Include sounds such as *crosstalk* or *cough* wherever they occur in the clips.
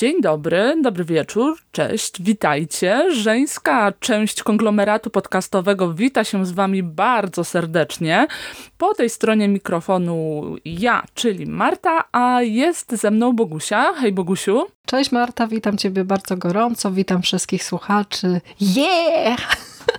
Dzień dobry, dobry wieczór, cześć, witajcie. Żeńska część konglomeratu podcastowego wita się z wami bardzo serdecznie. Po tej stronie mikrofonu ja, czyli Marta, a jest ze mną Bogusia. Hej Bogusiu. Cześć Marta, witam Ciebie bardzo gorąco, witam wszystkich słuchaczy. Yeah!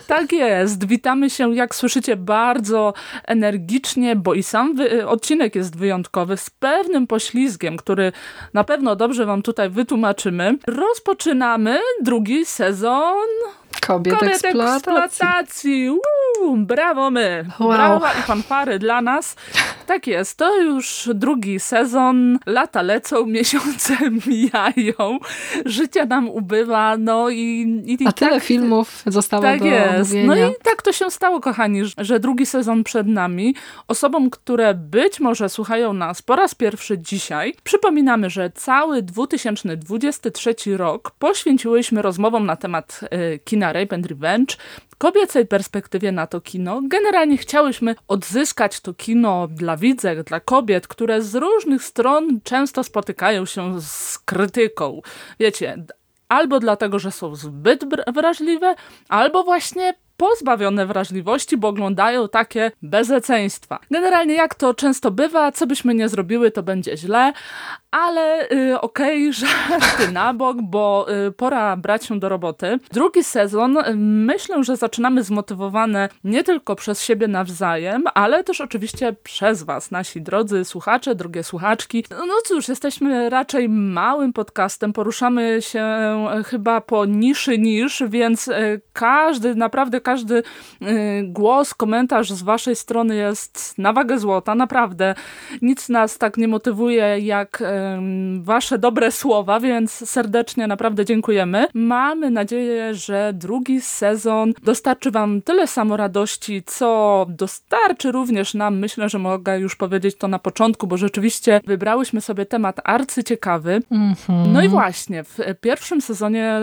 Tak jest, witamy się, jak słyszycie, bardzo energicznie, bo i sam wy- odcinek jest wyjątkowy, z pewnym poślizgiem, który na pewno dobrze wam tutaj wytłumaczymy. Rozpoczynamy drugi sezon Kobiet, Kobiet eksploatacji. eksploatacji. Woo! Brawo my! Wow. Brawa i fanfary dla nas. Tak jest, to już drugi sezon. Lata lecą, *laughs* miesiące mijają, życia nam ubywa, no i... i A tyle tak, filmów zostało tak do jest. omówienia. No i tak to się stało, kochani, że drugi sezon przed nami. Osobom, które być może słuchają nas po raz pierwszy dzisiaj, przypominamy, że cały 2023 rok poświęciłyśmy rozmowom na temat y, kina Rape and Revenge, kobiecej perspektywie na to kino. Generalnie chciałyśmy odzyskać to kino dla widzek, dla kobiet, które z różnych stron często spotykają się z krytyką. Wiecie, albo dlatego, że są zbyt wrażliwe, albo właśnie pozbawione wrażliwości, bo oglądają takie bezeceństwa. Generalnie jak to często bywa, co byśmy nie zrobiły, to będzie źle, ale y, okej, *laughs* okay, żarty na bok, bo y, pora brać się do roboty. Drugi sezon y, myślę, że zaczynamy zmotywowane nie tylko przez siebie nawzajem, ale też oczywiście przez was, nasi drodzy słuchacze, drogie słuchaczki. No cóż, jesteśmy raczej małym podcastem, poruszamy się y, chyba po niszy niż, więc y, każdy, naprawdę każdy y, głos, komentarz z waszej strony jest na wagę złota, naprawdę. Nic nas tak nie motywuje jak wasze dobre słowa, więc serdecznie naprawdę dziękujemy. Mamy nadzieję, że drugi sezon dostarczy wam tyle samo radości, co dostarczy również nam, myślę, że mogę już powiedzieć to na początku, bo rzeczywiście wybrałyśmy sobie temat arcyciekawy. Mhm. No i właśnie, w pierwszym sezonie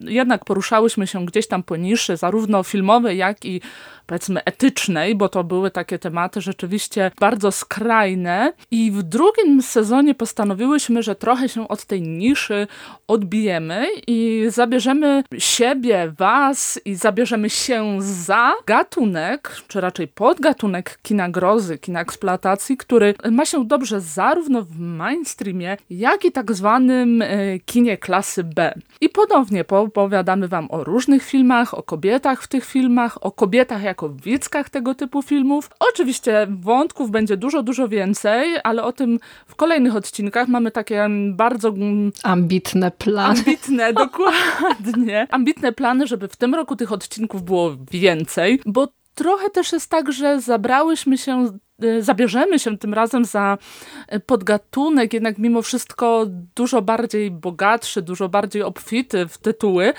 jednak poruszałyśmy się gdzieś tam po niszy, zarówno filmowej, jak i powiedzmy etycznej, bo to były takie tematy rzeczywiście bardzo skrajne. I w drugim sezonie postanowiłyśmy, że trochę się od tej niszy odbijemy i zabierzemy siebie, was i zabierzemy się za gatunek, czy raczej podgatunek kina grozy, kina eksploatacji, który ma się dobrze zarówno w mainstreamie, jak i tak zwanym e, kinie klasy B. I ponownie poopowiadamy wam o różnych filmach, o kobietach w tych filmach, o kobietach jako widzkach tego typu filmów. Oczywiście wątków będzie dużo, dużo więcej, ale o tym w kolejnych odcinkach mamy takie bardzo mm, Ambitne plany. ambitne, *laughs* dokładnie, ambitne plany, żeby w tym roku tych odcinków było więcej, bo trochę też jest tak, że zabrałyśmy się zabierzemy się tym razem za y, podgatunek, jednak mimo wszystko dużo bardziej bogatszy, dużo bardziej obfity w tytuły.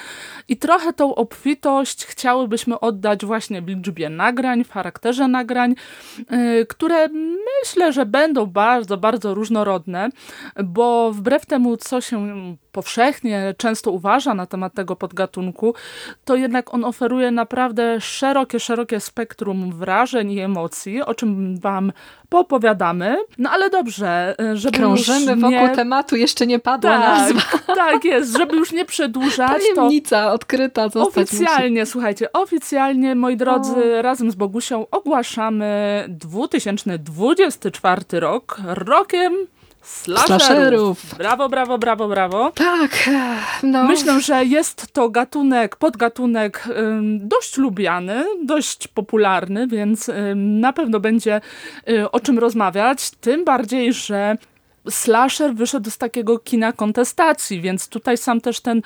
I trochę tą obfitość chciałybyśmy oddać właśnie w liczbie nagrań, w charakterze nagrań, y, które myślę, że będą bardzo, bardzo różnorodne, bo wbrew temu, co się powszechnie często uważa na temat tego podgatunku, to jednak on oferuje naprawdę szerokie, szerokie spektrum wrażeń i emocji, o czym wam poopowiadamy. No ale dobrze, żeby Krążymy już wokół nie... tematu, jeszcze nie padła Tak, nazwa. *laughs* tak jest, żeby już nie przedłużać, to Tajemnica odkryta zostać musi. Oficjalnie, słuchajcie, oficjalnie, moi drodzy, razem z Bogusią ogłaszamy 2024 rok rokiem slasherów. Slasherów. Brawo, brawo, brawo, brawo. Tak, no. Myślę, że jest to gatunek, podgatunek ym, dość lubiany, dość popularny, więc ym, na pewno będzie y, o czym rozmawiać. Tym bardziej, że slasher wyszedł z takiego kina kontestacji, więc tutaj sam też ten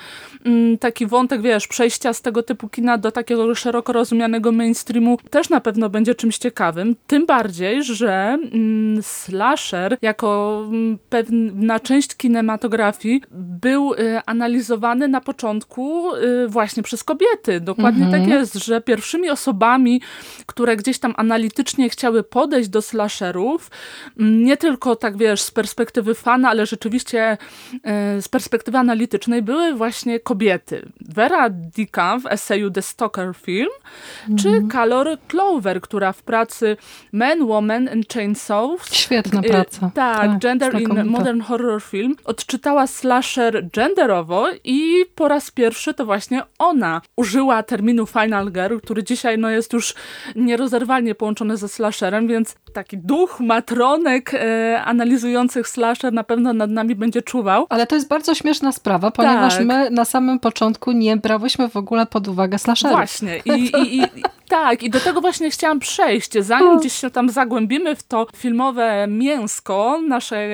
mm, taki wątek, wiesz, przejścia z tego typu kina do takiego szeroko rozumianego mainstreamu też na pewno będzie czymś ciekawym. Tym bardziej, że mm, slasher jako mm, pewna część kinematografii był y, analizowany na początku y, właśnie przez kobiety. Dokładnie Mhm. tak jest, że pierwszymi osobami, które gdzieś tam analitycznie chciały podejść do slasherów, nie tylko tak wiesz, z perspektywy fana, ale rzeczywiście e, z perspektywy analitycznej były właśnie kobiety. Vera Dicka w eseju The Stalker Film, czy Calor Clover, która w pracy Men, Woman and Chainsaws Świetna Y, praca. Tak, Gender in. Modern Horror Film. Odczytała slasher genderowo i po raz pierwszy to właśnie ona użyła terminu Final Girl, który dzisiaj no, jest już nierozerwalnie połączony ze slasherem, więc taki duch matronek e, analizujących slasher na pewno nad nami będzie czuwał. Ale to jest bardzo śmieszna sprawa, ponieważ Tak. my na samym początku nie brałyśmy w ogóle pod uwagę slasherów. Właśnie. I, i, i, tak, i do tego właśnie chciałam przejść. Zanim gdzieś się tam zagłębimy w to filmowe mięsko nasze,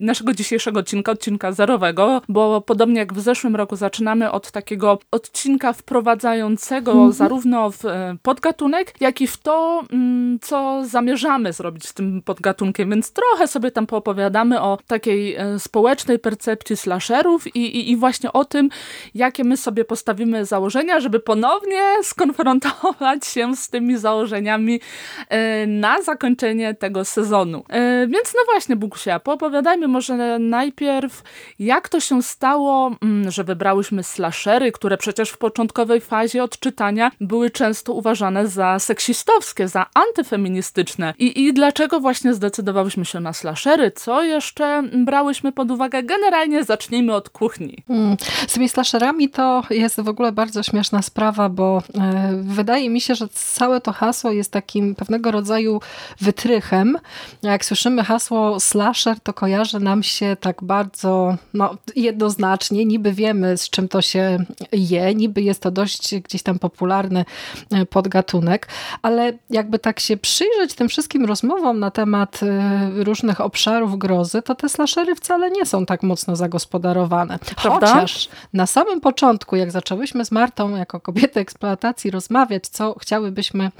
naszego dzisiejszego odcinka, odcinka zerowego, bo podobnie jak w zeszłym roku zaczynamy od takiego odcinka wprowadzającego zarówno w e, podgatunek, jak i w to, mm, co zamierzamy zrobić z tym podgatunkiem, więc trochę sobie tam poopowiadamy o takiej e, społecznej percepcji slasherów i, i, i właśnie o tym, jakie my sobie postawimy założenia, żeby ponownie skonfrontować się z tymi założeniami e, na zakończenie tego sezonu. E, Więc no właśnie, Bukusia, poopowiadajmy może najpierw, jak to się stało, mm, że wybrałyśmy slashery, które przecież w początkowej fazie odczytania były często uważane za seksistowskie, za antyfeministyczne. I, i dlaczego właśnie zdecydowałyśmy się na slashery? Co jeszcze brałyśmy pod uwagę? Generalnie zacznijmy od kuchni. Mm. Z tymi slasherami to jest w ogóle bardzo śmieszna sprawa, bo e, wydaje mi się, że całe to hasło jest takim pewnego rodzaju wytrychem. Jak słyszymy hasło slasher, to kojarzy nam się tak bardzo no, jednoznacznie. Niby wiemy, z czym to się je, niby jest to dość gdzieś tam popularny e, podgatunek, ale jakby tak się przyjrzeć tym wszystkim rozmowom na temat e, różnych obszarów grozy, to te slashery wcale nie są tak mocno zagospodarowane. Prawda? Chociaż na samym początku, jak zaczęłyśmy z Martą jako kobiety eksploatacji rozmawiać, co chciałybyśmy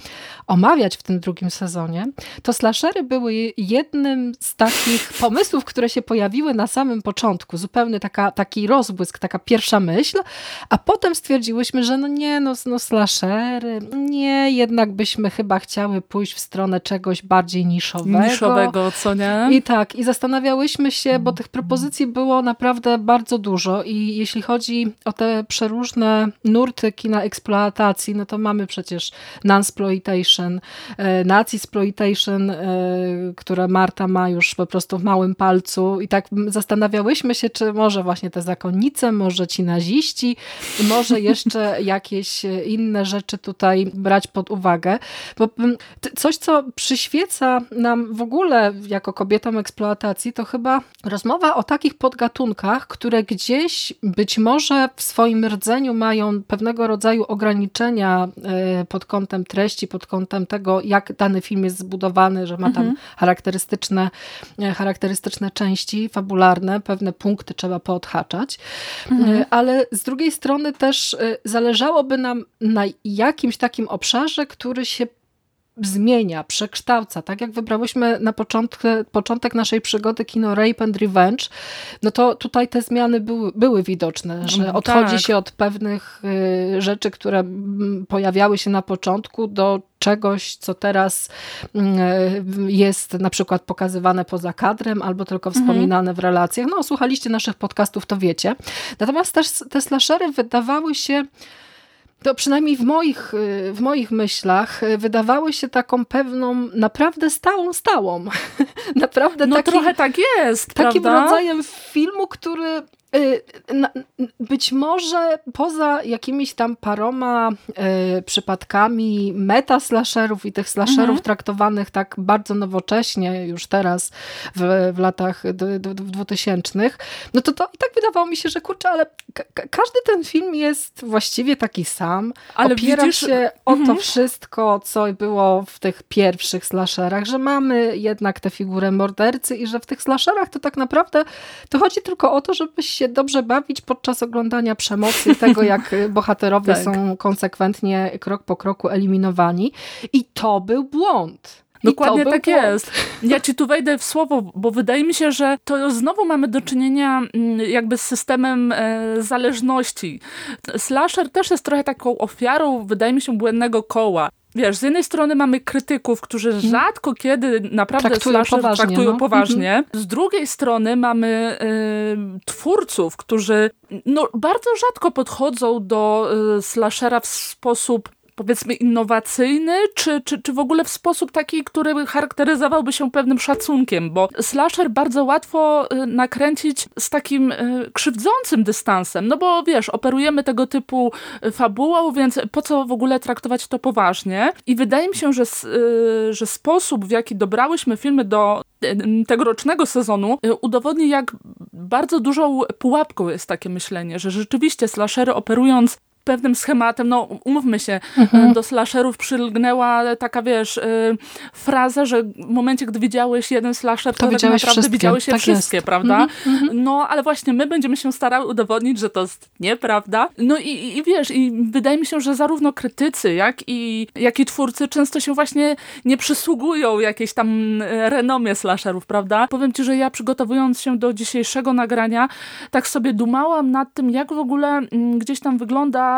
omawiać w tym drugim sezonie, to slashery były jednym z takich pomysłów, które się pojawiły na samym początku. Zupełnie taka, taki rozbłysk, taka pierwsza myśl, a potem stwierdziłyśmy, że no nie, no, no slashery, nie, jednak byśmy chyba chciały pójść w stronę czegoś bardziej niszowego. Niszowego, co nie? I tak, i zastanawiałyśmy się, bo tych propozycji było naprawdę bardzo dużo i jeśli chodzi o te przeróżne nurty kina eksploatacji, no to mamy przecież Nansploitation, e, Nazisploitation, e, które Marta ma już po prostu w małym palcu i tak zastanawiałyśmy się, czy może właśnie te zakonnice, może ci naziści, może jeszcze *laughs* jakieś inne rzeczy tutaj brać pod uwagę, bo mm, coś, co przyświeca nam w ogóle jako kobietom eksploatacji, to chyba rozmowa o takich podgatunkach, które gdzieś być może w swoim rdzeniu mają pewnego rodzaju ograniczenia e, pod kątem treści, pod kątem tego, jak dany film jest zbudowany, że ma tam charakterystyczne, e, charakterystyczne części fabularne, pewne punkty trzeba poodhaczać, E, ale z drugiej strony też zależałoby nam na jakimś takim obszarze, który się zmienia, przekształca. Tak jak wybrałyśmy na początku, początek naszej przygody kino Rape and Revenge, no to tutaj te zmiany były, były widoczne, że Mm, odchodzi tak. się od pewnych y, rzeczy, które mm, pojawiały się na początku do czegoś, co teraz y, jest na przykład pokazywane poza kadrem albo tylko wspominane w relacjach. No, słuchaliście naszych podcastów, to wiecie. Natomiast też te slashery wydawały się to przynajmniej w moich, y, w moich myślach y, wydawały się taką pewną, naprawdę stałą, stałą. *laughs* naprawdę No takim, trochę tak jest, takim prawda? rodzajem filmu, który być może poza jakimiś tam paroma y, przypadkami meta-slasherów i tych slasherów mhm. traktowanych tak bardzo nowocześnie już teraz w, w latach dwutysięcznych, no to to i tak wydawało mi się, że kurczę, ale każdy ten film jest właściwie taki sam. Ale Opiera widzisz... się o to mhm. wszystko, co było w tych pierwszych slasherach, że mamy jednak tę figurę mordercy i że w tych slasherach to tak naprawdę to chodzi tylko o to, żebyś się dobrze bawić podczas oglądania przemocy, tego jak *laughs* bohaterowie tak. są konsekwentnie krok po kroku eliminowani. I to był błąd. Dokładnie tak błąd. jest. Ja ci tu wejdę w słowo, bo wydaje mi się, że to znowu mamy do czynienia mm, jakby z systemem e, zależności. Slasher też jest trochę taką ofiarą, wydaje mi się, błędnego koła wiesz, z jednej strony mamy krytyków, którzy mhm. rzadko kiedy naprawdę traktują poważnie, traktują no. poważnie. Mhm. Z drugiej strony mamy y, twórców, którzy no, bardzo rzadko podchodzą do y, slashera w sposób powiedzmy innowacyjny, czy, czy, czy w ogóle w sposób taki, który charakteryzowałby się pewnym szacunkiem, bo slasher bardzo łatwo y, nakręcić z takim y, krzywdzącym dystansem, no bo wiesz, operujemy tego typu y, fabułą, więc po co w ogóle traktować to poważnie? I wydaje mi się, że, że sposób, w jaki dobrałyśmy filmy do tegorocznego sezonu udowodni, jak bardzo dużą pułapką jest takie myślenie, że rzeczywiście slashery operując pewnym schematem, no umówmy się, mhm. do slasherów przylgnęła taka, wiesz, y, fraza, że w momencie, gdy widziałeś jeden slasher, to, to tak naprawdę wszystkie. widziałeś je tak wszystkie, jest. prawda? Mhm, mhm. No, ale właśnie my będziemy się starały udowodnić, że to jest nieprawda. No i, i wiesz, i wydaje mi się, że zarówno krytycy, jak i, jak i twórcy często się właśnie nie przysługują jakiejś tam e, renomie slasherów, prawda? Powiem ci, że ja przygotowując się do dzisiejszego nagrania, tak sobie dumałam nad tym, jak w ogóle mm, gdzieś tam wygląda Y,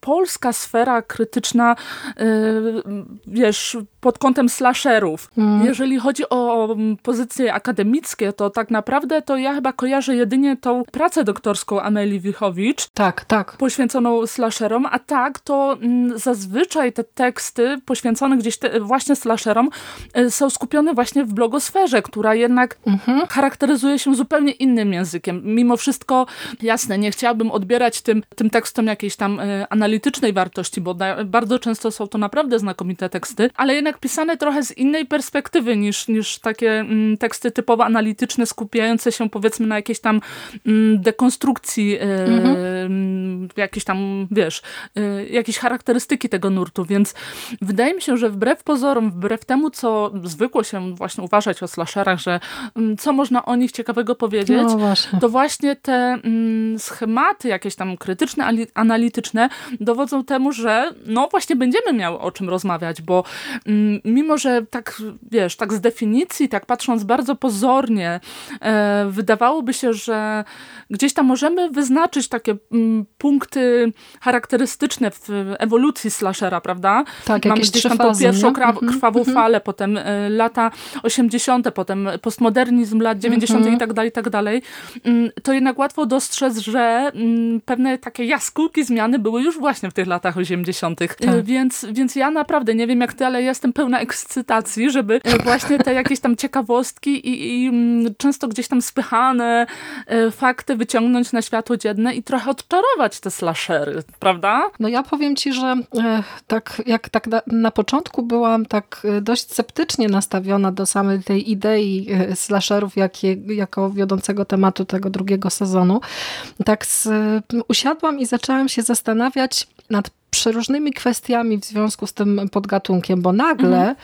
polska sfera krytyczna, y, wiesz, pod kątem slasherów. Mm. Jeżeli chodzi o pozycje akademickie, to tak naprawdę to ja chyba kojarzę jedynie tą pracę doktorską Amelii Wichowicz. Tak, tak. Poświęconą slasherom, a tak to mm, zazwyczaj te teksty poświęcone gdzieś te, właśnie slasherom y, są skupione właśnie w blogosferze, która jednak mhm. charakteryzuje się zupełnie innym językiem. Mimo wszystko, jasne, nie chciałabym odbierać tym, tym tekstom jakiejś tam y, analitycznej wartości, bo bardzo często są to naprawdę znakomite teksty, ale jednak pisane trochę z innej perspektywy niż, niż takie mm, teksty typowo analityczne, skupiające się powiedzmy na jakiejś tam mm, dekonstrukcji, e, mhm. Mm, jakiejś tam, wiesz, e, jakieś charakterystyki tego nurtu, więc wydaje mi się, że wbrew pozorom, wbrew temu, co zwykło się właśnie uważać o slasherach, że co można o nich ciekawego powiedzieć, no właśnie. to właśnie te schematy jakieś tam krytyczne, analityczne dowodzą temu, że no właśnie będziemy miały o czym rozmawiać, bo mimo, że tak, wiesz, tak z definicji, tak patrząc bardzo pozornie, e, wydawałoby się, że gdzieś tam możemy wyznaczyć takie m, punkty charakterystyczne w ewolucji slashera, prawda? Tak, Mamy gdzieś tam tą pierwszą mhm, krwawą mm -hmm. falę, potem e, lata 80., potem postmodernizm lat 90. Mm -hmm. i tak dalej, i tak dalej. Mm, to jednak łatwo dostrzec, że mm, pewne takie jaskółki zmiany były już właśnie w tych latach 80. Tak. Więc, więc ja naprawdę nie wiem jak ty, ale jestem pełna ekscytacji, żeby e, właśnie te jakieś tam ciekawostki i, i mm, często gdzieś tam spychane e, fakty wyciągnąć na światło dzienne i trochę odczarować te slashery, prawda? No ja powiem ci, że e, tak jak tak na, początku byłam tak dość sceptycznie nastawiona do samej tej idei slasherów jakie, jako wiodącego tematu tego drugiego sezonu, tak z, usiadłam i zaczęłam się zastanawiać nad przeróżnymi kwestiami w związku z tym podgatunkiem, bo nagle mhm.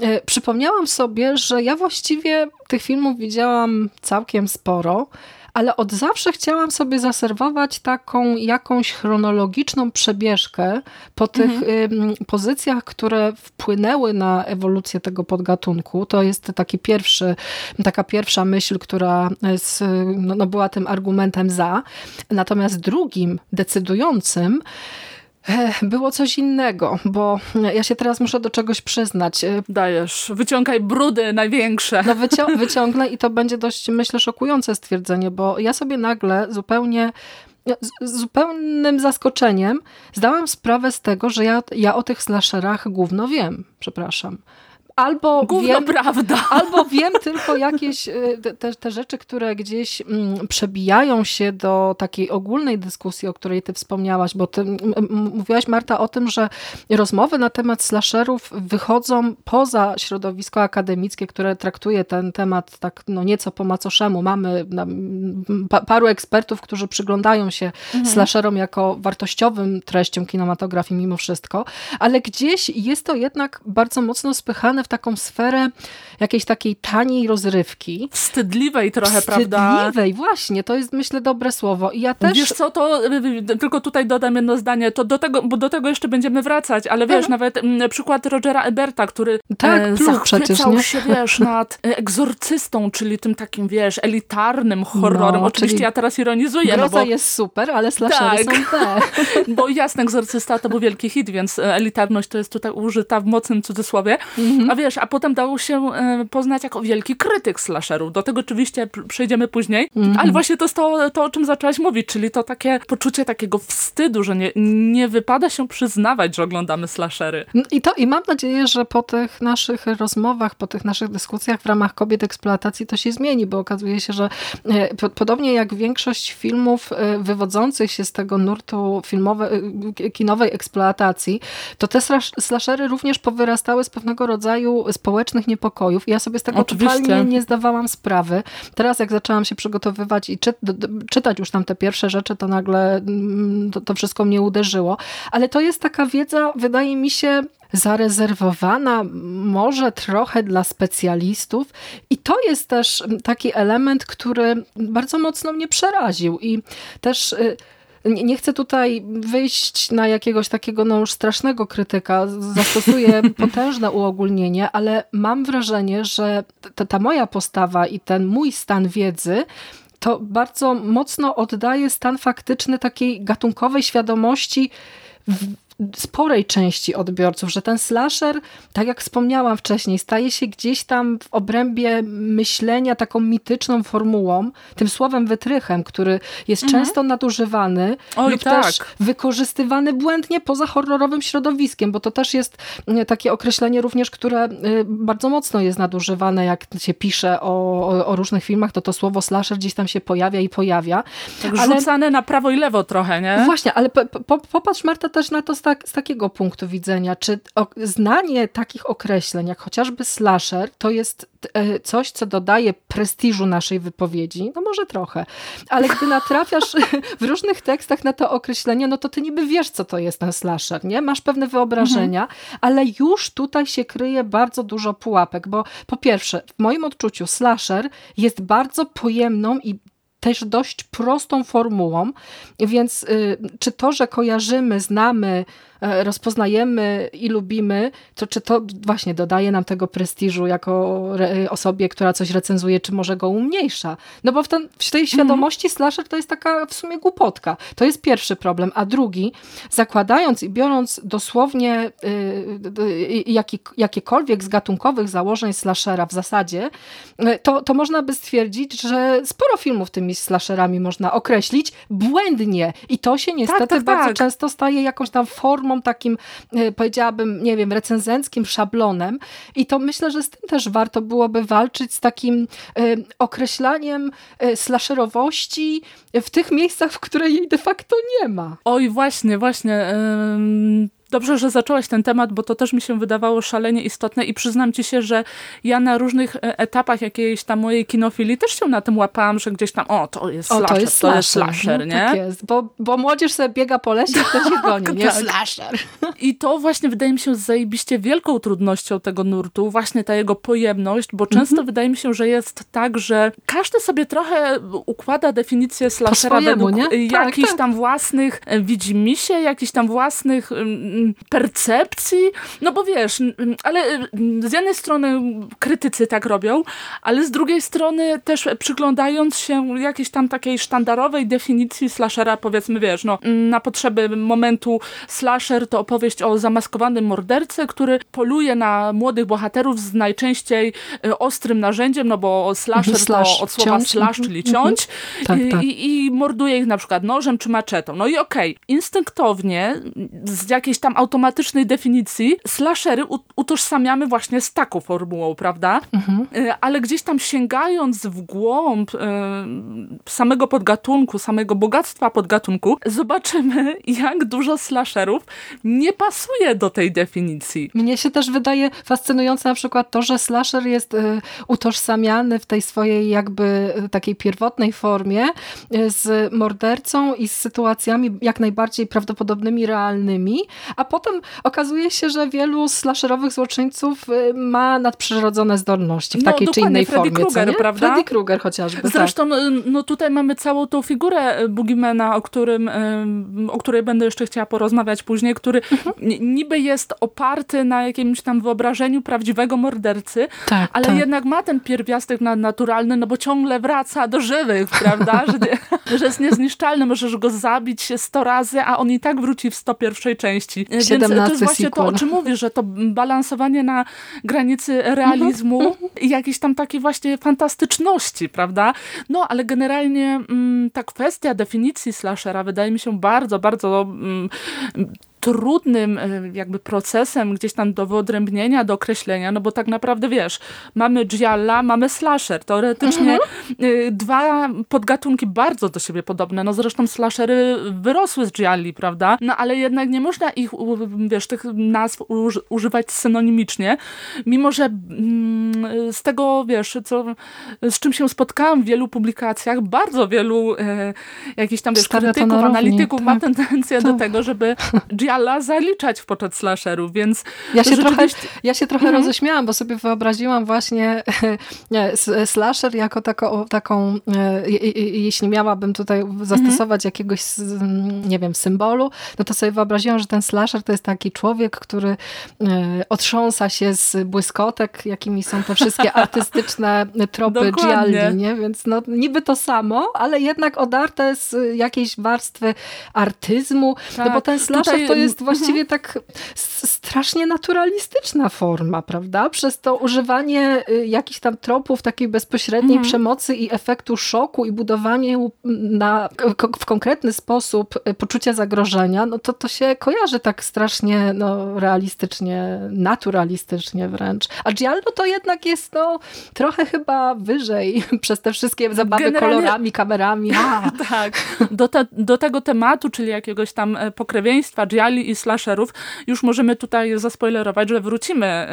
E, przypomniałam sobie, że ja właściwie tych filmów widziałam całkiem sporo, ale od zawsze chciałam sobie zaserwować taką jakąś chronologiczną przebieżkę po tych mhm. pozycjach, które wpłynęły na ewolucję tego podgatunku. To jest taki pierwszy, taka pierwsza myśl, która no, no była tym argumentem za. Natomiast drugim, decydującym, było coś innego, bo ja się teraz muszę do czegoś przyznać. E, Dajesz, wyciągaj brudy największe. No wycią *laughs* wyciągnę i to będzie dość, myślę, szokujące stwierdzenie, bo ja sobie nagle zupełnie z zupełnym zaskoczeniem zdałam sprawę z tego, że ja, ja o tych slasherach gówno wiem, przepraszam albo Gówno wiem, prawda. *laughs* albo wiem tylko jakieś y, te, te rzeczy, które gdzieś mm, przebijają się do takiej ogólnej dyskusji, o której ty wspomniałaś, bo ty mówiłaś Marta o tym, że rozmowy na temat slasherów wychodzą poza środowisko akademickie, które traktuje ten temat tak no nieco po macoszemu. Mamy paru ekspertów, którzy przyglądają się mhm. slasherom jako wartościowym treściom kinematografii mimo wszystko, ale gdzieś jest to jednak bardzo mocno spychane w taką sferę jakiejś takiej taniej rozrywki. Wstydliwej trochę, Wstydliwej, prawda? Wstydliwej, właśnie, to jest myślę dobre słowo. I ja też... Wiesz co, to y, y, tylko tutaj dodam jedno zdanie, to do tego, bo do tego jeszcze będziemy wracać, ale wiesz, mhm. nawet m, mm, przykład Rogera Eberta, który tak, e, zachwycał się, wiesz, nad e, egzorcystą, czyli tym takim, wiesz, elitarnym horrorem. No, Oczywiście ja teraz ironizuję. no bo... jest super, ale slashery tak. są te. *laughs* bo jasne, egzorcysta to był wielki hit, więc e, elitarność to jest tutaj użyta w mocnym cudzysłowie. Mhm. A wiesz, a potem dało się poznać jako wielki krytyk slasherów. Do tego oczywiście przejdziemy później, mhm. ale właśnie to jest to, to, o czym zaczęłaś mówić, czyli to takie poczucie takiego wstydu, że nie, nie wypada się przyznawać, że oglądamy slashery. I to i mam nadzieję, że po tych naszych rozmowach, po tych naszych dyskusjach w ramach kobiet eksploatacji to się zmieni, bo okazuje się, że e, podobnie jak większość filmów e, wywodzących się z tego nurtu filmowe, e, kinowej eksploatacji, to te slashery również powyrastały z pewnego rodzaju społecznych niepokojów. Ja sobie z tego Oczywiście. totalnie nie zdawałam sprawy. Teraz jak zaczęłam się przygotowywać i czy, czytać już tam te pierwsze rzeczy, to nagle mm, to, to wszystko mnie uderzyło. Ale to jest taka wiedza, wydaje mi się, zarezerwowana może trochę dla specjalistów i to jest też taki element, który bardzo mocno mnie przeraził i też y, nie chcę tutaj wyjść na jakiegoś takiego no już strasznego krytyka, zastosuję *laughs* potężne uogólnienie, ale mam wrażenie, że ta, ta moja postawa i ten mój stan wiedzy to bardzo mocno oddaje stan faktyczny takiej gatunkowej świadomości sporej części odbiorców, że ten slasher, tak jak wspomniałam wcześniej, staje się gdzieś tam w obrębie myślenia taką mityczną formułą, tym słowem wytrychem, który jest mhm. często nadużywany Oj, lub tak. też wykorzystywany błędnie poza horrorowym środowiskiem, bo to też jest mm, takie określenie również, które y, bardzo mocno jest nadużywane, jak się pisze o, o, o różnych filmach, to to słowo slasher gdzieś tam się pojawia i pojawia. Tak ale... rzucane na prawo i lewo trochę, nie? Właśnie, ale po, po, popatrz Marta też na to z, tak, z takiego punktu widzenia, czy znanie takich określeń, jak chociażby slasher, to jest E, coś, co dodaje prestiżu naszej wypowiedzi, no może trochę, ale gdy natrafiasz *laughs* w różnych tekstach na to określenie, no to ty niby wiesz, co to jest ten slasher, nie? Masz pewne wyobrażenia, mhm. ale już tutaj się kryje bardzo dużo pułapek, bo po pierwsze, w moim odczuciu slasher jest bardzo pojemną i też dość prostą formułą, więc y, czy to, że kojarzymy, znamy rozpoznajemy i lubimy, to czy to właśnie dodaje nam tego prestiżu jako osobie, która coś recenzuje, czy może go umniejsza? No bo w, ten, w tej świadomości mm. slasher to jest taka w sumie głupotka. To jest pierwszy problem. A drugi, zakładając i biorąc dosłownie y, y, jaki, jakiekolwiek z gatunkowych założeń slashera w zasadzie, y, to, to można by stwierdzić, że sporo filmów tymi slasherami można określić błędnie. I to się niestety tak, tak, bardzo tak. często staje jakąś tam formą takim, e, powiedziałabym, nie wiem, recenzenckim szablonem i to myślę, że z tym też warto byłoby walczyć z takim e, określaniem e, slasherowości w tych miejscach, w której jej de facto nie ma. Oj, właśnie, właśnie. Dobrze, że zaczęłaś ten temat, bo to też mi się wydawało szalenie istotne i przyznam ci się, że ja na różnych e, etapach jakiejś tam mojej kinofilii też się na tym łapałam, że gdzieś tam, o, to jest slasher, o, to jest slasher, to jest slasher no, nie? Tak jest, bo, bo młodzież sobie biega po lesie, to się *laughs* goni, nie? Tak. Slasher. *laughs* I to właśnie wydaje mi się zajebiście wielką trudnością tego nurtu, właśnie ta jego pojemność, bo często mm -hmm. wydaje mi się, że jest tak, że każdy sobie trochę układa definicję slashera według nie? Tak, jakichś tak. tam własnych e, widzimisię, jakichś tam własnych mm, percepcji, no bo wiesz, ale z jednej strony krytycy tak robią, ale z drugiej strony też przyglądając się jakiejś tam takiej sztandarowej definicji slashera, powiedzmy, wiesz, no na potrzeby momentu slasher to opowieść o zamaskowanym mordercy, który poluje na młodych bohaterów z najczęściej e, ostrym narzędziem, no bo slasher slash, to od słowa ciąć. slash, czyli mhm. ciąć tak, tak. I, i, morduje ich na przykład nożem czy maczetą. No i okej, okay, instynktownie z jakiejś tam automatycznej definicji slashery utożsamiamy właśnie z taką formułą, prawda? Mhm. Ale gdzieś tam sięgając w głąb samego podgatunku, samego bogactwa podgatunku, zobaczymy, *laughs* jak dużo slasherów nie pasuje do tej definicji. Mnie się też wydaje fascynujące na przykład to, że slasher jest utożsamiany w tej swojej jakby takiej pierwotnej formie z mordercą i z sytuacjami jak najbardziej prawdopodobnymi, realnymi, a potem okazuje się, że wielu slasherowych złoczyńców y, ma nadprzyrodzone zdolności w no, takiej czy innej Freddy formie. Krueger, prawda? Freddy Krueger chociażby. Tak. Zresztą tak. no tutaj mamy całą tą figurę y, Boogiemana, o, którym, o której będę jeszcze chciała porozmawiać później, który mhm. niby jest oparty na jakimś tam wyobrażeniu prawdziwego mordercy, tak, ale tak. jednak ma ten pierwiastek naturalny, no bo ciągle wraca do żywych, prawda? że, *laughs* że jest niezniszczalny, możesz go zabić sto razy, a on i tak wróci w 101 części. Więc to jest właśnie sequel. to, o czym mówisz, że to balansowanie na granicy realizmu mhm, mhm. i jakiejś tam takiej właśnie fantastyczności, prawda? No, ale generalnie mm, ta kwestia definicji slashera wydaje mi się bardzo, bardzo mm, trudnym e, jakby procesem gdzieś tam do wyodrębnienia, do określenia, no bo tak naprawdę wiesz, mamy gialla, mamy slasher. Teoretycznie mhm. E, dwa podgatunki bardzo do siebie podobne. No zresztą slashery wyrosły z gialli, prawda? No ale jednak nie można ich, wiesz, tych nazw używać synonimicznie, mimo że mm, z tego, wiesz, co, z czym się spotkałam w wielu publikacjach, bardzo wielu e, jakichś tam, wiesz, krytyków, analityków tak. ma tendencję tak. do tego, żeby gialli *laughs* seriala zaliczać w poczet slasherów, więc ja się, trochę, ja się trochę mhm. roześmiałam, bo sobie wyobraziłam właśnie *laughs* nie, slasher jako taką, taką e, jeśli miałabym tutaj zastosować mhm. jakiegoś, nie wiem, symbolu, no to sobie wyobraziłam, że ten slasher to jest taki człowiek, który e, otrząsa się z błyskotek, jakimi są te wszystkie *laughs* artystyczne tropy gialli, nie? Więc no niby to samo, ale jednak odarte z jakiejś warstwy artyzmu, tak. no bo tak. ten slasher Tutaj to jest jest mhm. właściwie tak strasznie naturalistyczna forma, prawda? Przez to używanie y, jakichś tam tropów takiej bezpośredniej mhm. przemocy i efektu szoku i budowanie na, w konkretny sposób y, poczucia zagrożenia, no to to się kojarzy tak strasznie no, realistycznie, naturalistycznie wręcz. A Giallo to jednak jest no, trochę chyba wyżej *laughs* przez te wszystkie zabawy Generalnie... kolorami, kamerami. A. *laughs* tak. Do, te, do tego tematu, czyli jakiegoś tam e, pokrewieństwa Giallo i slasherów, już możemy tutaj zaspoilerować, że wrócimy e,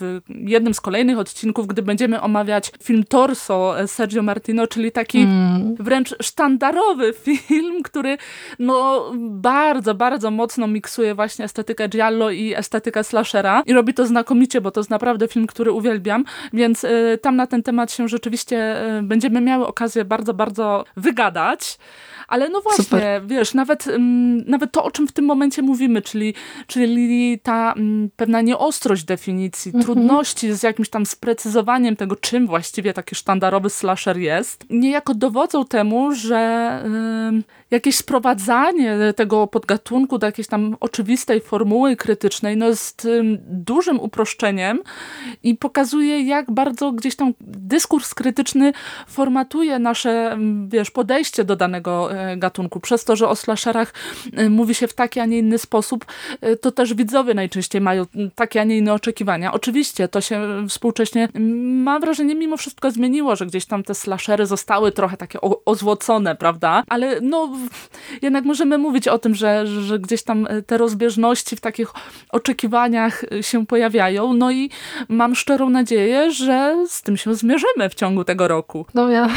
w jednym z kolejnych odcinków, gdy będziemy omawiać film Torso Sergio Martino, czyli taki mm. wręcz sztandarowy *laughs* film, który no bardzo, bardzo mocno miksuje właśnie estetykę giallo i estetykę slashera i robi to znakomicie, bo to jest naprawdę film, który uwielbiam, więc y, tam na ten temat się rzeczywiście będziemy miały okazję bardzo, bardzo wygadać. Ale no właśnie, Super. wiesz, nawet, mm, nawet to, o czym w tym momencie mówimy, czyli, czyli ta mm, pewna nieostrość definicji, mhm. trudności z jakimś tam sprecyzowaniem tego, czym właściwie taki sztandarowy slasher jest, niejako dowodzą temu, że jakieś sprowadzanie tego podgatunku do jakiejś tam oczywistej formuły krytycznej no jest dużym uproszczeniem i pokazuje, jak bardzo gdzieś tam dyskurs krytyczny formatuje nasze, wiesz, podejście do danego e, gatunku. Przez to, że o slasherach e, mówi się w taki, a nie inny sposób, e, to też widzowie najczęściej mają takie, a nie inne oczekiwania. Oczywiście to się współcześnie, mam wrażenie, mimo wszystko zmieniło, że gdzieś tam te slashery zostały trochę takie ozłocone, prawda? Ale no jednak możemy mówić o tym, że, że gdzieś tam e, te rozbieżności w takich oczekiwaniach e, się pojawiają. No i mam szczerą nadzieję, że z tym się zmierzymy w ciągu tego roku. No ja,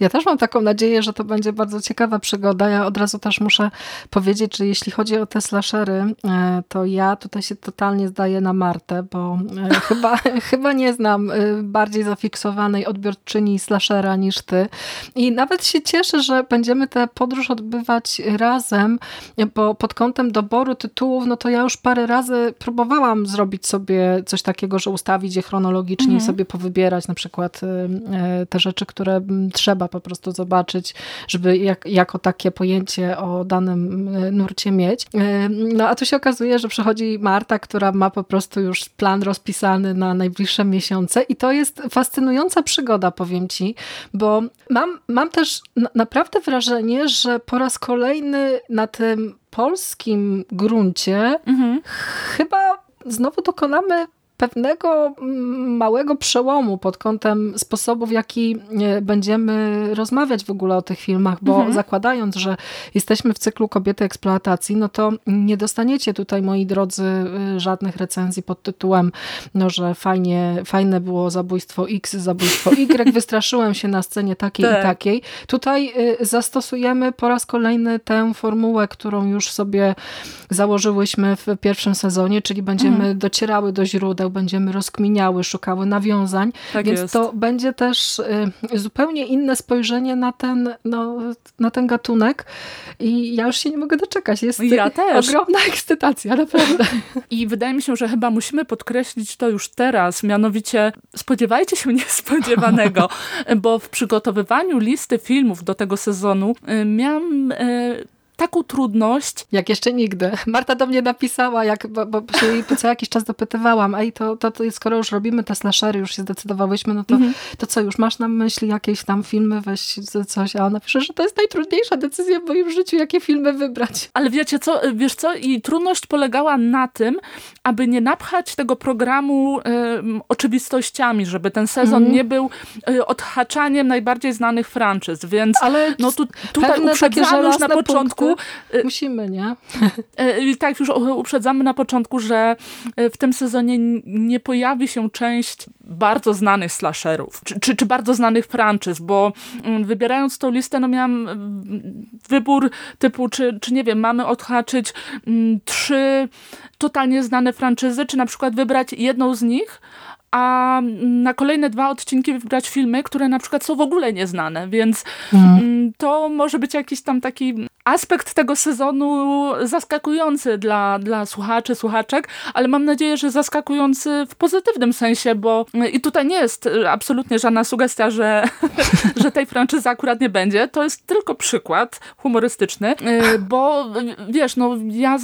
ja też mam taką nadzieję, że to będzie bardzo ciekawa przygoda. Ja od razu też muszę powiedzieć, że jeśli chodzi o te slashery, e, to ja tutaj się totalnie zdaję na Martę, bo *laughs* chyba, chyba nie znam bardziej zafiksowanej odbiorczyni slashera niż ty. I nawet się cieszę, że będziemy tę podróż odbywać odbywać razem, bo pod kątem doboru tytułów, no to ja już parę razy próbowałam zrobić sobie coś takiego, że ustawić je chronologicznie mhm. i sobie powybierać na przykład y, y, te rzeczy, które trzeba po prostu zobaczyć, żeby jak, jako takie pojęcie o danym y, nurcie mieć. No a tu się okazuje, że przychodzi Marta, która ma po prostu już plan rozpisany na najbliższe miesiące i to jest fascynująca przygoda, powiem ci, bo mam, mam też naprawdę wrażenie, że po raz kolejny na tym polskim gruncie mhm. chyba znowu dokonamy pewnego mm, małego przełomu pod kątem sposobu, w jaki e, będziemy rozmawiać w ogóle o tych filmach, bo mhm. zakładając, że jesteśmy w cyklu kobiety eksploatacji, no to nie dostaniecie tutaj, moi drodzy, e, żadnych recenzji pod tytułem, no, że fajnie, fajne było zabójstwo X, zabójstwo Y, *laughs* wystraszyłem się na scenie takiej tak. i takiej. Tutaj e, zastosujemy po raz kolejny tę formułę, którą już sobie założyłyśmy w pierwszym sezonie, czyli będziemy mhm. docierały do źródeł, będziemy rozkminiały, szukały nawiązań, tak więc jest. to będzie też y, zupełnie inne spojrzenie na ten, no, na ten gatunek i ja już się nie mogę doczekać. Jest ja też. ogromna *laughs* ekscytacja, naprawdę. I wydaje mi się, że chyba musimy podkreślić to już teraz, mianowicie spodziewajcie się *laughs* niespodziewanego, bo w przygotowywaniu listy filmów do tego sezonu y, miałam y, taką trudność. Jak jeszcze nigdy. Marta do mnie napisała, jak, bo, bo się jej co jakiś czas dopytywałam, ej, to, to, to skoro już robimy te slashery, już się zdecydowałyśmy, no to, mhm. to co, już masz na myśli jakieś tam filmy, weź coś, a ona pisze, że to jest najtrudniejsza decyzja w moim życiu, jakie filmy wybrać. Ale wiecie co, wiesz co, i trudność polegała na tym, aby nie napchać tego programu y, oczywistościami, żeby ten sezon mhm. nie był y, odhaczaniem najbardziej znanych franczyz, więc Ale no tu, tutaj uprzedzamy już na początku, Y, Musimy, nie? *laughs* Y, tak, już uprzedzamy na początku, że y, w tym sezonie nie pojawi się część bardzo znanych slasherów, czy, czy, czy bardzo znanych franczyz, bo mm, wybierając tą listę, no miałam wybór typu, czy, czy nie wiem, mamy odhaczyć mm, trzy totalnie znane franczyzy, czy na przykład wybrać jedną z nich, a na kolejne dwa odcinki wybrać filmy, które na przykład są w ogóle nieznane, więc mm. to może być jakiś tam taki aspekt tego sezonu zaskakujący dla, dla słuchaczy, słuchaczek, ale mam nadzieję, że zaskakujący w pozytywnym sensie, bo i tutaj nie jest absolutnie żadna sugestia, że, *laughs* że tej franczyzy akurat nie będzie. To jest tylko przykład humorystyczny, y, bo wiesz, no ja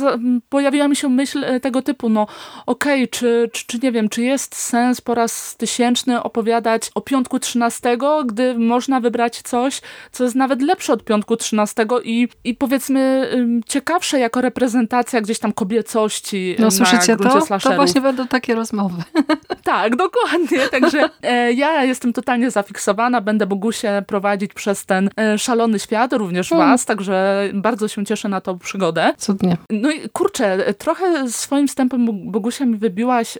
pojawiła mi się myśl tego typu, no okej, okay, czy, czy, czy nie wiem, czy jest sens po raz tysięczny opowiadać o piątku 13, gdy można wybrać coś, co jest nawet lepsze od piątku 13 i, i powiedzmy ciekawsze jako reprezentacja gdzieś tam kobiecości No słyszycie to? Slasherów. To właśnie będą takie rozmowy. *laughs* Tak, dokładnie. Także e, ja jestem totalnie zafiksowana. Będę Bogusie prowadzić przez ten e, szalony świat, również hmm. was, także bardzo się cieszę na tą przygodę. Cudnie. No i kurczę, trochę swoim wstępem Bogusia mi wybiłaś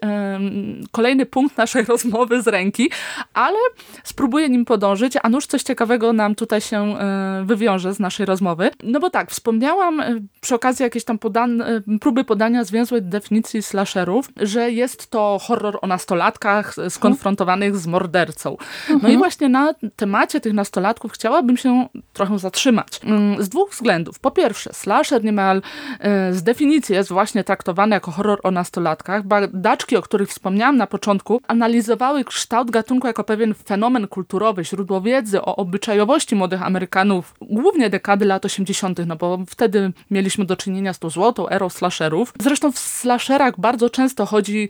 kolejny punkt naszej *laughs* rozmowy z ręki, ale spróbuję nim podążyć, a nuż coś ciekawego nam tutaj się e, wywiąże z naszej rozmowy. No bo tak, wspomniałam e, przy okazji jakiejś tam podan e, próby podania zwięzłej definicji slasherów, że jest to horror o nastolatkach skonfrontowanych z mordercą. No mhm. i właśnie na temacie tych nastolatków chciałabym się trochę zatrzymać. Mm, z dwóch względów. Po pierwsze, slasher niemal z definicji jest właśnie traktowany jako horror o nastolatkach. Badaczki, o których wspomniałam na początku, analizowały kształt gatunku jako pewien fenomen kulturowy, źródło wiedzy o obyczajowości młodych Amerykanów, głównie dekady lat 80., no bo wtedy mieliśmy do czynienia z tą złotą erą slasherów. Zresztą w slasherach bardzo często chodzi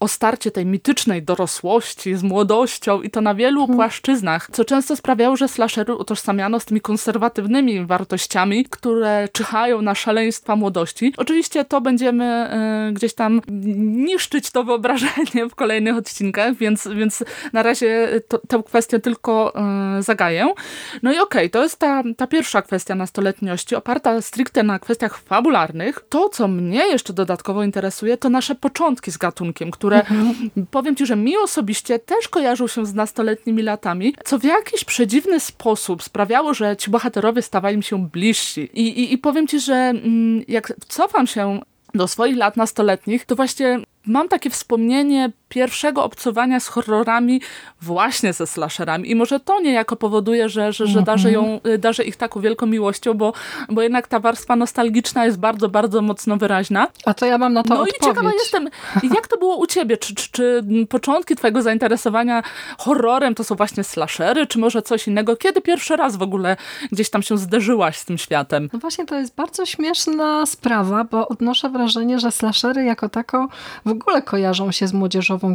o starcie tej mitycznej dorosłości z młodością i to na wielu hmm. płaszczyznach, co często sprawiało, że slashery utożsamiano z tymi konserwatywnymi wartościami, które czyhają na szaleństwa młodości. Oczywiście to będziemy y, gdzieś tam niszczyć to wyobrażenie w kolejnych odcinkach więc, więc na razie to, tę kwestię tylko yy, zagaję. No i okej, okay, to jest ta, ta pierwsza kwestia nastoletniości, oparta stricte na kwestiach fabularnych. To, co mnie jeszcze dodatkowo interesuje, to nasze początki z gatunkiem, które mhm. powiem ci, że mi osobiście też kojarzą się z nastoletnimi latami, co w jakiś przedziwny sposób sprawiało, że ci bohaterowie stawali mi się bliżsi. I, i, i powiem ci, że mm, jak cofam się do swoich lat nastoletnich, to właśnie mam takie wspomnienie pierwszego obcowania z horrorami właśnie ze slasherami. I może to niejako powoduje, że, że, że Mhm. darzę, ją, darzę ich taką wielką miłością, bo, bo jednak ta warstwa nostalgiczna jest bardzo, bardzo mocno wyraźna. A to ja mam na to No odpowiedź. i ciekawa jestem, *laughs* jak to było u ciebie? Czy, czy, czy początki twojego zainteresowania horrorem to są właśnie slashery, czy może coś innego? Kiedy pierwszy raz w ogóle gdzieś tam się zderzyłaś z tym światem? No właśnie to jest bardzo śmieszna sprawa, bo odnoszę wrażenie, że slashery jako tako w ogóle kojarzą się z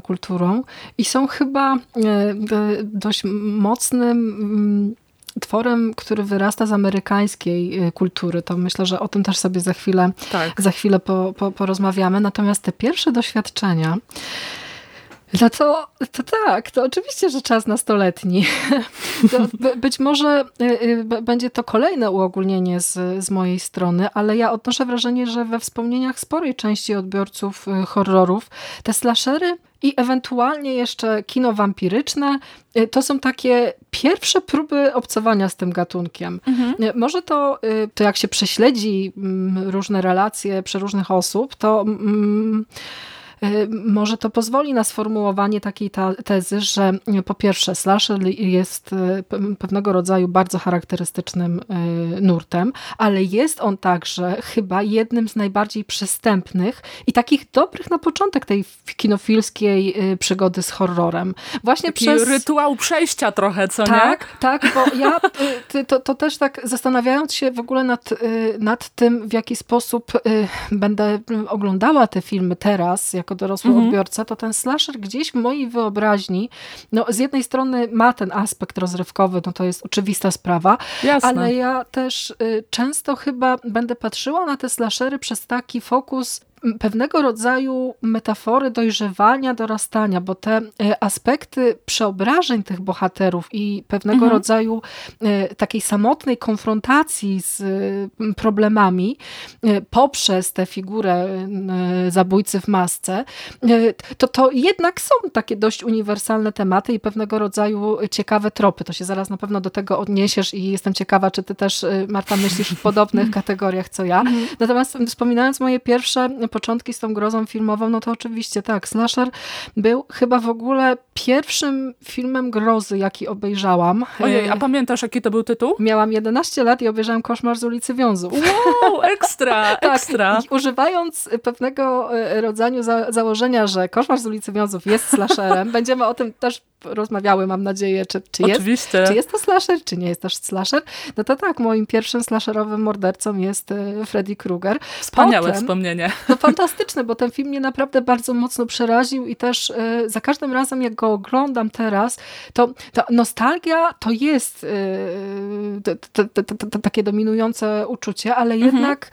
kulturą i są chyba e, dość mocnym mm, tworem, który wyrasta z amerykańskiej e, kultury. To myślę, że o tym też sobie za chwilę, Tak. za chwilę po, po, porozmawiamy. Natomiast te pierwsze doświadczenia no to, to tak, to oczywiście, że czas nastoletni. *laughs* To by- być może y, y, będzie to kolejne uogólnienie z, z mojej strony, ale ja odnoszę wrażenie, że we wspomnieniach sporej części odbiorców y, horrorów te slashery i ewentualnie jeszcze kino wampiryczne to są takie pierwsze próby obcowania z tym gatunkiem. Y, Może to, to jak się prześledzi mm, różne relacje przeróżnych osób, to mm, Może to pozwoli na sformułowanie takiej ta tezy, że y, po pierwsze slasher jest y, pe- pewnego rodzaju bardzo charakterystycznym y, nurtem, ale jest on także chyba jednym z najbardziej przystępnych i takich dobrych na początek tej kinofilskiej y, przygody z horrorem. Właśnie Taki przez... rytuał przejścia trochę, co nie? Tak, tak, bo ja y, to, to też tak zastanawiając się w ogóle nad, y, nad tym, w jaki sposób y, będę oglądała te filmy teraz, jako dorosły Mhm. odbiorca, to ten slasher gdzieś w mojej wyobraźni, no z jednej strony ma ten aspekt rozrywkowy, no to jest oczywista sprawa, Jasne. ale ja też y, często chyba będę patrzyła na te slashery przez taki fokus pewnego rodzaju metafory dojrzewania, dorastania, bo te y, aspekty przeobrażeń tych bohaterów i pewnego rodzaju y, takiej samotnej konfrontacji z y, problemami poprzez tę figurę zabójcy w masce, to, to jednak są takie dość uniwersalne tematy i pewnego rodzaju ciekawe tropy. To się zaraz na pewno do tego odniesiesz i jestem ciekawa, czy ty też, Marta, myślisz w podobnych *laughs* kategoriach, co ja. Natomiast wspominając moje pierwsze początki z tą grozą filmową, no to oczywiście tak, Slasher był chyba w ogóle pierwszym filmem grozy, jaki obejrzałam. Ojej, a pamiętasz jaki to był tytuł? Miałam 11 lat i obejrzałam Koszmar z ulicy Wiązów. Wow, ekstra, *laughs* ekstra. Tak, i używając pewnego e, rodzaju za założenia, że Koszmar z ulicy Wiązów jest slasherem, będziemy o tym też rozmawiały, mam nadzieję, czy, czy, jest, Oczywiście. czy jest to slasher, czy nie jest też slasher. No to tak, moim pierwszym slasherowym mordercą jest e, Freddy Krueger. Wspaniałe Potem- wspomnienie. *laughs* no fantastyczne, bo ten film mnie naprawdę bardzo mocno przeraził i też e, za każdym razem, jak go oglądam teraz, to ta nostalgia to jest to, to, to, to, to takie dominujące uczucie, ale jednak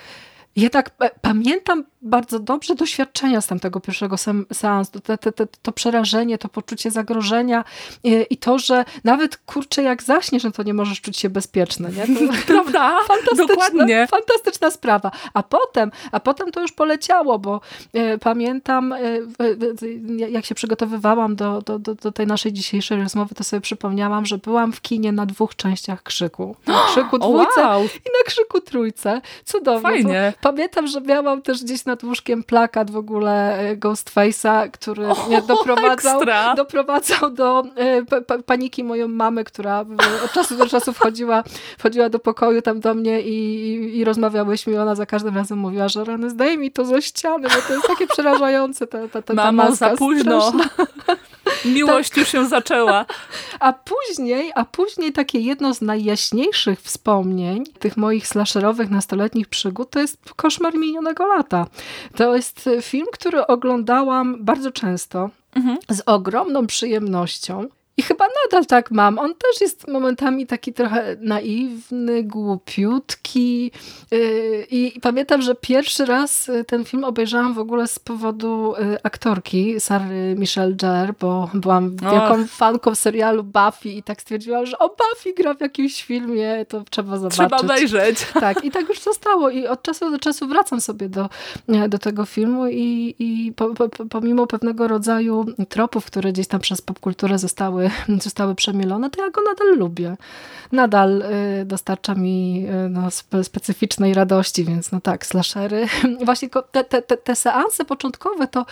jednak e, pamiętam bardzo dobrze doświadczenia z tamtego pierwszego seansu. Te, te, te, to przerażenie, to poczucie zagrożenia e, i to, że nawet kurczę jak zaśniesz, no to nie możesz czuć się bezpieczny. Nie? To, *laughs* Prawda? *laughs* Fantastyczna, Dokładnie. fantastyczna sprawa. A potem, a potem to już poleciało, bo e, pamiętam, e, jak się przygotowywałam do, do, do, do tej naszej dzisiejszej rozmowy, to sobie przypomniałam, że byłam w kinie na dwóch częściach Krzyku. *gasps* Na Krzyku dwójce wow. i na Krzyku trójce. Cudownie. Fajnie. Pamiętam, że miałam też gdzieś nad łóżkiem plakat w ogóle e, Ghostface'a, który mnie doprowadzał, ekstra. doprowadzał do e, pa, pa, paniki moją mamę, która od czasu do czasu wchodziła, wchodziła do pokoju tam do mnie i, i, i rozmawiałyśmy i ona za każdym razem mówiła, że rany zdejmij to ze ściany, bo to jest takie przerażające ta, ta, ta, ta Mamo, maska za późno. straszna. Miłość już się zaczęła. A później, a później takie jedno z najjaśniejszych wspomnień tych moich slasherowych nastoletnich przygód to jest Koszmar minionego lata. To jest e, film, który oglądałam bardzo często, z ogromną przyjemnością. I chyba nadal tak mam. On też jest momentami taki trochę naiwny, głupiutki. Yy, I pamiętam, że pierwszy raz y, ten film obejrzałam w ogóle z powodu y, aktorki Sary Michelle Gellar, bo byłam wielką fanką serialu Buffy i tak stwierdziłam, że o Buffy gra w jakimś filmie, to trzeba zobaczyć. Trzeba obejrzeć. *laughs* Tak, i tak już zostało. I od czasu do czasu wracam sobie do, do tego filmu i, i po, po- pomimo pewnego rodzaju tropów, które gdzieś tam przez popkulturę zostały zostały, *laughs* zostały przemielone, to ja go nadal lubię. Nadal y, dostarcza mi y, no, spe, specyficznej radości, więc no tak, slashery. *laughs* Właśnie te, te, te seanse początkowe to,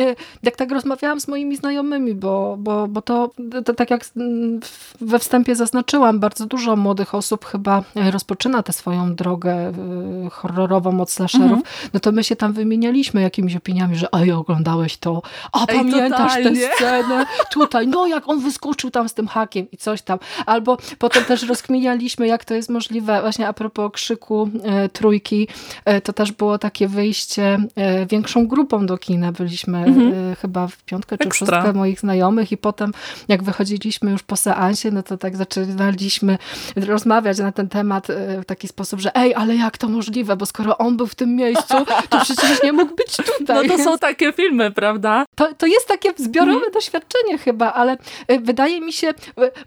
y, jak tak rozmawiałam z moimi znajomymi, bo, bo, bo to, to tak jak we wstępie zaznaczyłam, bardzo dużo młodych osób chyba rozpoczyna tę swoją drogę horrorową od slasherów, mhm. no to my się tam wymienialiśmy jakimiś opiniami, że oj, oglądałeś to, a Ej, pamiętasz tę scenę tutaj, no jak on wyskoczył tam z tym hakiem i coś tam. Albo potem też rozkminialiśmy, jak to jest możliwe, właśnie a propos krzyku e, trójki, e, to też było takie wyjście e, większą grupą do kina. Byliśmy mhm. e, chyba w piątkę czy Ekstra. szóstkę moich znajomych i potem jak wychodziliśmy już po seansie, no to tak zaczynaliśmy rozmawiać na ten temat e, w taki sposób, że ej, ale jak to możliwe, bo skoro on był w tym miejscu, to przecież nie mógł być tutaj. No to są takie filmy, prawda? To, to jest takie zbiorowe mhm. doświadczenie chyba, ale e, wydaje mi się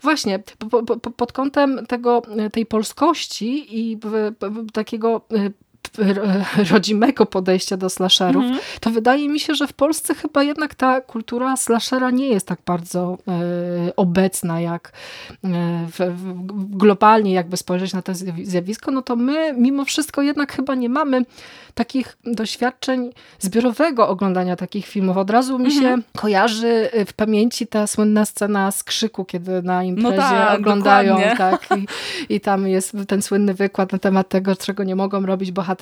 właśnie pod kątem tego, tej polskości i takiego rodzimego podejścia do slasherów, mm -hmm. to wydaje mi się, że w Polsce chyba jednak ta kultura slashera nie jest tak bardzo e, obecna, jak e, w, w, globalnie jakby spojrzeć na to zjawisko, no to my mimo wszystko jednak chyba nie mamy takich doświadczeń zbiorowego oglądania takich filmów. Od razu mi się mhm. kojarzy y, w pamięci ta słynna scena z krzyku, kiedy na imprezie no tak, oglądają. Tak, i, I tam jest ten słynny wykład na temat tego, czego nie mogą robić bohaterowie,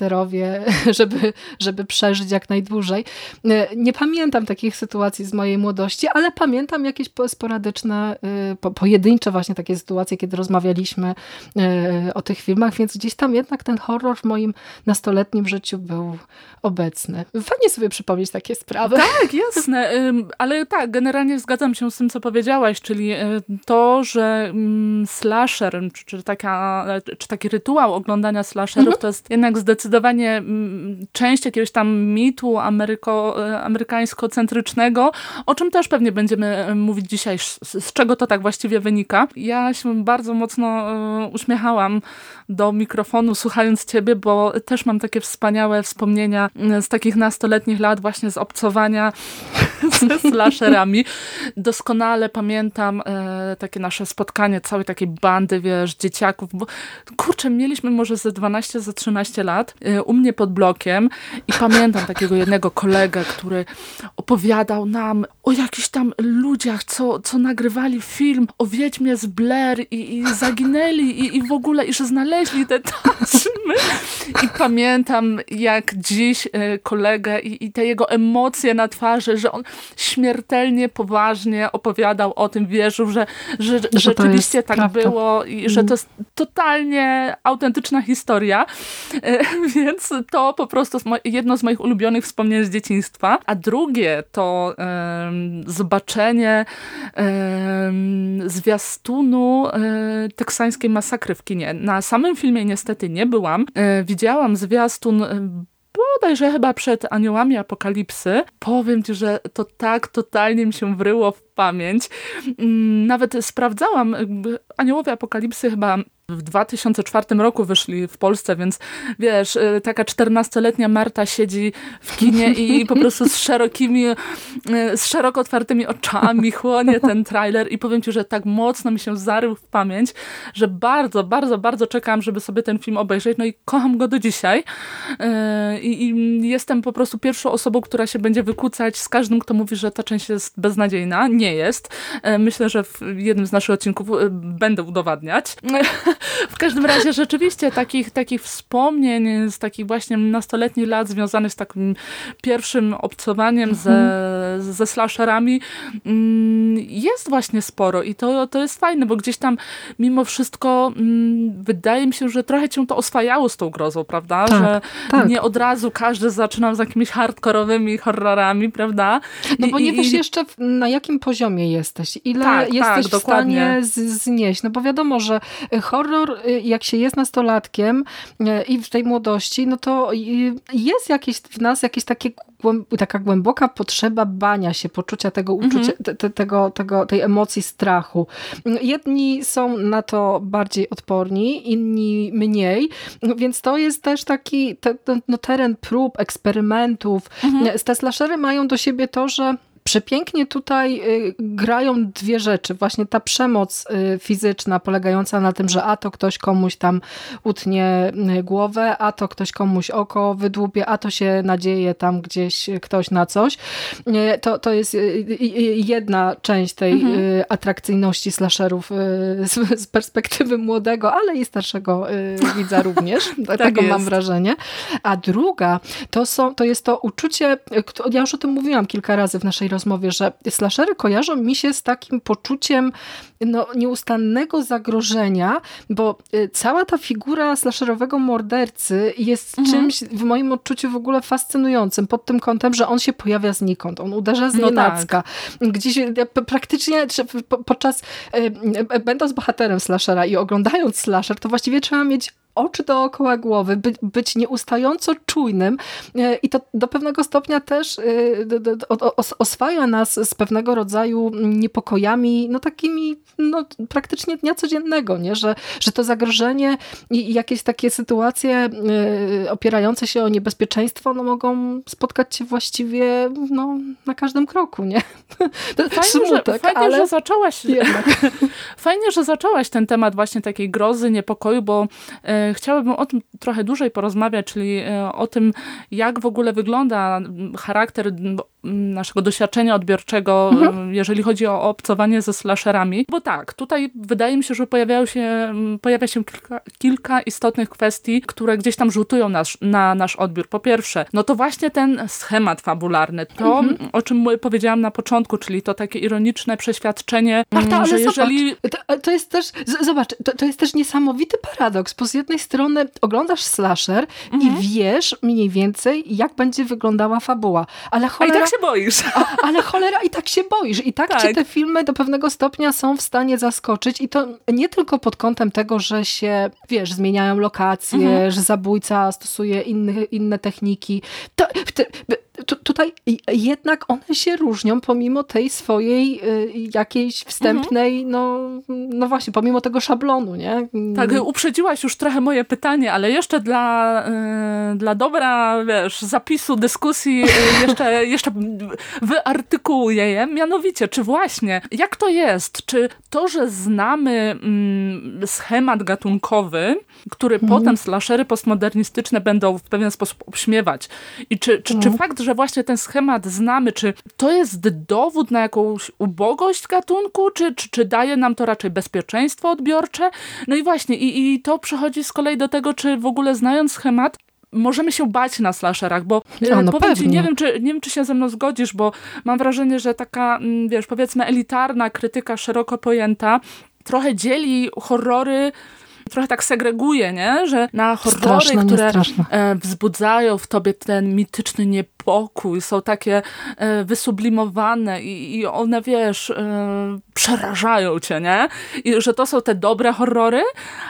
*laughs* żeby, żeby przeżyć jak najdłużej. Y, nie pamiętam takich sytuacji z mojej młodości, ale pamiętam jakieś sporadyczne, po, pojedyncze właśnie takie sytuacje, kiedy rozmawialiśmy o tych filmach, więc gdzieś tam jednak ten horror w moim nastoletnim życiu był obecny. Fajnie sobie przypomnieć takie sprawy. Tak, jasne, ale tak, generalnie zgadzam się z tym, co powiedziałaś, czyli e, to, że mm, slasher, czy, taka, czy taki rytuał oglądania slasherów, mhm. to jest jednak zdecydowanie mm, część jakiegoś tam mitu ameryko, e, amerykańsko-centrycznego, o czym też pewnie będziemy e, mówić dzisiaj, z, z czego to tak właściwie wynika. Ja się bardzo mocno uśmiechałam do mikrofonu słuchając ciebie, bo też mam takie wspaniałe wspomnienia z takich nastoletnich lat właśnie z obcowania *laughs* ze slasherami. Doskonale pamiętam e, takie nasze spotkanie całej takiej bandy, wiesz, dzieciaków, bo kurczę, mieliśmy może ze 12, ze 13 lat e, u mnie pod blokiem i pamiętam takiego jednego kolegę, który opowiadał nam o jakichś tam ludziach, co, co nagrywali film o Wiedźmie z Blair i, i zaginęli i, i w ogóle, i że znaleźli te taśmy. I pamiętam, jak dziś e, kolegę i, i te jego emocje na twarzy, że on śmiertelnie poważnie opowiadał o tym, wierzył, że, że, że rzeczywiście tak prawda. było i że to jest totalnie autentyczna historia. E, *laughs* więc to po prostu jedno z moich ulubionych wspomnień z dzieciństwa. A drugie to um, zobaczenie um, zwiastunu um, teksańskiej masakry w kinie. Na samym filmie niestety nie byłam. Widziałam zwiastun bodajże chyba przed Aniołami Apokalipsy. Powiem Ci, że to tak totalnie mi się wryło w pamięć. Mm, nawet sprawdzałam, Aniołowie Apokalipsy chyba w 2004 roku wyszli w Polsce, więc wiesz, y, taka 14-letnia Marta siedzi w kinie i po prostu z szerokimi, y, z szeroko otwartymi oczami chłonie ten trailer i powiem ci, że tak mocno mi się zarył w pamięć, że bardzo, bardzo, bardzo czekam, żeby sobie ten film obejrzeć, no i kocham go do dzisiaj y, i, i jestem po prostu pierwszą osobą, która się będzie wykucać z każdym, kto mówi, że ta część jest beznadziejna. Nie jest. Myślę, że w jednym z naszych odcinków będę udowadniać. *laughs* w każdym razie rzeczywiście takich, takich wspomnień z takich właśnie nastoletnich lat związanych z takim pierwszym obcowaniem ze, mhm. ze slasherami mm, jest właśnie sporo i to, to jest fajne, bo gdzieś tam mimo wszystko mm, wydaje mi się, że trochę cię to oswajało z tą grozą, prawda? Tak, że tak. nie od razu każdy zaczynał z jakimiś hardkorowymi horrorami, prawda? No bo nie I, wiesz i... jeszcze na jakim poziomie jesteś, ile tak, jesteś tak, w stanie znieść. No bo wiadomo, że horror y, jak się jest nastolatkiem y, i w tej młodości, no to jest jakieś w nas jakieś takie taka głęboka potrzeba bania się, poczucia tego uczucia, mhm. te, te, tego, tego, tej emocji strachu. Jedni są na to bardziej odporni, inni mniej, więc to jest też taki te, no, teren prób, eksperymentów. Mhm. Te slashery mają do siebie to, że Przepięknie tutaj y, grają dwie rzeczy. Właśnie ta przemoc y, fizyczna polegająca na tym, że a to ktoś komuś tam utnie y, głowę, a to ktoś komuś oko wydłubie, a to się nadzieje tam gdzieś ktoś na coś. To, to jest jedna część tej mhm. atrakcyjności slasherów z, z, perspektywy młodego, ale i starszego widza również. *laughs* tak Tego jest. mam wrażenie. A druga to, są, to jest to uczucie, ja już o tym mówiłam kilka razy w naszej rozmowie, że slashery kojarzą mi się z takim poczuciem no, nieustannego zagrożenia, bo y, cała ta figura slasherowego mordercy jest mhm. czymś w moim odczuciu w ogóle fascynującym pod tym kątem, że on się pojawia znikąd, on uderza z no nienacka. Tak. Gdzieś praktycznie podczas, y, będąc bohaterem slashera i oglądając slasher, to właściwie trzeba mieć oczy dookoła głowy, by, być nieustająco czujnym e, i to do pewnego stopnia też e, oswaja nas z pewnego rodzaju niepokojami, no takimi no, praktycznie dnia codziennego, nie? Że, że to zagrożenie i jakieś takie sytuacje e, opierające się o niebezpieczeństwo, no mogą spotkać cię właściwie no, na każdym kroku, nie? Fajnie, Smutek, że, fajnie ale... że zaczęłaś *laughs* fajnie, że zaczęłaś ten temat właśnie takiej grozy, niepokoju, bo chciałabym o tym trochę dłużej porozmawiać, czyli e, o tym, jak w ogóle wygląda charakter naszego doświadczenia odbiorczego, mhm. jeżeli chodzi o obcowanie ze slasherami. Bo tak, tutaj wydaje mi się, że pojawiają się, pojawia się kilka, kilka istotnych kwestii, które gdzieś tam rzutują nas, na nasz odbiór. Po pierwsze, no to właśnie ten schemat fabularny, to mhm. o czym powiedziałam na początku, czyli to takie ironiczne przeświadczenie, Marta, ale że jeżeli... Zobacz, to, to, jest też, zobacz, to, to jest też niesamowity paradoks, bo z jednej strony oglądasz slasher mhm. i wiesz mniej więcej, jak będzie wyglądała fabuła, ale cholera... A i tak się boisz. A, ale cholera, i tak się boisz. I tak, tak cię te filmy do pewnego stopnia są w stanie zaskoczyć i to nie tylko pod kątem tego, że się, wiesz, zmieniają lokacje, mhm. że zabójca stosuje inne, inne techniki. To, tutaj jednak one się różnią pomimo tej swojej y, jakiejś wstępnej, mhm. no, no właśnie, pomimo tego szablonu, nie? Tak, uprzedziłaś już trochę moje pytanie, ale jeszcze dla, y, dla dobra, wiesz, zapisu dyskusji y, jeszcze, *laughs* jeszcze wyartykułuję je, mianowicie, czy właśnie, jak to jest, czy to, że znamy mm, schemat gatunkowy, który mhm. potem slashery postmodernistyczne będą w pewien sposób obśmiewać i czy, czy, czy mhm. fakt, że właśnie ten schemat znamy, czy to jest dowód na jakąś ubogość gatunku, czy, czy, czy daje nam to raczej bezpieczeństwo odbiorcze? No i właśnie, i, i to przychodzi z kolei do tego, czy w ogóle znając schemat, możemy się bać na slasherach, bo no, no powiem ci, nie wiem, czy, nie wiem, czy się ze mną zgodzisz, bo mam wrażenie, że taka, mm, wiesz, powiedzmy elitarna krytyka szeroko pojęta trochę dzieli horrory trochę tak segreguje, nie? że na horrory, straszne, które e, wzbudzają w tobie ten mityczny niepokój, są takie e, wysublimowane i, i one, wiesz, e, przerażają cię, nie? I że to są te dobre horrory,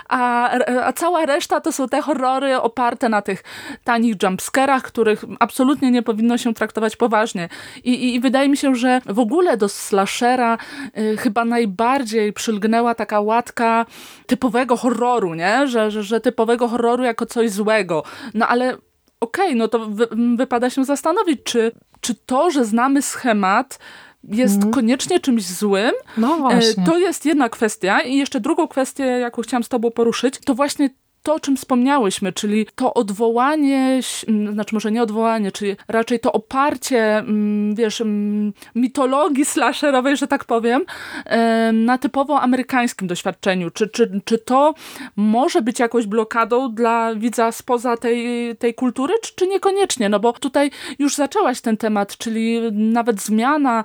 a, a cała reszta to są te horrory oparte na tych tanich jumpscarach, których absolutnie nie powinno się traktować poważnie. I, i, i wydaje mi się, że w ogóle do slashera y, chyba najbardziej przylgnęła taka łatka typowego horroru, nie? Że, że, że typowego horroru jako coś złego. No ale okej, okay, no to wy, wypada się zastanowić, czy, czy to, że znamy schemat, jest mm. koniecznie czymś złym. No e, właśnie. To jest jedna kwestia. I jeszcze drugą kwestię, jaką chciałam z tobą poruszyć, to właśnie to, o czym wspomniałyśmy, czyli to odwołanie, znaczy może nie odwołanie, czyli raczej to oparcie, wiesz, mitologii slasherowej, że tak powiem, na typowo amerykańskim doświadczeniu. Czy, czy, czy to może być jakąś blokadą dla widza spoza tej, tej kultury, czy, czy niekoniecznie? No bo tutaj już zaczęłaś ten temat, czyli nawet zmiana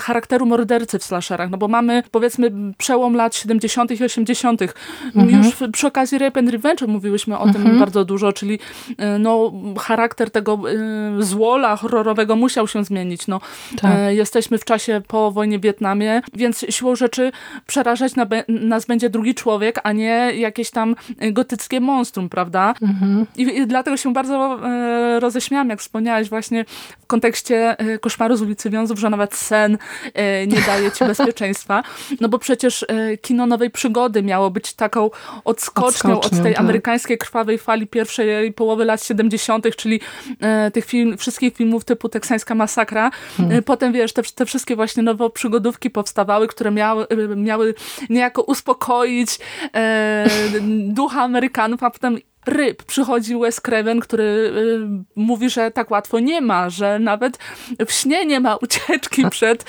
charakteru mordercy w slasherach, no bo mamy powiedzmy przełom lat 70. i 80. Mhm. Już przy okazji Rape and Revenge mówiłyśmy o tym mhm. bardzo dużo, czyli e, no, charakter tego e, złola horrorowego musiał się zmienić. No, tak. E, jesteśmy w czasie po wojnie w Wietnamie, więc siłą rzeczy przerażać na, nas będzie drugi człowiek, a nie jakieś tam gotyckie monstrum, prawda? Mhm. I, I, dlatego się bardzo e, roześmiałam, jak wspomniałaś właśnie w kontekście e, koszmaru z ulicy Wiązów, że nawet sen nie daje ci *laughs* bezpieczeństwa. No bo przecież kino nowej przygody miało być taką odskocznią od tej tak. amerykańskiej krwawej fali pierwszej połowy lat 70., czyli e, tych film, wszystkich filmów typu Teksańska Masakra. Hmm. E, potem wiesz, te, te wszystkie właśnie nowe przygodówki powstawały, które miały, e, miały niejako uspokoić e, *laughs* ducha Amerykanów, a potem ryb. Przychodzi Wes Craven, który y, mówi, że tak łatwo nie ma, że nawet w śnie nie ma ucieczki przed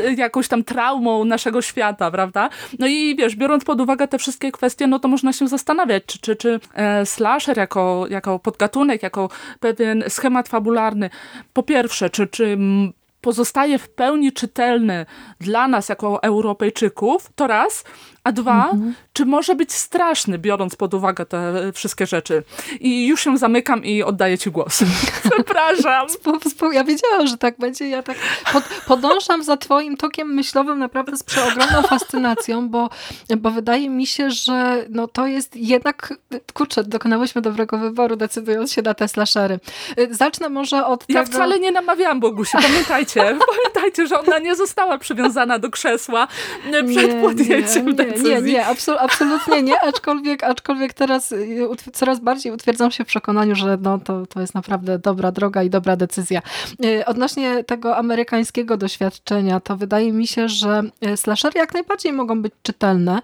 y, jakąś tam traumą naszego świata, prawda? No i wiesz, biorąc pod uwagę te wszystkie kwestie, no to można się zastanawiać, czy, czy, czy e, slasher jako, jako podgatunek, jako pewien schemat fabularny, po pierwsze, czy, czy pozostaje w pełni czytelny dla nas jako Europejczyków, to raz, a dwa, mhm. czy może być straszny, biorąc pod uwagę te wszystkie rzeczy. I już się zamykam i oddaję ci głos. *laughs* Przepraszam. *laughs* ja wiedziałam, że tak będzie. Ja tak pod, podążam za twoim tokiem myślowym naprawdę z przeogromną fascynacją, bo, bo wydaje mi się, że no to jest jednak, kurczę, dokonałyśmy dobrego wyboru, decydując się na te slashery. Zacznę może od ja tego... Ja wcale nie namawiałam Bogusi, pamiętajcie. *laughs* pamiętajcie, że ona nie została przywiązana do krzesła przed nie, podjęciem nie, decyzji. Nie, nie, absol absolutnie nie, aczkolwiek, aczkolwiek teraz y, coraz bardziej utwierdzam się w przekonaniu, że no, to, to jest naprawdę dobra droga i dobra decyzja. Y, odnośnie tego amerykańskiego doświadczenia, to wydaje mi się, że y, slashery jak najbardziej mogą być czytelne,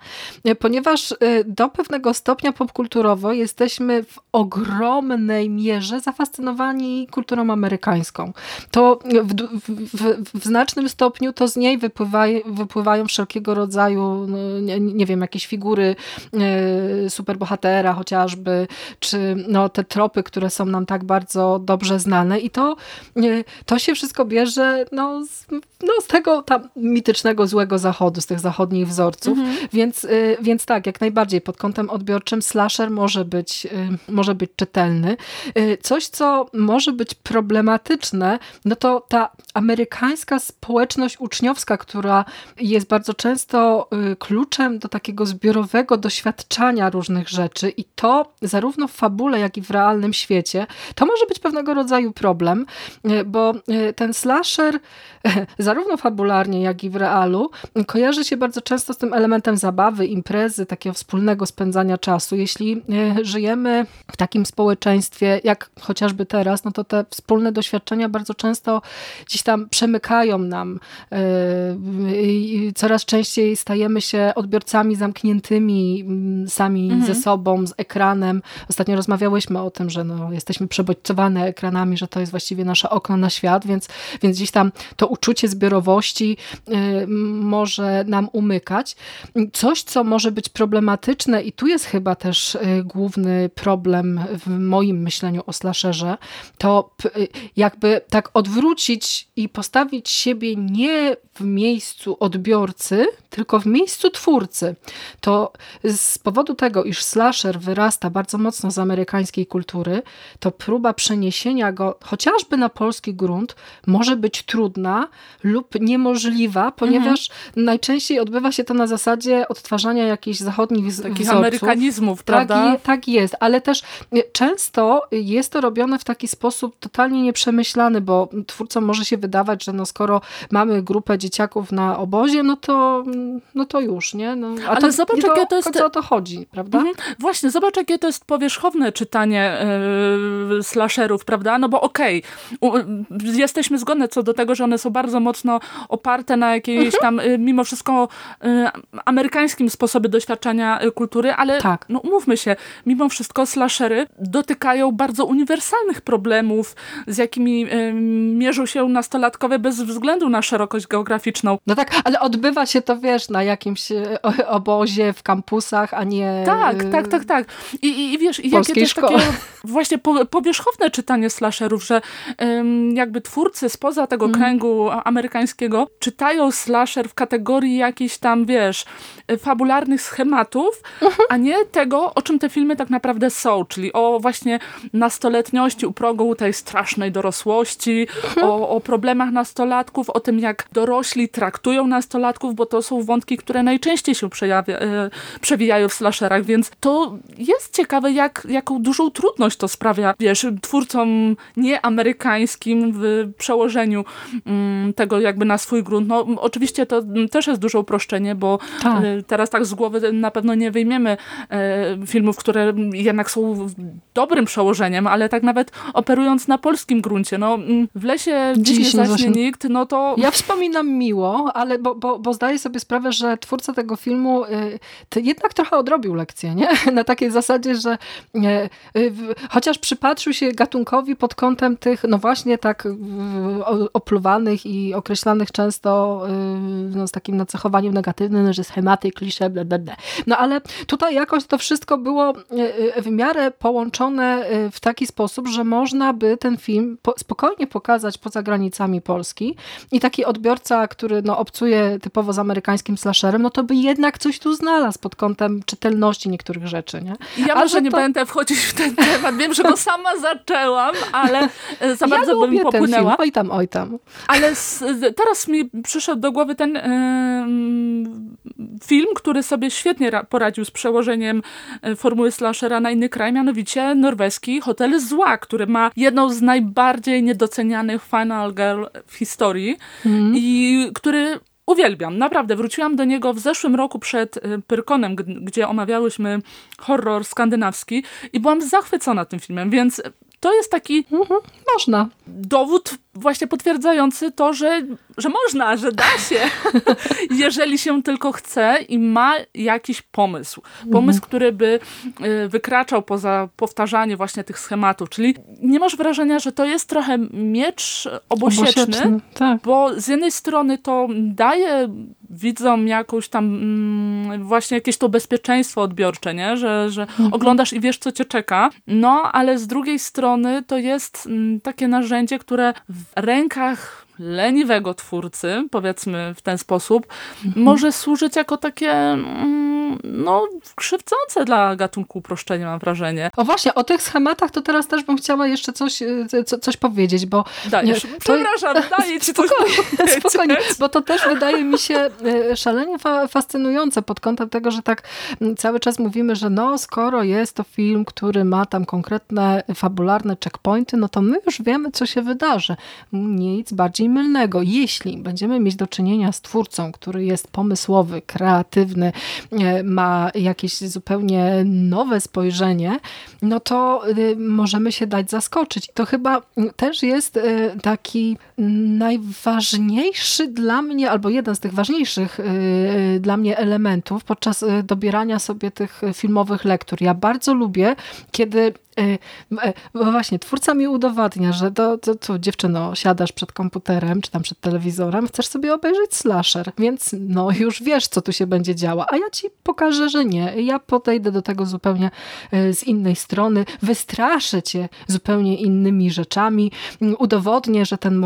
ponieważ do pewnego stopnia popkulturowo jesteśmy w ogromnej mierze zafascynowani kulturą amerykańską. To w, w, w, w znacznym stopniu to z niej wypływają, wypływają wszelkiego rodzaju no, nie, wiem, jakieś figury e, superbohatera chociażby, czy no, te tropy, które są nam tak bardzo dobrze znane i to, e, to się wszystko bierze no, z, no, z tego tam mitycznego złego zachodu, z tych zachodnich wzorców, mhm. więc, e, więc tak, jak najbardziej pod kątem odbiorczym slasher może być, może być czytelny. Coś, co może być problematyczne, no to ta amerykańska społeczność uczniowska, która jest bardzo często kluczem do takiego zbiorowego doświadczania różnych rzeczy i to zarówno w fabule, jak i w realnym świecie, to może być pewnego rodzaju problem, e, bo e, ten slasher zarówno fabularnie, jak i w realu kojarzy się bardzo często z tym elementem zabawy, imprezy, takiego wspólnego spędzania czasu. Jeśli e, żyjemy w takim społeczeństwie, jak chociażby teraz, no to te wspólne doświadczenia bardzo często gdzieś tam przemykają nam. Coraz częściej stajemy się odbiorcami zamkniętymi mm, sami mhm. ze sobą, z ekranem. Ostatnio rozmawiałyśmy o tym, że no, jesteśmy przebodźcowane ekranami, że to jest właściwie nasze okno na świat, więc, więc gdzieś tam to uczucie zbiorowości y, może nam umykać. Coś, co może być problematyczne i tu jest chyba też y, główny problem w moim myśleniu o slasherze, to y, jakby tak odwrócić i postawić siebie nie w miejscu odbiorcy, tylko w miejscu twórcy. To z powodu tego, iż slasher wyrasta bardzo mocno z amerykańskiej kultury, to próba przeniesienia go chociażby na polski grunt może być trudna lub niemożliwa, ponieważ mhm. najczęściej odbywa się to na zasadzie odtwarzania jakichś zachodnich Takich wzorców. amerykanizmów, prawda? Tak, tak jest, ale też często jest to robione w taki sposób totalnie nieprzemyślany, bo twórcom może się wydawać, że no skoro mamy grupę dzieciaków na obozie, no to, no to już, nie? No, a Ale to, zobacz, jakie to jest... Co o to chodzi, prawda? Mhm. Właśnie, zobacz, jakie to jest powierzchowne czytanie yy, slasherów, prawda? No bo okej, okay, jesteśmy zgodne co do tego, że one są bardzo mocno oparte na jakiejś mhm. tam, yy, mimo wszystko, yy, amerykańskim sposobie doświadczania y, kultury, ale tak. no umówmy się, mimo wszystko slashery dotykają bardzo uniwersalnych problemów, z jakimi mierzą się nastolatkowie bez względu na szerokość geograficzną. No tak, ale odbywa się to, wiesz, na jakimś e, obozie, w kampusach, a nie Tak, tak, tak, tak. I, i wiesz, i jakie jest takie *laughs* właśnie powierzchowne czytanie slasherów, że jakby twórcy spoza tego mm. kręgu amerykańskiego czytają slasher w kategorii jakichś tam, wiesz, fabularnych schematów, uh mhm. -huh. a nie tego, o czym te filmy tak naprawdę są, czyli o właśnie nastoletniości, u progu tej strasznej dorosłości, uh -huh. o, o problemach nastolatków, o tym, jak dorośli traktują nastolatków, bo to są wątki, które najczęściej się przejawia, e, przewijają w slasherach, więc to jest ciekawe, jak, jaką dużą trudność to sprawia, wiesz, twórcom nieamerykańskim w przełożeniu mm, tego jakby na swój grunt. No oczywiście to też jest duże uproszczenie, bo Tak. e, teraz tak z głowy na pewno nie wyjmiemy e, filmów, które jednak są dobrym przełożeniem, ale tak nawet operując na polskim gruncie, no mm, w lesie dziś nie nie zaśnie zaśnie- nikt, no to Ja wspominam miło, ale bo, bo, bo zdaję sobie sprawę, że twórca tego filmu y, jednak trochę odrobił lekcję, nie? *laughs* Na takiej zasadzie, że y, y, chociaż przypatrzył się gatunkowi pod kątem tych, no właśnie tak opluwanych i określanych często y, no, z takim nacechowaniem negatywnym, że schematy, klisze, bla, bla, bla. No ale tutaj jakoś to wszystko było y, y, w miarę połączone w taki sposób, że można by ten film po, spokojnie pokazać poza granicami Polski i taki odbiorca, który no, obcuje typowo z amerykańskim slasherem, no to by jednak coś tu znalazł pod kątem czytelności niektórych rzeczy, nie? ja A może że nie to- będę wchodzić w ten temat, wiem, że go *laughs* sama zaczęłam, ale e, za bardzo ja bym lubię ten film, popłynęła. oj tam, oj tam. Ale z, teraz mi przyszedł do głowy ten em, film, który sobie świetnie ra- poradził z przełożeniem e, formuły slashera na inny kraj, mianowicie norweski Hotel Zła, który ma jedną z najbardziej niedocenianych Final Girl w historii i który uwielbiam. Naprawdę, wróciłam do niego w zeszłym roku przed e, Pyrkonem, gdzie omawiałyśmy horror skandynawski i byłam zachwycona tym filmem, więc to jest taki Można. dowód właśnie potwierdzający to, że, że można, że da się, *laughs* jeżeli się tylko chce i ma jakiś pomysł. Pomysł, który by y, wykraczał poza powtarzanie właśnie tych schematów. Czyli nie masz wrażenia, że to jest trochę miecz obosieczny, Obosieczny, Tak. bo z jednej strony to daje widzom jakąś tam mm, właśnie jakieś to bezpieczeństwo odbiorcze, nie? Że, że oglądasz i wiesz, co cię czeka. No, ale z drugiej strony to jest mm, takie narzędzie, które rękach leniwego twórcy, powiedzmy w ten sposób, może służyć jako takie mm, no, krzywdzące dla gatunku uproszczenie, mam wrażenie. O właśnie, o tych schematach to teraz też bym chciała jeszcze coś, y, co, coś powiedzieć, bo Dajesz. To- Przepraszam, *laughs* daję ci coś Spokojnie, spokojnie, bo to też wydaje mi się e, szalenie fa fascynujące pod kątem tego, że tak cały czas mówimy, że no skoro jest to film, który ma tam konkretne fabularne checkpointy, no to my już wiemy, co się wydarzy. Nic bardziej mylnego. Jeśli będziemy mieć do czynienia z twórcą, który jest pomysłowy, kreatywny, e, ma jakieś zupełnie nowe spojrzenie, no to y, możemy się dać zaskoczyć. I to chyba mm, też jest y, taki najważniejszy dla mnie, albo jeden z tych ważniejszych y, y, dla mnie elementów podczas y, dobierania sobie tych filmowych lektur. Ja bardzo lubię, kiedy e, właśnie, twórca mi udowadnia, że to, to, to dziewczyno, siadasz przed komputerem, czy tam przed telewizorem, chcesz sobie obejrzeć slasher, więc no już wiesz, co tu się będzie działo, a ja ci pokażę, że nie. Ja podejdę do tego zupełnie z innej strony, wystraszę cię zupełnie innymi rzeczami, udowodnię, że ten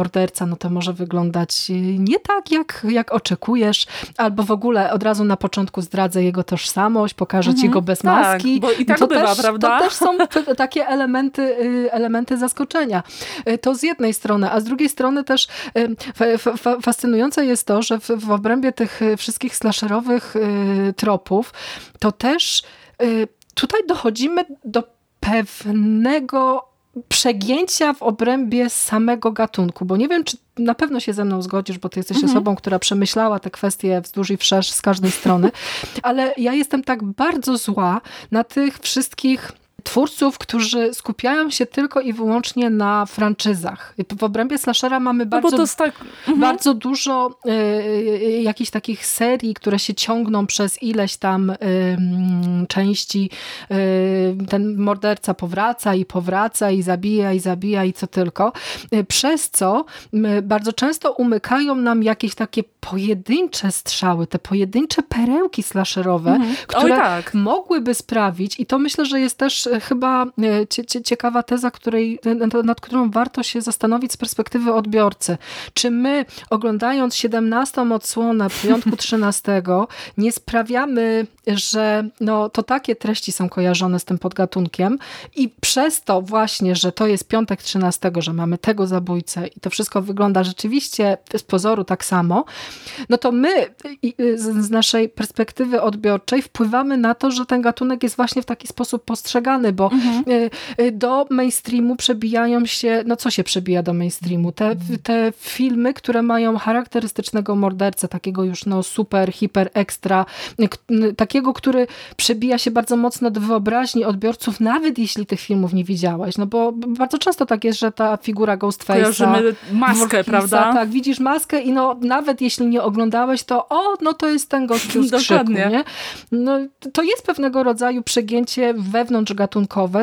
no to może wyglądać e, nie tak, jak, jak oczekujesz, albo w ogóle od razu na początku zdradzę jego tożsamość, pokażę ci go bez tak, maski. bo i tak to bywa, też, prawda? To też są takie elementy, y, elementy zaskoczenia. Y, To z jednej strony, a z drugiej strony też y, fa- fa- fascynujące jest to, że w, w obrębie tych y, wszystkich slasherowych y, tropów, to też y, tutaj dochodzimy do pewnego przegięcia w obrębie samego gatunku, bo nie wiem, czy na pewno się ze mną zgodzisz, bo ty jesteś Mhm. osobą, która przemyślała te kwestie wzdłuż i wszerz z każdej strony, *laughs* ale ja jestem tak bardzo zła na tych wszystkich twórców, którzy skupiają się tylko i wyłącznie na franczyzach. W obrębie slashera mamy No bardzo jest tak... Mhm. bardzo dużo y, jakichś takich serii, które się ciągną przez ileś tam y, części. Y, ten morderca powraca i powraca i zabija i zabija i co tylko. Przez co bardzo często umykają nam jakieś takie pojedyncze strzały, te pojedyncze perełki slasherowe, które tak. mogłyby sprawić, i to myślę, że jest też chyba ciekawa teza, której, nad którą warto się zastanowić z perspektywy odbiorcy. Czy my, oglądając 17 odsłonę piątku *laughs* 13, nie sprawiamy, że no, to takie treści są kojarzone z tym podgatunkiem i przez to właśnie, że to jest piątek 13, że mamy tego zabójcę i to wszystko wygląda rzeczywiście z pozoru tak samo, no to my z naszej perspektywy odbiorczej wpływamy na to, że ten gatunek jest właśnie w taki sposób postrzegany, bo mhm. Y, y, do mainstreamu przebijają się, no co się przebija do mainstreamu? Te, te filmy, które mają charakterystycznego mordercę, takiego już no super, hiper, ekstra, takiego, który przebija się bardzo mocno do wyobraźni odbiorców, nawet jeśli tych filmów nie widziałeś, no bo bardzo często tak jest, że ta figura Ghostface'a... Kojarzymy maskę, prawda? Tak, widzisz maskę i no nawet jeśli nie oglądałeś, to o, no to jest ten gościu z *laughs* krzyku, nie? No, to jest pewnego rodzaju przegięcie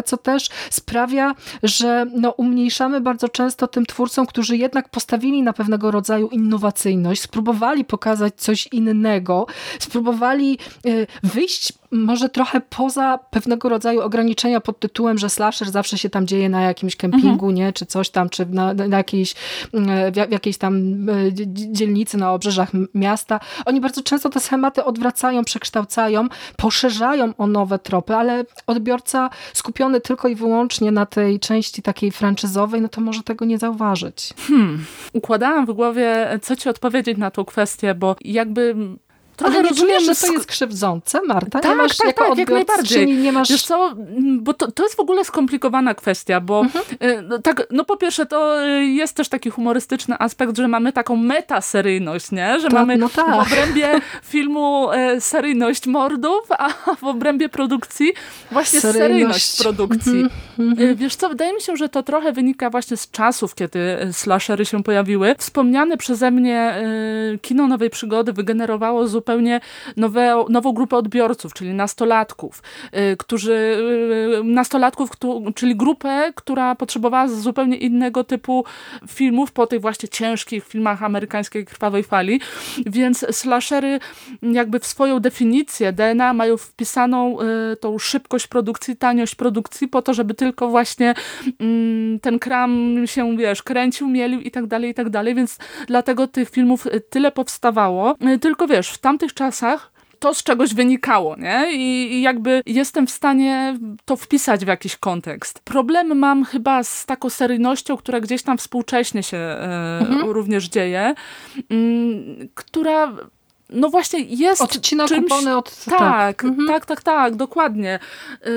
co też sprawia, że no, umniejszamy bardzo często tym twórcom, którzy jednak postawili na pewnego rodzaju innowacyjność, spróbowali pokazać coś innego, spróbowali y, wyjść może trochę poza pewnego rodzaju ograniczenia pod tytułem, że slasher zawsze się tam dzieje na jakimś kempingu, mhm. nie? czy coś tam, czy na, na jakiejś, mm, w jakiejś tam e, dzielnicy na obrzeżach miasta. Oni bardzo często te schematy odwracają, przekształcają, poszerzają o nowe tropy, ale odbiorca skupiony tylko i wyłącznie na tej części takiej franczyzowej, no to może tego nie zauważyć. Hmm. Układałam w głowie, co ci odpowiedzieć na tą kwestię, bo jakby Trochę Ale rozumiem, że to jest krzywdzące, Marta? Tak, nie masz tak, jako tak, jak najbardziej. Nie masz... Wiesz co, bo to, to jest w ogóle skomplikowana kwestia, bo mhm. E, no, tak, no po pierwsze to e, jest też taki humorystyczny aspekt, że mamy taką metaseryjność, nie? Że to, mamy no tak. w obrębie filmu e, seryjność mordów, a w obrębie produkcji właśnie seryjność, seryjność produkcji. Mhm. E, wiesz co, wydaje mi się, że to trochę wynika właśnie z czasów, kiedy slashery się pojawiły. Wspomniane przeze mnie e, kino nowej przygody wygenerowało zupełnie zupełnie nowe, nową grupę odbiorców, czyli nastolatków, y, którzy, y, nastolatków, czyli grupę, która potrzebowała zupełnie innego typu filmów po tych właśnie ciężkich filmach amerykańskiej krwawej fali, więc slashery jakby w swoją definicję DNA mają wpisaną y, tą szybkość produkcji, taniość produkcji po to, żeby tylko właśnie mm, ten kram się, wiesz, kręcił, mielił i tak dalej, i tak dalej, więc dlatego tych filmów tyle powstawało. Tylko wiesz, w tamtych czasach to z czegoś wynikało, nie? I, I, jakby jestem w stanie to wpisać w jakiś kontekst. Problem mam chyba z taką seryjnością, która gdzieś tam współcześnie się e, mhm. również dzieje, m, która no właśnie jest Odcina czymś... kupony od... Tak, tak, mhm. tak, tak, tak, dokładnie. Yy,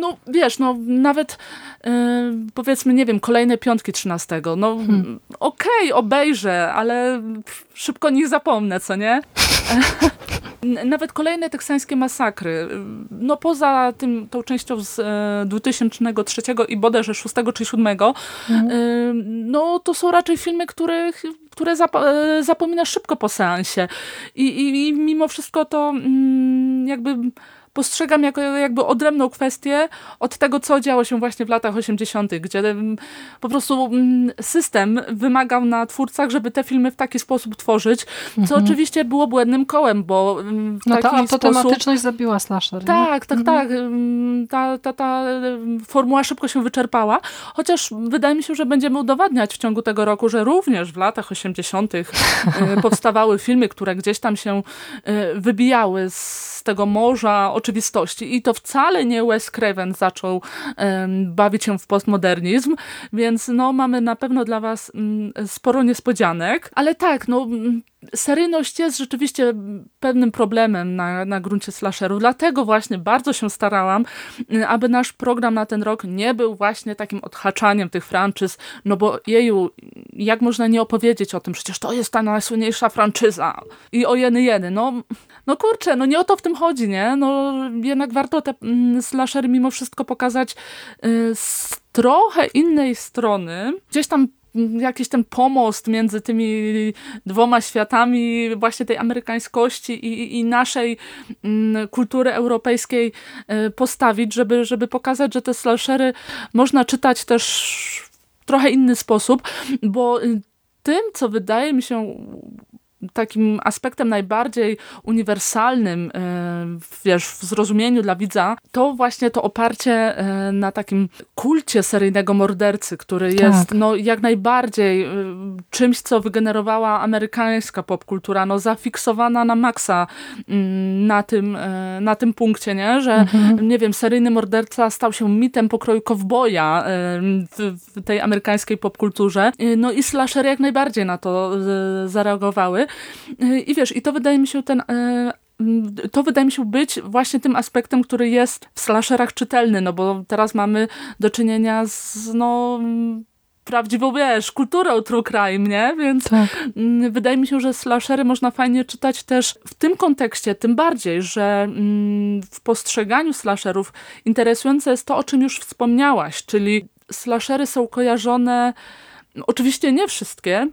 no wiesz, no nawet yy, powiedzmy, nie wiem, kolejne piątki 13, no hmm. okej, okay, obejrzę, ale szybko nich zapomnę, co nie? Nawet kolejne teksańskie masakry. No poza tym, tą częścią z e, 2003 i bodajże 6 czy 7, mhm. e, no to są raczej filmy, których, które zap e, zapominasz szybko po seansie. I, i, i mimo wszystko to mm, jakby postrzegam jako jakby odrębną kwestię od tego, co działo się właśnie w latach 80., gdzie mm, po prostu mm, system wymagał na twórcach, żeby te filmy w taki sposób tworzyć, co mhm. oczywiście było błędnym kołem, bo mm, w no taki ta autotematyczność sposób... zabiła slasher. Tak, tak, mhm. tak. Ta, ta, ta formuła szybko się wyczerpała, chociaż wydaje mi się, że będziemy udowadniać w ciągu tego roku, że również w latach 80. *laughs* E, powstawały filmy, które gdzieś tam się e, wybijały z tego morza oczywistości. I to wcale nie Wes Craven zaczął um, bawić się w postmodernizm, więc no mamy na pewno dla was um, sporo niespodzianek. Ale tak, no seryjność jest rzeczywiście pewnym problemem na, na gruncie slasherów. Dlatego właśnie bardzo się starałam, aby nasz program na ten rok nie był właśnie takim odhaczaniem tych franczyz, no bo jeju, jak można nie opowiedzieć o tym? Przecież to jest ta najsłynniejsza franczyza. I o jeny jeny. No, no kurczę, no nie o to w tym chodzi, nie? No jednak warto te mm, slashery mimo wszystko pokazać y, z trochę innej strony. Gdzieś tam jakiś ten pomost między tymi dwoma światami właśnie tej amerykańskości i, i naszej mm, kultury europejskiej y, postawić, żeby, żeby pokazać, że te slashery można czytać też w trochę inny sposób, bo y, tym, co wydaje mi się takim aspektem najbardziej uniwersalnym, e, wiesz, w zrozumieniu dla widza, to właśnie to oparcie e, na takim kulcie seryjnego mordercy, który Tak. jest no, jak najbardziej e, czymś, co wygenerowała amerykańska popkultura, no zafiksowana na maksa mm, na tym, na tym punkcie, nie? że Mhm. nie wiem, seryjny morderca stał się mitem pokroju kowboja w, w tej amerykańskiej popkulturze. No i slashery jak najbardziej na to zareagowały. I wiesz, i to wydaje mi się ten e, to wydaje mi się być właśnie tym aspektem, który jest w slasherach czytelny, no bo teraz mamy do czynienia z no prawdziwą, wiesz, kulturą true crime, nie? Więc Tak. wydaje mi się, że slashery można fajnie czytać też w tym kontekście, tym bardziej, że w postrzeganiu slasherów interesujące jest to, o czym już wspomniałaś, czyli slashery są kojarzone Oczywiście nie wszystkie,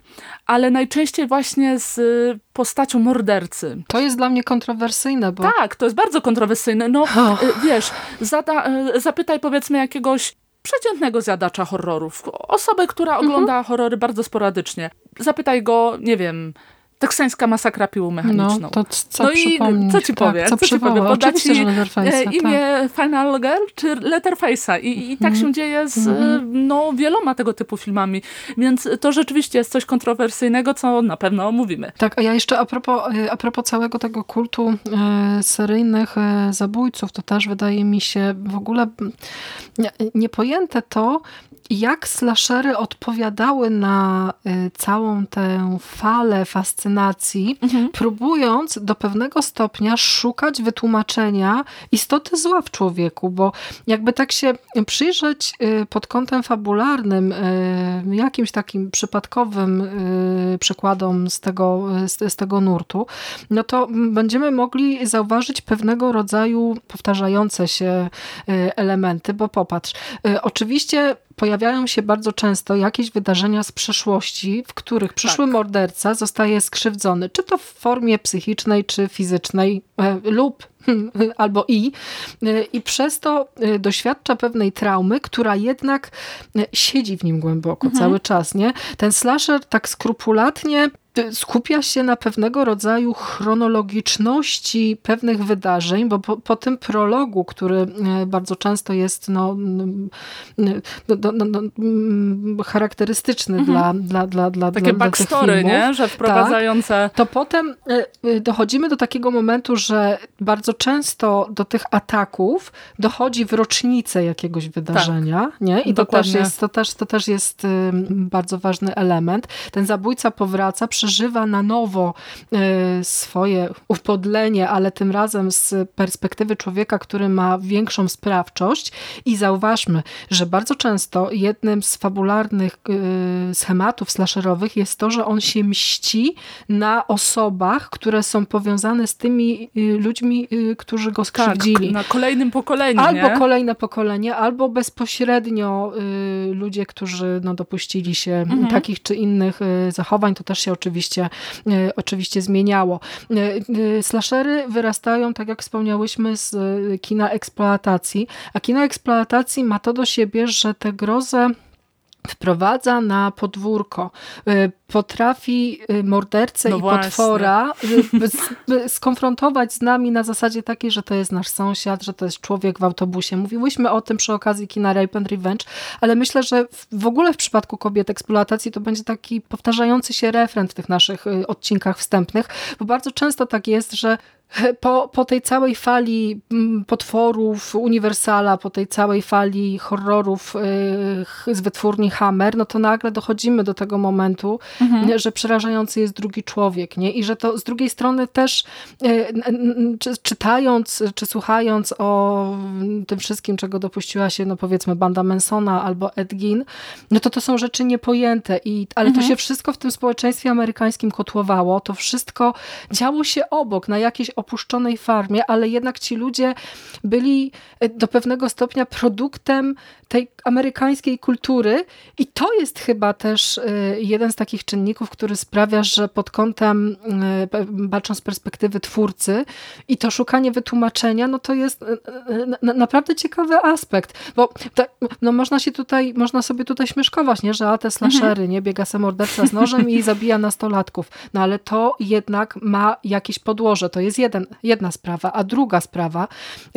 ale najczęściej właśnie z y, postacią mordercy. To jest dla mnie kontrowersyjne, bo Tak, to jest bardzo kontrowersyjne. No, Och. y, wiesz, zada, y, zapytaj powiedzmy jakiegoś przeciętnego zjadacza horrorów, osobę, która Mhm. ogląda horrory bardzo sporadycznie. Zapytaj go, nie wiem, teksańska masakra piłą mechaniczną. no, to co No i przypomnieć? co ci tak, powie? Co, Co ci przywoła? powie? Poda Oczywiście, ci że Leatherface'a, e, tak. imię Final Girl czy Letterface'a i, i tak Mhm. się dzieje z e, no, wieloma tego typu filmami. Więc to rzeczywiście jest coś kontrowersyjnego, co na pewno omówimy. Tak, a ja jeszcze a propos, y, a propos całego tego kultu e, seryjnych e, zabójców, to też wydaje mi się w ogóle mm, nie- niepojęte to, jak slashery odpowiadały na y, całą tę falę fascynacji, próbując do pewnego stopnia szukać wytłumaczenia istoty zła w człowieku, bo jakby tak się przyjrzeć y, pod kątem fabularnym y, jakimś takim przypadkowym przykładom z tego, z, tego nurtu, no to będziemy mogli zauważyć pewnego rodzaju powtarzające się elementy, bo popatrz, oczywiście pojawiają się bardzo często jakieś wydarzenia z przeszłości, w których przyszły morderca zostaje skrzywdzony, czy to w formie psychicznej, czy fizycznej, e, lub *laughs* albo i. E, I przez to e, doświadcza pewnej traumy, która jednak siedzi w nim głęboko cały czas, nie? Ten slasher tak skrupulatnie skupia się na pewnego rodzaju chronologiczności pewnych wydarzeń, bo po, po tym prologu, który e, bardzo często jest no, no, no, no, no, mm, charakterystyczny dla, dla, dla, dla, Takie dla, backstory, filmów, nie? Że wprowadzające... to potem e, e, dochodzimy do takiego momentu, że bardzo często do tych ataków dochodzi w rocznicę jakiegoś wydarzenia, nie? I to też, jest, to, też, to też jest bardzo ważny element. Ten zabójca powraca, przeżywa na nowo e, swoje upodlenie, ale tym razem z perspektywy człowieka, który ma większą sprawczość i zauważmy, że bardzo często jednym z fabularnych e, schematów slasherowych jest to, że on się mści na osobach, które są powiązane z tymi y, ludźmi, którzy go Tak, skrzywdzili. na kolejnym pokoleniu, Albo nie? kolejne pokolenie, albo bezpośrednio ludzie, którzy no, dopuścili się Mhm. takich czy innych zachowań. To też się oczywiście, y, oczywiście zmieniało. Y, y, slashery wyrastają, tak jak wspomniałyśmy, z kina eksploatacji, a kino eksploatacji ma to do siebie, że tę grozę wprowadza na podwórko. Y, Potrafi y, mordercę No i właśnie. potwora y, skonfrontować z nami na zasadzie takiej, że to jest nasz sąsiad, że to jest człowiek w autobusie. Mówiłyśmy o tym przy okazji kina Rape and Revenge, ale myślę, że w- ogóle w przypadku kobiet eksploatacji to będzie taki powtarzający się refren w tych naszych odcinkach wstępnych, bo bardzo często tak jest, że po, po tej całej fali mm, potworów Uniwersala, po tej całej fali horrorów y, z wytwórni Hammer, no to nagle dochodzimy do tego momentu, nie, że przerażający jest drugi człowiek, nie? I że to z drugiej strony też y, czy, czytając, czy słuchając o mm, tym wszystkim, czego dopuściła się, no powiedzmy, banda Mansona albo Ed Gein, no to to są rzeczy niepojęte, i, ale to się wszystko w tym społeczeństwie amerykańskim kotłowało, to wszystko działo się obok, na jakiejś opuszczonej farmie, ale jednak ci ludzie byli e, do pewnego stopnia produktem tej amerykańskiej kultury. I to jest chyba też e, jeden z takich czynników, który sprawia, że pod kątem, patrząc z perspektywy twórcy i to szukanie wytłumaczenia, no to jest naprawdę ciekawy aspekt, bo no można się tutaj, można sobie tutaj śmieszkować, nie, że a te slashery, mhm. nie, biega se morderca z nożem i *laughs* zabija nastolatków, no ale to jednak ma jakieś podłoże, to jest jeden, jedna sprawa, a druga sprawa,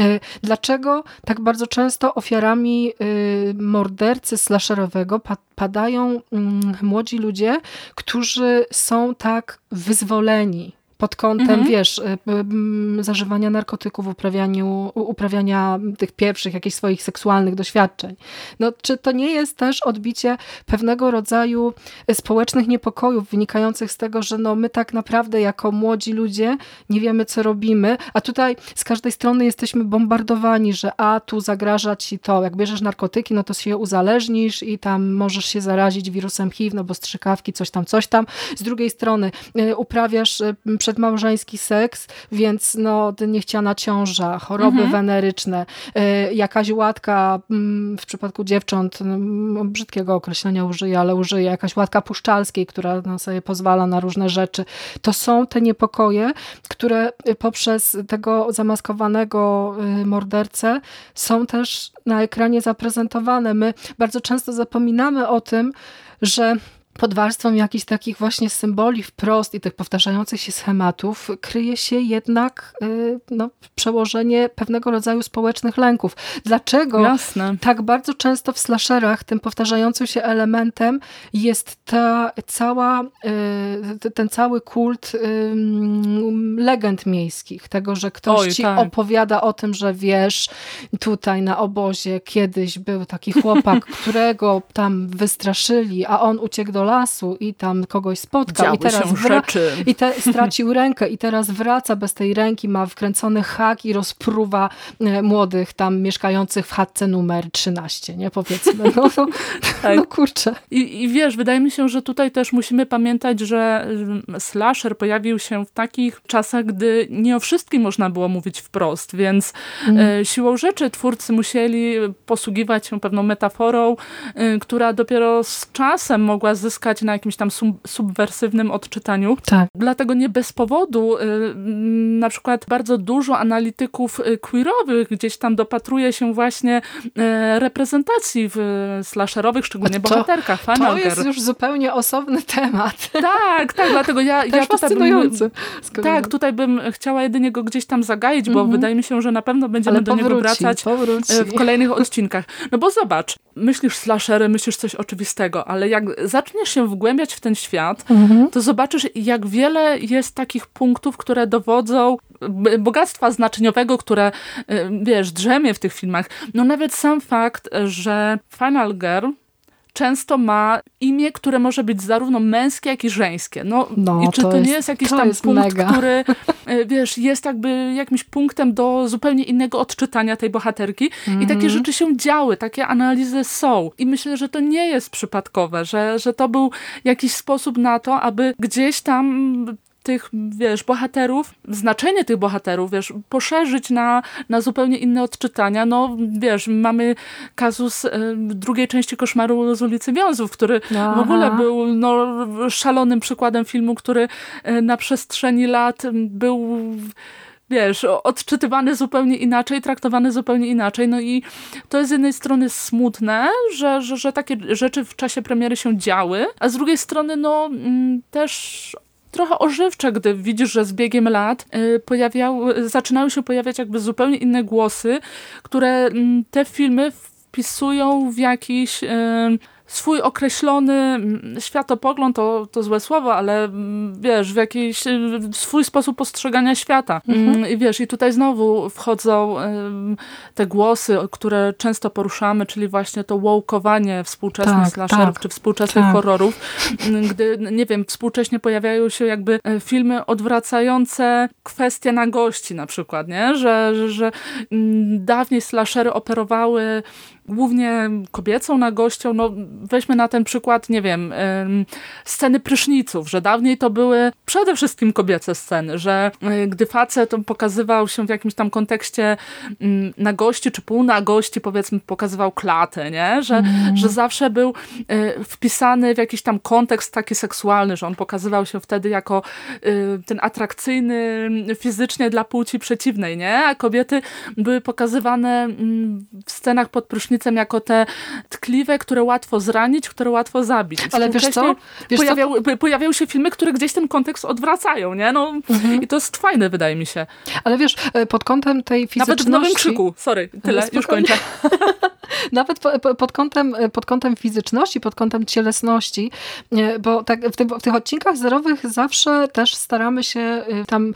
y, dlaczego tak bardzo często ofiarami y, mordercy slasherowego padają mm, młodzi ludzie, którzy są tak wyzwoleni pod kątem, mhm. wiesz, y, zażywania narkotyków, uprawianiu, uprawiania tych pierwszych jakichś swoich seksualnych doświadczeń. No, czy to nie jest też odbicie pewnego rodzaju społecznych niepokojów wynikających z tego, że no, my tak naprawdę jako młodzi ludzie nie wiemy, co robimy, a tutaj z każdej strony jesteśmy bombardowani, że a, tu zagraża ci to, jak bierzesz narkotyki, no to się uzależnisz i tam możesz się zarazić wirusem HIV, no bo strzykawki, coś tam, coś tam. Z drugiej strony y, uprawiasz przed przedmałżeński seks, więc no, niechciana ciąża, choroby mhm. weneryczne, y, jakaś łatka, mm, w przypadku dziewcząt, mm, brzydkiego określenia użyję, ale użyję, jakaś łatka puszczalskiej, która no, sobie pozwala na różne rzeczy. To są te niepokoje, które poprzez tego zamaskowanego y, mordercę są też na ekranie zaprezentowane. My bardzo często zapominamy o tym, że pod warstwą jakichś takich właśnie symboli wprost i tych powtarzających się schematów kryje się jednak y, no, przełożenie pewnego rodzaju społecznych lęków. Dlaczego Jasne. tak bardzo często w slasherach tym powtarzającym się elementem jest ta cała, y, ten cały kult y, legend miejskich, tego, że ktoś Oj, ci tak. opowiada o tym, że wiesz, tutaj na obozie kiedyś był taki chłopak, *laughs* którego tam wystraszyli, a on uciekł do lasu i tam kogoś spotkał Działy i teraz rzeczy. i te, stracił rękę i teraz wraca bez tej ręki, ma wkręcony hak i rozpruwa e, młodych tam mieszkających w chatce numer 13, nie powiedzmy. No, no, tak. no kurczę. I, I wiesz, wydaje mi się, że tutaj też musimy pamiętać, że mm, slasher pojawił się w takich czasach, gdy nie o wszystkim można było mówić wprost, więc mm. e, siłą rzeczy twórcy musieli posługiwać się pewną metaforą, e, która dopiero z czasem mogła zyskać zyskać na jakimś tam subwersywnym odczytaniu. Tak. Dlatego nie bez powodu y, na przykład bardzo dużo analityków y, queerowych gdzieś tam dopatruje się właśnie y, reprezentacji w slasherowych, szczególnie to, bohaterkach. Final to jest już zupełnie osobny temat. Tak, tak, dlatego ja, *laughs* ja tutaj bym, tak, tutaj bym chciała jedynie go gdzieś tam zagaić, bo mm -hmm. wydaje mi się, że na pewno będziemy Ale do powróci, niego wracać powróci. w kolejnych odcinkach. No bo zobacz, myślisz slashery, myślisz coś oczywistego, ale jak zaczniesz się wgłębiać w ten świat, mhm. to zobaczysz, jak wiele jest takich punktów, które dowodzą bogactwa znaczeniowego, które, y, wiesz, drzemie w tych filmach. No nawet sam fakt, że Final Girl często ma imię, które może być zarówno męskie, jak i żeńskie. No, no i czy to, to nie jest jakiś tam jest punkt, mega. który *laughs* e, wiesz, jest jakby jakimś punktem do zupełnie innego odczytania tej bohaterki mm -hmm. i takie mhm. rzeczy się działy, takie analizy są. I myślę, że to nie jest przypadkowe, że, że to był jakiś sposób na to, aby gdzieś tam tych, wiesz, bohaterów, znaczenie tych bohaterów, wiesz, poszerzyć na, na zupełnie inne odczytania. No, wiesz, mamy kazus y, drugiej części Koszmaru z ulicy Wiązów, który Aha. w ogóle był no, szalonym przykładem filmu, który y, na przestrzeni lat był wiesz, odczytywany zupełnie inaczej, traktowany zupełnie inaczej. No i to jest z jednej strony smutne, że, że, że takie rzeczy w czasie premiery się działy, a z drugiej strony no też trochę ożywcze, gdy widzisz, że z biegiem lat y, pojawiał, zaczynały się pojawiać jakby zupełnie inne głosy, które mm, te filmy wpisują w jakiś y, swój określony mm, światopogląd, to, to złe słowo, ale mm, wiesz, w jakiś y, swój sposób postrzegania świata. Mhm. I wiesz, i tutaj znowu wchodzą te głosy, które często poruszamy, czyli właśnie to łołkowanie współczesnych tak, slasherów, tak, czy współczesnych tak. horrorów, gdy, nie wiem, współcześnie pojawiają się jakby e, filmy odwracające kwestie nagości na przykład, nie? Że, że, że dawniej slashery operowały głównie kobiecą nagością, no weźmy na ten przykład, nie wiem, sceny pryszniców, że dawniej to były przede wszystkim kobiece sceny, że y, gdy facet pokazywał się w jakimś tam kontekście mm, nagości czy półnagości, powiedzmy, pokazywał klatę, nie? Że, mm. że zawsze był y, wpisany w jakiś tam kontekst taki seksualny, że on pokazywał się wtedy jako y, ten atrakcyjny fizycznie dla płci przeciwnej, nie? A kobiety były pokazywane mm, w scenach pod prysznicem jako te tkliwe, które łatwo zranić, które łatwo zabić. Ale wiesz co? Wiesz pojawiał, co? pojawiały się filmy, które gdzieś ten kontekst odwracają, nie? No, mhm. I to jest fajne, wydaje mi się. Ale wiesz, e, pod kątem tej fizyczności... Nawet w Nowym Krzyku, sorry, tyle, już kończę. *laughs* Nawet pod kątem, pod kątem fizyczności, pod kątem cielesności, bo tak w, w tych odcinkach zerowych zawsze też staramy się tam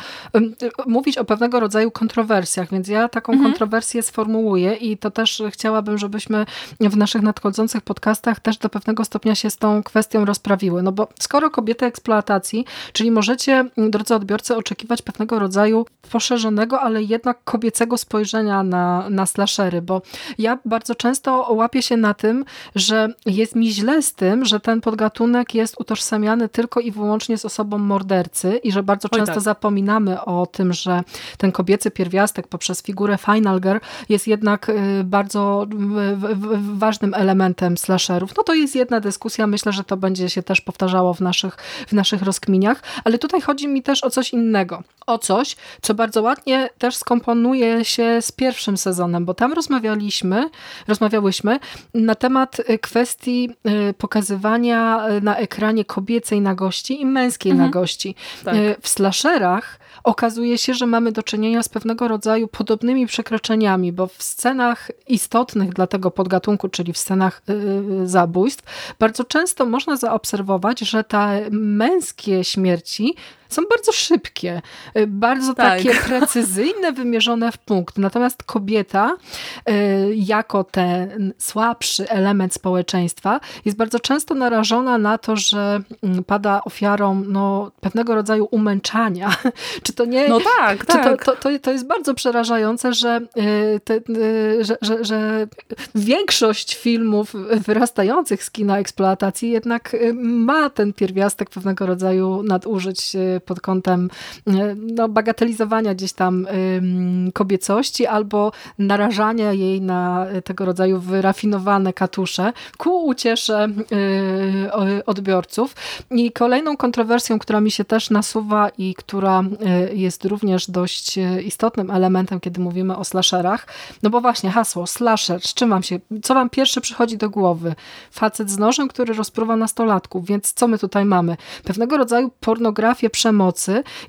mówić o pewnego rodzaju kontrowersjach, więc ja taką mhm. kontrowersję sformułuję i to też chciałabym, żebyśmy w naszych nadchodzących podcastach też do pewnego stopnia się z tą kwestią rozprawiły. No bo skoro kobiety eksploatacji, czyli możecie, drodzy odbiorcy, oczekiwać pewnego rodzaju poszerzonego, ale jednak kobiecego spojrzenia na, na slashery, bo ja bardzo często łapię się na tym, że jest mi źle z tym, że ten podgatunek jest utożsamiany tylko i wyłącznie z osobą mordercy i że bardzo często tak. zapominamy o tym, że ten kobiecy pierwiastek poprzez figurę Final Girl jest jednak y, bardzo ważnym elementem slasherów. No to jest jedna dyskusja, myślę, że to będzie się też powtarzało w naszych, w naszych rozkminiach, ale tutaj chodzi mi też o coś innego. O coś, co bardzo ładnie też skomponuje się z pierwszym sezonem, bo tam rozmawialiśmy, rozmawiałyśmy na temat y, kwestii y, pokazywania y, na ekranie kobiecej nagości i męskiej mhm. nagości. Tak. W slasherach okazuje się, że mamy do czynienia z pewnego rodzaju podobnymi przekroczeniami, bo w scenach istotnych dla tego podgatunku, czyli w scenach zabójstw, bardzo często można zaobserwować, że te męskie śmierci są bardzo szybkie, y, bardzo tak. takie precyzyjne, wymierzone w punkt. Natomiast kobieta, y, jako ten słabszy element społeczeństwa, jest bardzo często narażona na to, że mm, pada ofiarą no, pewnego rodzaju umęczania. *laughs* Czy to nie... No tak, tak. To, to, to, jest bardzo przerażające, że, y, te, że, że, że większość filmów wyrastających z kina eksploatacji jednak ma ten pierwiastek pewnego rodzaju nadużyć pod kątem e, no, bagatelizowania gdzieś tam kobiecości albo narażania jej na tego rodzaju wyrafinowane katusze ku uciesze e, odbiorców. I kolejną kontrowersją, która mi się też nasuwa i która e, jest również dość istotnym elementem, kiedy mówimy o slasherach, no bo właśnie hasło slasher, z czym wam się, co wam pierwsze przychodzi do głowy? Facet z nożem, który rozpruwa nastolatków, więc co my tutaj mamy? Pewnego rodzaju pornografię przemocy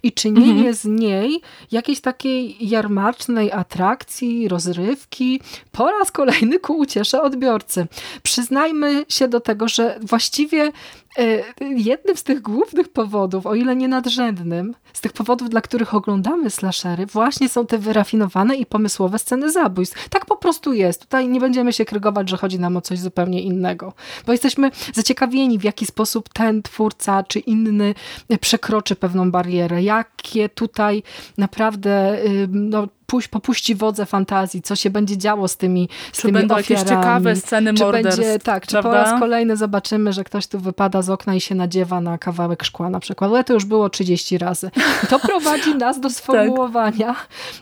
i czynienie mhm. z niej jakiejś takiej jarmarcznej atrakcji, rozrywki, po raz kolejny ku uciesze odbiorcy. Przyznajmy się do tego, że właściwie E, jednym z tych głównych powodów, o ile nie nadrzędnym, z tych powodów, dla których oglądamy slashery, właśnie są te wyrafinowane i pomysłowe sceny zabójstw. Tak po prostu jest. Tutaj nie będziemy się krygować, że chodzi nam o coś zupełnie innego. Bo jesteśmy zaciekawieni, w jaki sposób ten twórca czy inny przekroczy pewną barierę. Jakie tutaj naprawdę no, puś, popuści wodze fantazji, co się będzie działo z tymi, z czy tymi będą ofiarami. jakieś ciekawe sceny czy morderstw, będzie, Tak, czy prawda? po raz kolejny zobaczymy, że ktoś tu wypada z okna i się nadziewa na kawałek szkła na przykład, ale to już było 30 razy. To prowadzi nas do *laughs* sformułowania,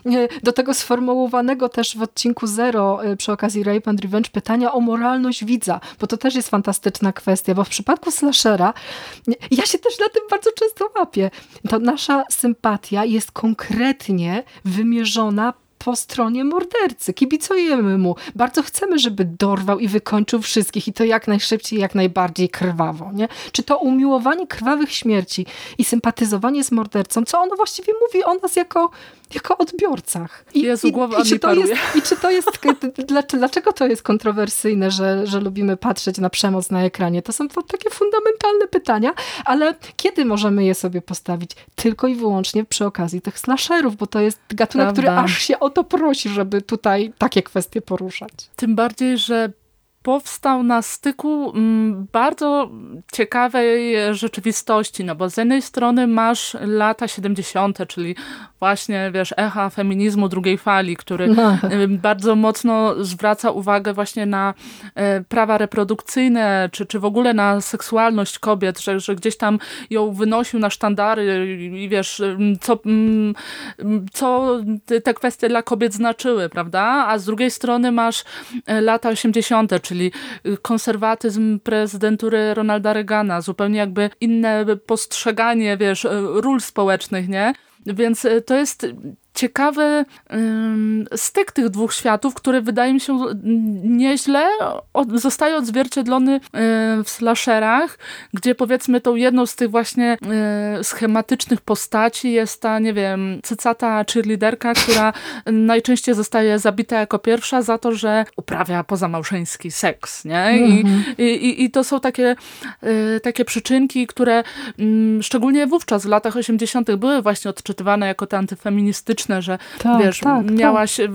tak. do tego sformułowanego też w odcinku Zero e, przy okazji Rape and Revenge pytania o moralność widza, bo to też jest fantastyczna kwestia, bo w przypadku slashera ja się też na tym bardzo często łapię. To nasza sympatia jest konkretnie wymierzona po stronie mordercy. Kibicujemy mu. Bardzo chcemy, żeby dorwał i wykończył wszystkich i to jak najszybciej, jak najbardziej krwawo. Nie? Czy to umiłowanie krwawych śmierci i sympatyzowanie z mordercą, co ono właściwie mówi o nas jako jako odbiorcach. I, Jezu, i, i, czy to jest, I czy to jest, dlaczego to jest kontrowersyjne, że, że lubimy patrzeć na przemoc na ekranie? To są to takie fundamentalne pytania, ale kiedy możemy je sobie postawić? Tylko i wyłącznie przy okazji tych slasherów, bo to jest gatunek, Prawda. który aż się o to prosi, żeby tutaj takie kwestie poruszać. Tym bardziej, że powstał na styku mm, bardzo ciekawej rzeczywistości, no bo z jednej strony masz lata 70., czyli właśnie, wiesz, echa feminizmu drugiej fali, który no. bardzo mocno zwraca uwagę właśnie na e, prawa reprodukcyjne, czy, czy w ogóle na seksualność kobiet, że, że gdzieś tam ją wynosił na sztandary i wiesz, co, co te kwestie dla kobiet znaczyły, prawda? A z drugiej strony masz e, lata 80., czyli konserwatyzm prezydentury Ronalda Reagana, zupełnie jakby inne postrzeganie, wiesz, e, ról społecznych, nie? Więc e, to jest ciekawy styk tych dwóch światów, który wydaje mi się nieźle zostaje odzwierciedlony w slasherach, gdzie powiedzmy tą jedną z tych właśnie schematycznych postaci jest ta, nie wiem, cycata cheerleaderka, która najczęściej zostaje zabita jako pierwsza za to, że uprawia pozamałżeński seks, nie? I, mhm. i, i to są takie, e, takie przyczynki, które szczególnie wówczas w latach 80. były właśnie odczytywane jako te antyfeministyczne że tak, wiesz, tak, tak. miałaś tak.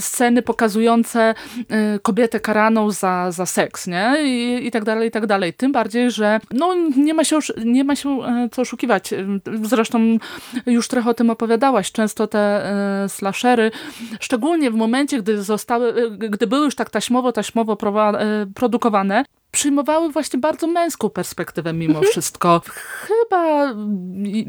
sceny pokazujące y, kobietę karaną za, za seks, nie? I, I tak dalej, i tak dalej. Tym bardziej, że no, nie ma się, nie ma się e, co oszukiwać. Zresztą już trochę o tym opowiadałaś. Często te y, slashery, szczególnie w momencie, gdy zostały, gdy były już tak taśmowo, taśmowo produkowane, przyjmowały właśnie bardzo męską perspektywę mimo mhm. wszystko. Chyba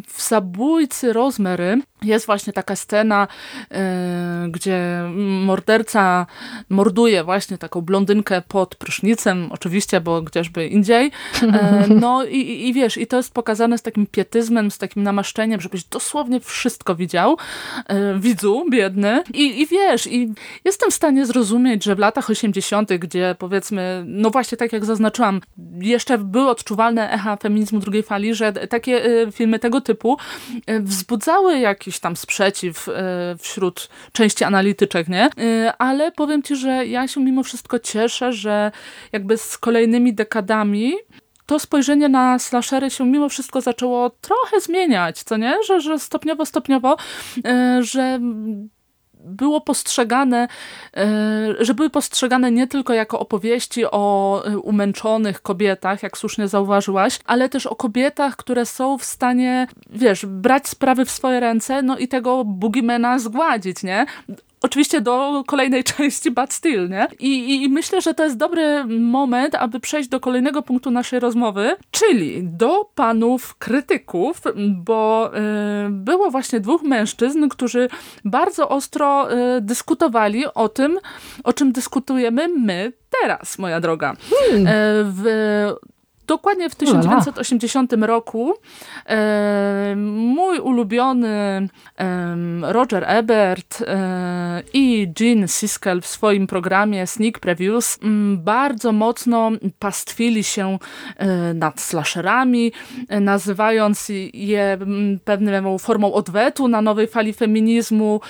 w Zabójcy Rozmery jest właśnie taka scena, e, gdzie morderca morduje właśnie taką blondynkę pod prysznicem, oczywiście, bo gdzieżby indziej. E, *laughs* no i, i wiesz, i to jest pokazane z takim pietyzmem, z takim namaszczeniem, żebyś dosłownie wszystko widział. E, widzu, biedny. I, I wiesz, i jestem w stanie zrozumieć, że w latach 80., gdzie powiedzmy, no właśnie tak jak zaznaczyłam, jeszcze były odczuwalne echa feminizmu drugiej fali, że takie filmy tego typu wzbudzały jakieś jakiś tam sprzeciw e, wśród części analityczek, nie? Ale powiem ci, że ja się mimo wszystko cieszę, że jakby z kolejnymi dekadami to spojrzenie na slashery się mimo wszystko zaczęło trochę zmieniać, co nie? Że, że stopniowo, stopniowo, że było postrzegane, e, że były postrzegane nie tylko jako opowieści o e, umęczonych kobietach, jak słusznie zauważyłaś, ale też o kobietach, które są w stanie, wiesz, brać sprawy w swoje ręce, no i tego Boogiemana zgładzić, nie? Oczywiście do kolejnej *laughs* części Bad Steel, nie? I, I, myślę, że to jest dobry moment, aby przejść do kolejnego punktu naszej rozmowy, czyli do panów krytyków, bo y, było właśnie dwóch mężczyzn, którzy bardzo ostro y, dyskutowali o tym, o czym dyskutujemy my teraz, moja droga. Hmm. Y, w Dokładnie w 1980 roku e, mój ulubiony e, Roger Ebert e, i Gene Siskel w swoim programie Sneak Previews m, mm, bardzo mocno pastwili się e, nad slasherami, e, nazywając je mm, pewną formą odwetu na nowej fali feminizmu.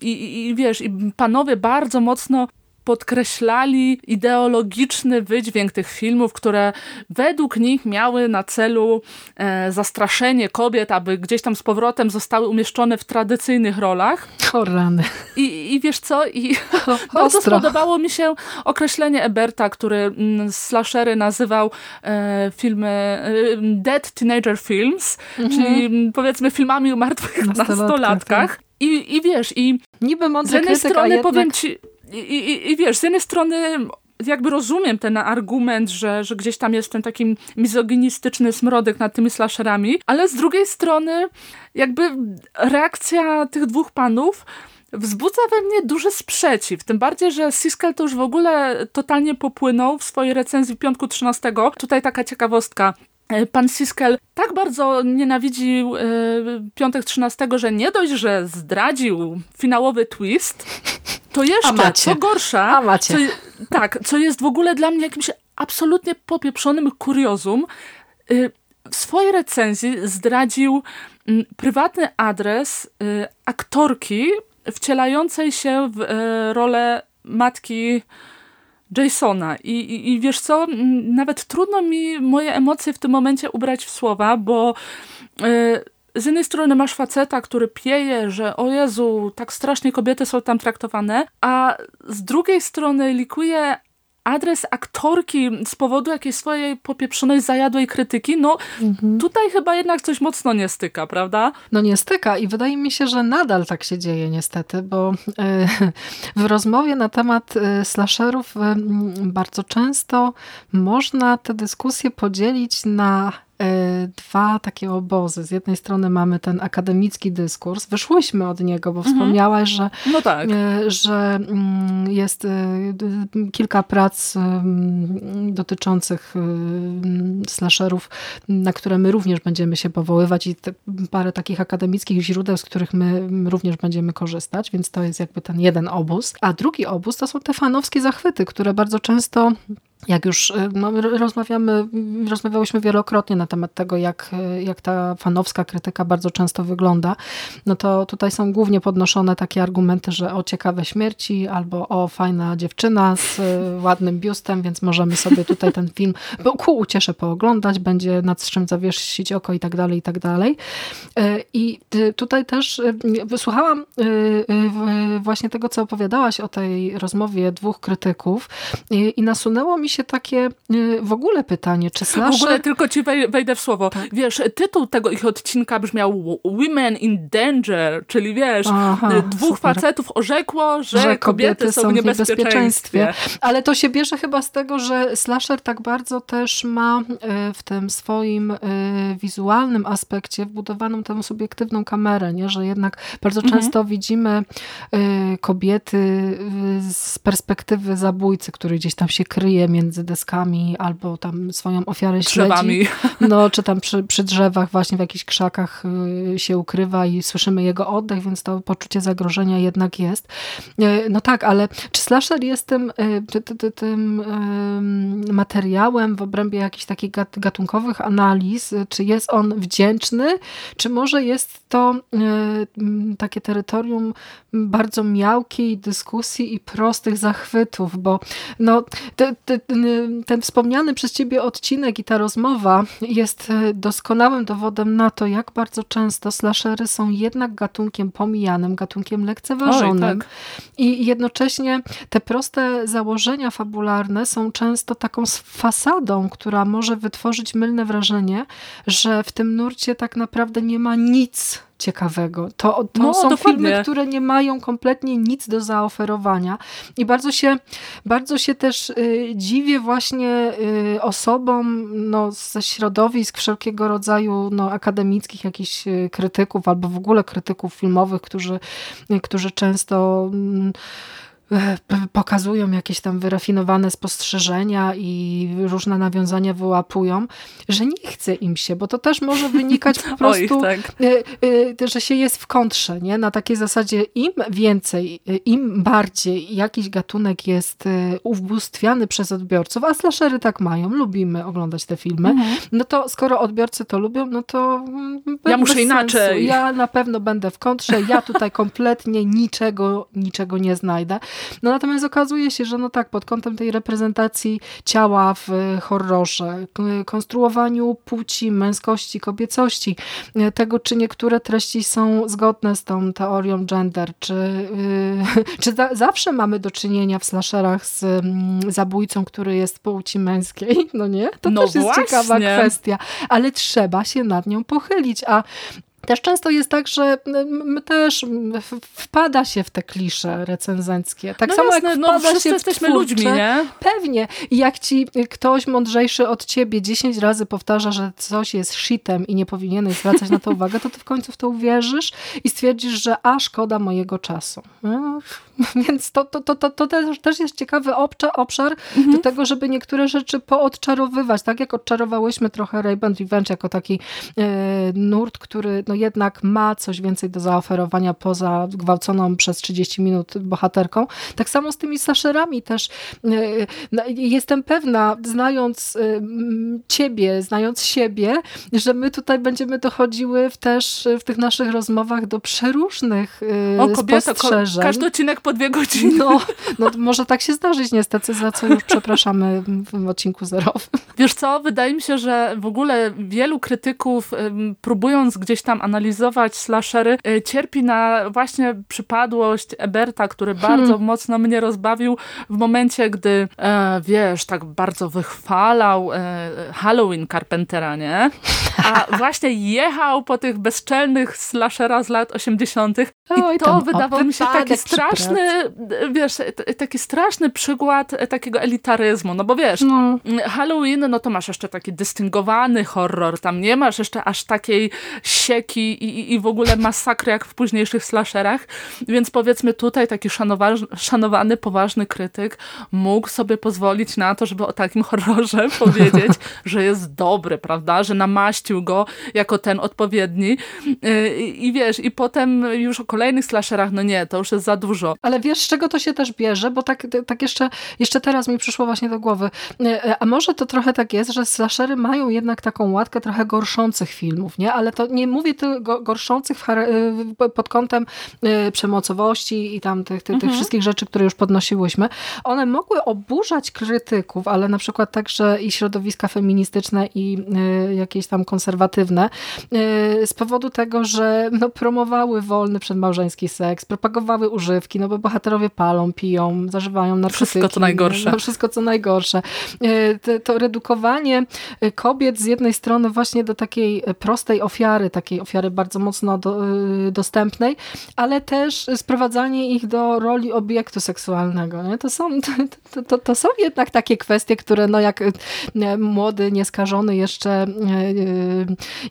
I, i wiesz, i panowie bardzo mocno podkreślali ideologiczny wydźwięk tych filmów, które według nich miały na celu e, zastraszenie kobiet, aby gdzieś tam z powrotem zostały umieszczone w tradycyjnych rolach. O rany. I, i wiesz co? I *laughs* bardzo spodobało mi się określenie Eberta, który mm, slashery nazywał e, filmy e, Dead Teenager Films, mhm. czyli mm, powiedzmy filmami o martwych *laughs* nastolatkach. Tak. I, I wiesz, i Niby z jednej strony jednak... powiem ci, i, i, I wiesz, z jednej strony jakby rozumiem ten argument, że, że gdzieś tam jest ten taki mizoginistyczny smrodek nad tymi slasherami, ale z drugiej strony jakby reakcja tych dwóch panów wzbudza we mnie duży sprzeciw. Tym bardziej, że Siskel to już w ogóle totalnie popłynął w swojej recenzji piątku 13. Tutaj taka ciekawostka. E, pan Siskel tak bardzo nienawidził y, Piątek 13, że nie dość, że zdradził finałowy twist, to jeszcze, co gorsza, co, tak, co jest w ogóle dla mnie jakimś absolutnie popieprzonym kuriozum, y, w swojej recenzji zdradził y, prywatny adres y, aktorki wcielającej się w rolę matki Jasona. I, i, I, wiesz co, nawet trudno mi moje emocje w tym momencie ubrać w słowa, bo z jednej strony masz faceta, który pieje, że o Jezu, tak strasznie kobiety są tam traktowane, a z drugiej strony likuje adres aktorki z powodu jakiejś swojej popieprzonej, zajadłej krytyki, no mhm. tutaj chyba jednak coś mocno nie styka, prawda? No nie styka i wydaje mi się, że nadal tak się dzieje niestety, bo e, w rozmowie na temat e, slasherów e, bardzo często można te dyskusje podzielić na dwa takie obozy. Z jednej strony mamy ten akademicki dyskurs. Wyszłyśmy od niego, bo mhm. wspomniałaś, że, no tak. E, że mm, jest e, kilka prac dotyczących slasherów, na które my również będziemy się powoływać i parę takich akademickich źródeł, z których my również będziemy korzystać, więc to jest jakby ten jeden obóz. A drugi obóz to są te fanowskie zachwyty, które bardzo często jak już y, no, rozmawiamy, rozmawiałyśmy wielokrotnie na temat tego, jak, y, jak ta fanowska krytyka bardzo często wygląda, no to tutaj są głównie podnoszone takie argumenty, że o ciekawe śmierci, albo o fajna dziewczyna z y, ładnym biustem, więc możemy sobie tutaj ten film bo ku ucieszę pooglądać, będzie nad czym zawiesić oko i tak dalej, i tak dalej. I tutaj też wysłuchałam właśnie tego, co opowiadałaś o tej rozmowie dwóch krytyków i nasunęło mi się takie y, w ogóle pytanie, czy slasher... W ogóle tylko ci wejdę w słowo. Tak. Wiesz, tytuł tego ich odcinka brzmiał Women in Danger, czyli wiesz, Aha, y, dwóch super. facetów orzekło, że, że kobiety, kobiety, są w niebezpieczeństwie. niebezpieczeństwie. Ale to się bierze chyba z tego, że slasher tak bardzo też ma y, w tym swoim wizualnym aspekcie wbudowaną tę subiektywną kamerę, nie? że jednak bardzo mhm. często widzimy kobiety z perspektywy zabójcy, który gdzieś tam się kryje między deskami albo tam swoją ofiarę śledzi. No, czy tam przy, przy drzewach właśnie w jakichś krzakach y, się ukrywa i słyszymy jego oddech, więc to poczucie zagrożenia jednak jest. Y, no tak, ale czy slasher jest tym, y, tym materiałem w obrębie jakichś takich gatunkowych analiz? Czy jest on wdzięczny? Czy może jest to takie terytorium bardzo miałkiej dyskusji i prostych zachwytów? Bo no, te, te, ten wspomniany przez ciebie odcinek i ta rozmowa jest e, doskonałym dowodem na to, jak bardzo często slashery są jednak gatunkiem pomijanym, gatunkiem lekceważonym. Oj, tak. I jednocześnie te proste założenia fabularne są często taką fasadą, która może wytworzyć mylne wrażenie, że w tym nurcie tak naprawdę nie ma nic ciekawego. To, to no, są dokładnie. filmy, które nie mają kompletnie nic do zaoferowania i bardzo się, bardzo się też y, dziwię właśnie y, osobom no, ze środowisk wszelkiego rodzaju no, akademickich jakichś y, krytyków albo w ogóle krytyków filmowych, którzy, y, którzy często y, pokazują jakieś tam wyrafinowane spostrzeżenia i różne nawiązania wyłapują, że nie chce im się, bo to też może wynikać po *laughs* prostu, Oj, tak. E, e, że się jest w kontrze, nie? na takiej zasadzie im więcej, im bardziej jakiś gatunek jest ubóstwiany przez odbiorców, a slashery tak mają, lubimy oglądać te filmy, mhm. no to skoro odbiorcy to lubią, no to ja muszę inaczej. Ja na pewno będę w kontrze, ja tutaj *laughs* kompletnie niczego, niczego nie znajdę. No natomiast okazuje się, że no tak, pod kątem tej reprezentacji ciała w horrorze, konstruowaniu płci, męskości, kobiecości, e, tego, czy niektóre treści są zgodne z tą teorią gender, czy, *laughs* czy za, zawsze mamy do czynienia w slasherach z mm, zabójcą, który jest płci męskiej, no nie? To no też jest właśnie. ciekawa kwestia, ale trzeba się nad nią pochylić, a też często jest tak, że my też wpada się w te klisze recenzenckie. Tak no samo jasne, jak no, wpada no, się jesteśmy twórcze, ludźmi, nie? Pewnie. I jak ci ktoś mądrzejszy od ciebie 10 razy powtarza, że coś jest shitem i nie powinieneś zwracać na to uwagę, to ty w końcu w to uwierzysz i stwierdzisz, że a szkoda mojego czasu. No, *laughs* więc to, to, to, to, to też jest ciekawy obszar, obszar mhm. do tego, żeby niektóre rzeczy poodczarowywać. Tak jak odczarowałyśmy trochę Ray-Ban Revenge jako taki e, nurt, który no jednak ma coś więcej do zaoferowania poza gwałconą przez 30 minut bohaterką. Tak samo z tymi slasherami też e, no, jestem pewna, znając e, ciebie, znając siebie, że my tutaj będziemy dochodziły w też w tych naszych rozmowach do przeróżnych e, o, kobieta, spostrzeżeń. każdy odcinek po dwie godziny. No, no może tak się zdarzyć niestety, za co już przepraszamy w odcinku zerowym. Wiesz co, wydaje mi się, że w ogóle wielu krytyków próbując gdzieś tam analizować slashery, y, cierpi na właśnie przypadłość Eberta, który hmm. bardzo mocno mnie rozbawił w momencie, gdy e, wiesz, tak bardzo wychwalał e, Halloween Carpentera, nie? A *laughs* właśnie jechał po tych bezczelnych slasherach z lat 80. i Oj, to wydawał mi się taki straszny, wiesz, taki straszny przykład takiego elitaryzmu, no bo wiesz, no. Halloween, no to masz jeszcze taki dystyngowany horror, tam nie masz jeszcze aż takiej sieki i, i w ogóle masakry jak w późniejszych slasherach, więc powiedzmy tutaj taki szanowa, szanowany, poważny krytyk mógł sobie pozwolić na to, żeby o takim horrorze *laughs* powiedzieć, że jest dobry, prawda, że namaścił go jako ten odpowiedni I, i wiesz, i potem już o kolejnych slasherach, no nie, to już jest za dużo. Ale wiesz, z czego to się też bierze, bo tak, tak jeszcze, jeszcze teraz mi przyszło właśnie do głowy, a może to trochę tak jest, że slashery mają jednak taką łatkę trochę gorszących filmów, nie? Ale to nie mówię tylko gorszących pod kątem y, przemocowości i tam tych, tych, mhm. tych wszystkich rzeczy, które już podnosiłyśmy. One mogły oburzać krytyków, ale na przykład także i środowiska feministyczne i jakieś tam konserwatywne z powodu tego, że no, promowały wolny przedmałżeński seks, propagowały używki, no bo bohaterowie palą, piją, zażywają narkotyki. Wszystko co najgorsze. No, wszystko co najgorsze. To, to redukowanie kobiet z jednej strony właśnie do takiej prostej ofiary, takiej ofiary bardzo mocno do, dostępnej, ale też sprowadzanie ich do roli obiektu seksualnego. Nie? To, są, to, to, to, są jednak takie kwestie, które no jak e, młody, nieskażony jeszcze e,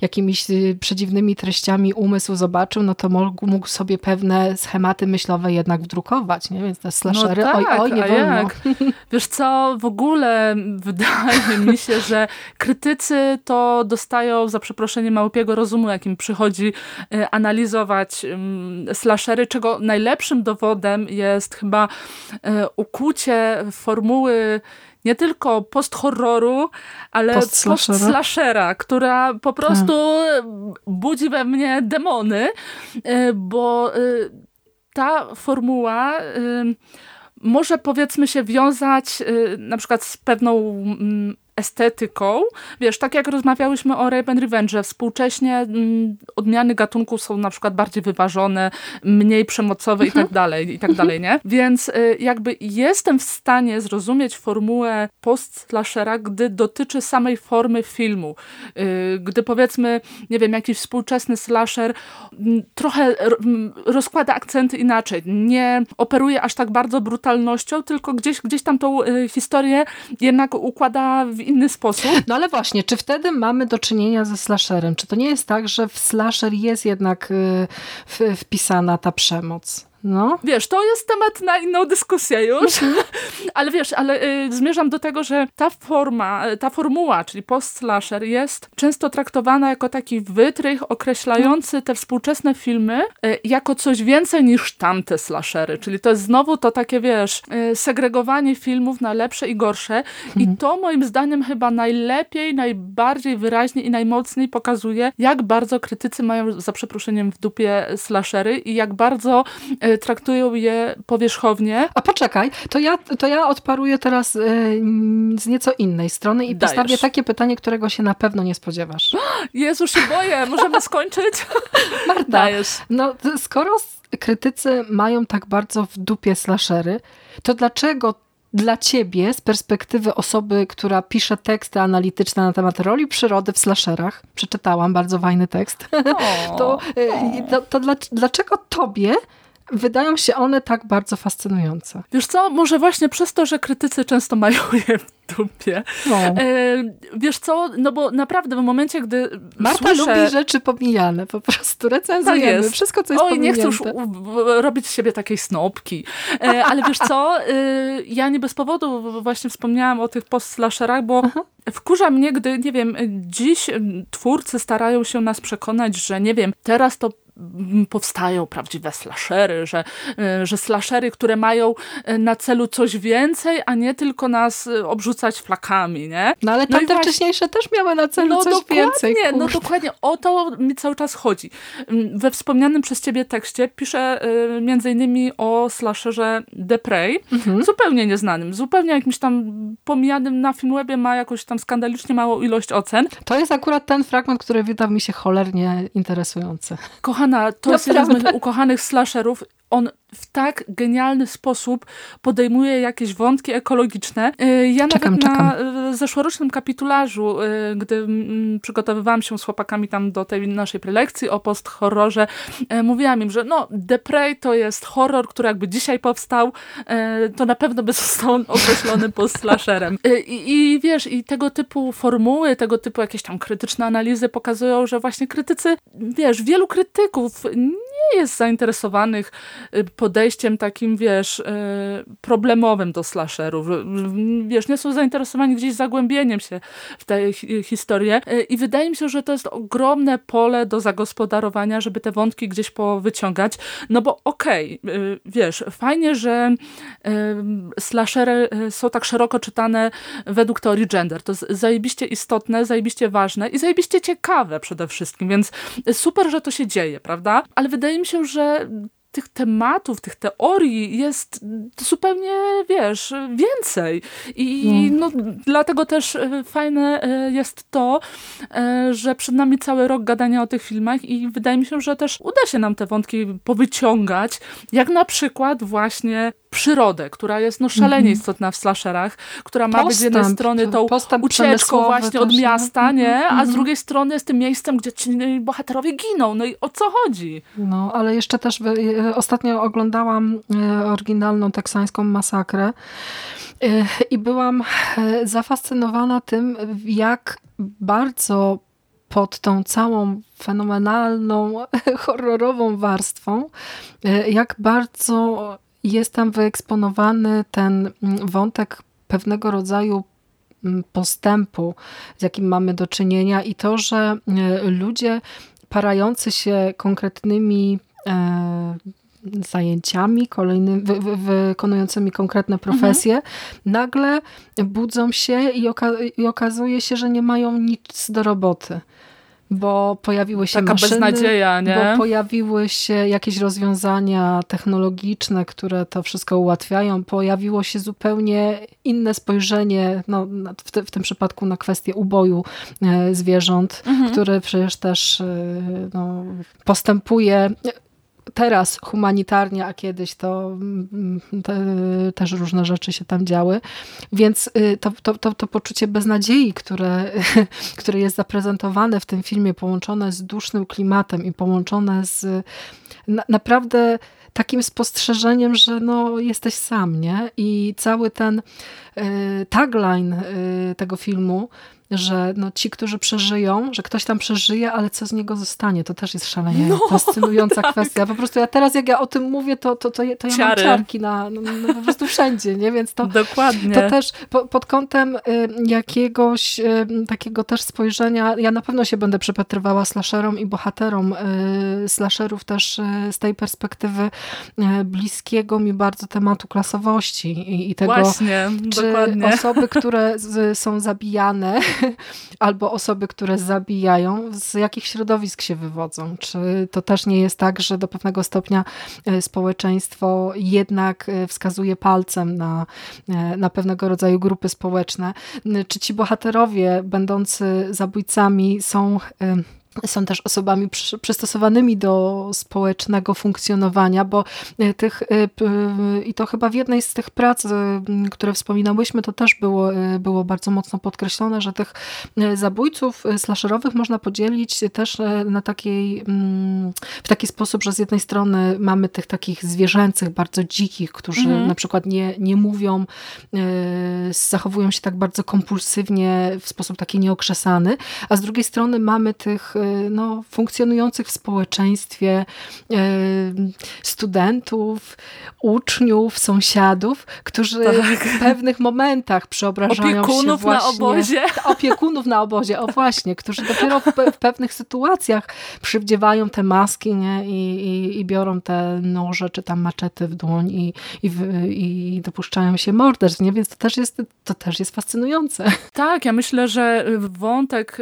jakimiś przedziwnymi treściami umysł zobaczył, no to mógł, mógł sobie pewne schematy myślowe jednak wdrukować, nie? więc te slashery, no tak, oj, oj, nie wolno. *laughs* Wiesz co, w ogóle wydaje *laughs* mi się, że krytycy to dostają za przeproszeniem małpiego rozumu, jakim przychodzi e, analizować slashery, czego najlepszym dowodem jest chyba e, ukucie formuły nie tylko post-horroru, ale post-slashera, która po tak. prostu budzi we mnie demony, e, bo ta formuła może powiedzmy się wiązać na przykład z pewną mm, estetyką. Wiesz, tak jak rozmawiałyśmy o Rape and Revenge, współcześnie mm, odmiany gatunku są na przykład bardziej wyważone, mniej przemocowe i tak mhm. dalej, i tak dalej, nie? Więc y, jakby jestem w stanie zrozumieć formułę post-slashera, gdy dotyczy samej formy filmu. Y, gdy powiedzmy, nie wiem, jakiś współczesny slasher mm, trochę rozkłada akcenty inaczej. Nie operuje aż tak bardzo brutalnością, tylko gdzieś, gdzieś tam tą y, historię jednak układa w inny sposób. No ale właśnie, czy wtedy mamy do czynienia ze slasherem? Czy to nie jest tak, że w slasher jest jednak y, wpisana ta przemoc? No. Wiesz, to jest temat na inną dyskusję już, mhm. *laughs* ale wiesz, ale y, zmierzam do tego, że ta forma, ta formuła, czyli post-slasher jest często traktowana jako taki wytrych określający te współczesne filmy y, jako coś więcej niż tamte slashery, czyli to jest znowu to takie, wiesz, y, segregowanie filmów na lepsze i gorsze i mhm. to moim zdaniem chyba najlepiej, najbardziej wyraźnie i najmocniej pokazuje, jak bardzo krytycy mają za przeproszeniem w dupie slashery i jak bardzo y, Y, traktują je powierzchownie. A poczekaj, to ja, to ja odparuję teraz y, z nieco innej strony i Dajesz. postawię takie pytanie, którego się na pewno nie spodziewasz. *gasps* Jezu, się boję, możemy skończyć? *laughs* Marta, Dajesz. no skoro krytycy mają tak bardzo w dupie slashery, to dlaczego dla ciebie, z perspektywy osoby, która pisze teksty analityczne na temat roli przyrody w slasherach, przeczytałam bardzo fajny tekst, *laughs* to, y, to, to dlaczego tobie wydają się one tak bardzo fascynujące. Wiesz co, może właśnie przez to, że krytycy często mają *laughs* je w dupie. No. E, wiesz co, no bo naprawdę w momencie, gdy Marta słyszę... lubi rzeczy pomijane, po prostu recenzujemy tak wszystko, co jest Oj, pominięte. nie chcę już robić z siebie takiej snopki. E, ale wiesz co, e, ja nie bez powodu właśnie wspomniałam o tych post-slasherach, bo Aha. wkurza mnie, gdy, nie wiem, dziś twórcy starają się nas przekonać, że nie wiem, teraz to powstają prawdziwe slashery, że, e, że slashery, które mają e, na celu coś więcej, a nie tylko nas obrzucać flakami, nie? No ale tamte no wcześniejsze też miały na celu no, coś dokładnie, więcej. Kurde. No dokładnie, o to mi cały czas chodzi. We wspomnianym przez ciebie tekście piszę y, między innymi o slasherze The Prey, mhm. zupełnie nieznanym, zupełnie jakimś tam pomijanym na Filmwebie ma jakąś tam skandalicznie małą ilość ocen. To jest akurat ten fragment, który wydał mi się cholernie interesujący. Kochana, to jest jeden z moich ukochanych slasherów. On w tak genialny sposób podejmuje jakieś wątki ekologiczne. Y, ja czekam, nawet czekam. na y, zeszłorocznym kapitularzu, y, gdy mm, przygotowywałam się z chłopakami tam do tej naszej prelekcji o post-horrorze, mówiłam im, że no, The Prey to jest horror, który jakby dzisiaj powstał, to na pewno by *laughs* został on określony post-slasherem. I, I wiesz, i tego typu formuły, tego typu jakieś tam krytyczne analizy pokazują, że właśnie krytycy, wiesz, wielu krytyków nie jest zainteresowanych podejściem takim, wiesz, y, problemowym do slasherów. Wiesz, nie są zainteresowani gdzieś zagłębieniem się w tę historię y, i wydaje mi się, że to jest ogromne pole do zagospodarowania, żeby te wątki gdzieś powyciągać, no bo okej, okay, wiesz, fajnie, że slashery są tak szeroko czytane według teorii gender. To jest zajebiście istotne, zajebiście ważne i zajebiście ciekawe przede wszystkim, więc super, że to się dzieje, prawda? Ale wydaje mi się, że tych tematów, tych teorii jest zupełnie, wiesz, więcej. I no. no, dlatego też e, fajne e, jest to, e, że przed nami cały rok gadania o tych filmach i wydaje mi się, że też uda się nam te wątki powyciągać, jak na przykład właśnie przyrodę, która jest no szalenie -hmm. istotna w slasherach, która ma postęp, być z jednej strony tą ucieczką właśnie od miasta, nie? -hmm. a z mhm. drugiej strony jest tym miejscem, gdzie ci bohaterowie giną. No i o co chodzi? No, ale jeszcze też ostatnio oglądałam e, oryginalną teksańską masakrę e, i byłam zafascynowana tym, jak bardzo pod tą całą fenomenalną, *laughs* horrorową warstwą, jak bardzo jest tam wyeksponowany ten mm, wątek pewnego rodzaju mm, postępu, z jakim mamy do czynienia i to, że e, ludzie parający się konkretnymi e, zajęciami, kolejnymi, wy, wy, wykonującymi konkretne mhm. profesje, mhm. nagle budzą się i, oka i okazuje się, że nie mają nic do roboty bo pojawiły się Taka maszyny, beznadzieja, nie? bo pojawiły się jakieś rozwiązania technologiczne, które to wszystko ułatwiają. Pojawiło się zupełnie inne spojrzenie, no, w, te, w tym przypadku na kwestię uboju e, zwierząt, mhm. który przecież też e, no, postępuje teraz humanitarnie, a kiedyś to mm, te, też różne rzeczy się tam działy. Więc y, to, to, to, to poczucie beznadziei, które, *laughs* które jest zaprezentowane w tym filmie, połączone z dusznym klimatem i połączone z na, naprawdę takim spostrzeżeniem, że no, jesteś sam, nie? I cały ten y, tagline y, tego filmu że no, ci, którzy przeżyją, że ktoś tam przeżyje, ale co z niego zostanie, to też jest szalenie no, fascynująca *laughs* tak. kwestia. Po prostu ja teraz, jak ja o tym mówię, to, to, to, to ja mam ciarki na, no, no, po prostu wszędzie, nie? Więc to, Dokładnie. to też po, pod kątem y, jakiegoś y, takiego też spojrzenia, ja na pewno się będę przypatrywała slasherom i bohaterom y, slasherów też y, z tej perspektywy y, bliskiego mi bardzo tematu klasowości i, i tego, Właśnie, czy dokładnie. osoby, które z, są zabijane *laughs* albo osoby, które zabijają, z jakich środowisk się wywodzą. Czy to też nie jest tak, że do pewnego stopnia e, społeczeństwo jednak e, wskazuje palcem na, e, na pewnego rodzaju grupy społeczne? Czy ci bohaterowie będący zabójcami są są też osobami przystosowanymi do społecznego funkcjonowania, bo e, tych, e, i to chyba w jednej z tych prac, e, które wspominałyśmy, to też było, było bardzo mocno podkreślone, że tych zabójców slasherowych można podzielić też na takiej, w taki sposób, że z jednej strony mamy tych takich zwierzęcych, bardzo dzikich, którzy mhm. na przykład nie, nie mówią, zachowują się tak bardzo kompulsywnie, w sposób taki nieokrzesany, a z drugiej strony mamy tych no, funkcjonujących w społeczeństwie studentów, uczniów, sąsiadów, którzy tak. w pewnych momentach przeobrażają opiekunów się właśnie... na obozie. *laughs* Opiekunów na obozie, o właśnie, którzy dopiero w, w pewnych sytuacjach przywdziewają te maski nie? I, i, i biorą te noże czy tam maczety w dłoń i, i, i dopuszczają się morderstw, nie? Więc to też, jest, to też jest fascynujące. Tak, ja myślę, że wątek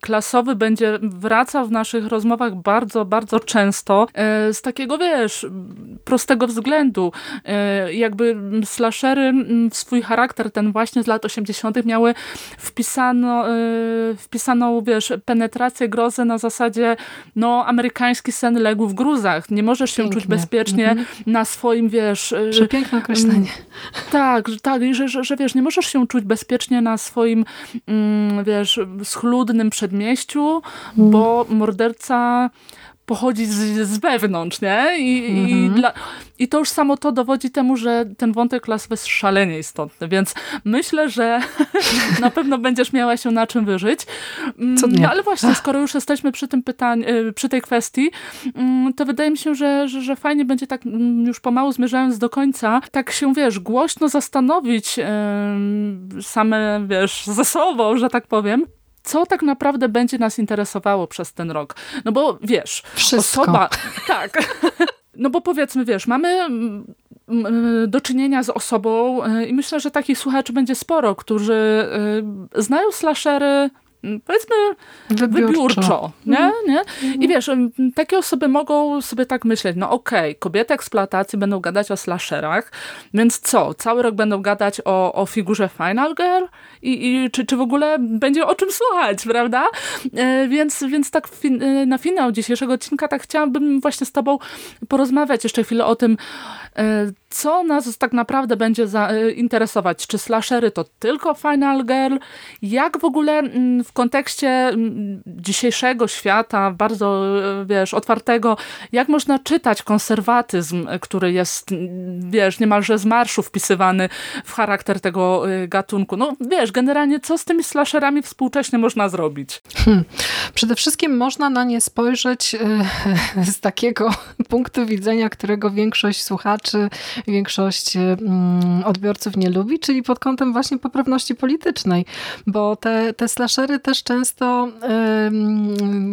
klasowy będzie wracał w naszych rozmowach bardzo, bardzo często y, z takiego, wiesz, prostego względu. Y, jakby slashery w swój charakter, ten właśnie z lat 80. miały wpisano, y, wpisaną, wiesz, penetrację, grozę na zasadzie no, amerykański sen legł w gruzach. Nie możesz się czuć bezpiecznie mhm. na swoim, wiesz... Przepiękne określenie. Tak, tak, że, że, że wiesz, nie możesz się czuć bezpiecznie na swoim, mm, wiesz, schludnym przedmieściu, mm. bo morderca pochodzi z, z wewnątrz, nie? I, mm -hmm. i, mhm. dla, I to już samo to dowodzi temu, że ten wątek klasowy jest szalenie istotny, więc myślę, że *laughs* na pewno będziesz miała się na czym wyżyć. Mm, Co no ale właśnie, skoro już jesteśmy przy tym pytaniu, y, przy tej kwestii, mm, to wydaje mi się, że, że, że fajnie będzie tak już pomału zmierzając do końca, tak się, wiesz, głośno zastanowić yy, same, wiesz, ze sobą, że tak powiem, co tak naprawdę będzie nas interesowało przez ten rok. No bo wiesz, Wszystko. osoba... *laughs* Tak. No bo powiedzmy, wiesz, mamy mm, mm, do czynienia z osobą y, i myślę, że takich słuchaczy będzie sporo, którzy y, znają slashery, Mm, powiedzmy wybiórczo, wybiórczo nie? Mhm. nie? I mhm. wiesz, takie osoby mogą sobie tak myśleć, no okej, okay, kobiety eksploatacji będą gadać o slasherach, więc co, cały rok będą gadać o, o figurze Final Girl? I, i czy, czy w ogóle będzie o czym słuchać, prawda? E, więc, więc tak fin e, na finał dzisiejszego odcinka tak chciałabym właśnie z tobą porozmawiać jeszcze chwilę o tym, e, co nas tak naprawdę będzie e, interesować? Czy slashery to tylko Final Girl? Jak w ogóle mm, w kontekście mm, dzisiejszego świata, bardzo, e, wiesz, otwartego, jak można czytać konserwatyzm, który jest, mm, wiesz, niemalże z marszu wpisywany w charakter tego gatunku? No, wiesz, generalnie co z tymi slasherami współcześnie można zrobić? Hmm. Przede wszystkim można na nie spojrzeć *laughs* z takiego *laughs* punktu widzenia, którego większość słuchaczy większość mm, odbiorców nie lubi, czyli pod kątem właśnie poprawności politycznej, bo te, te slashery też często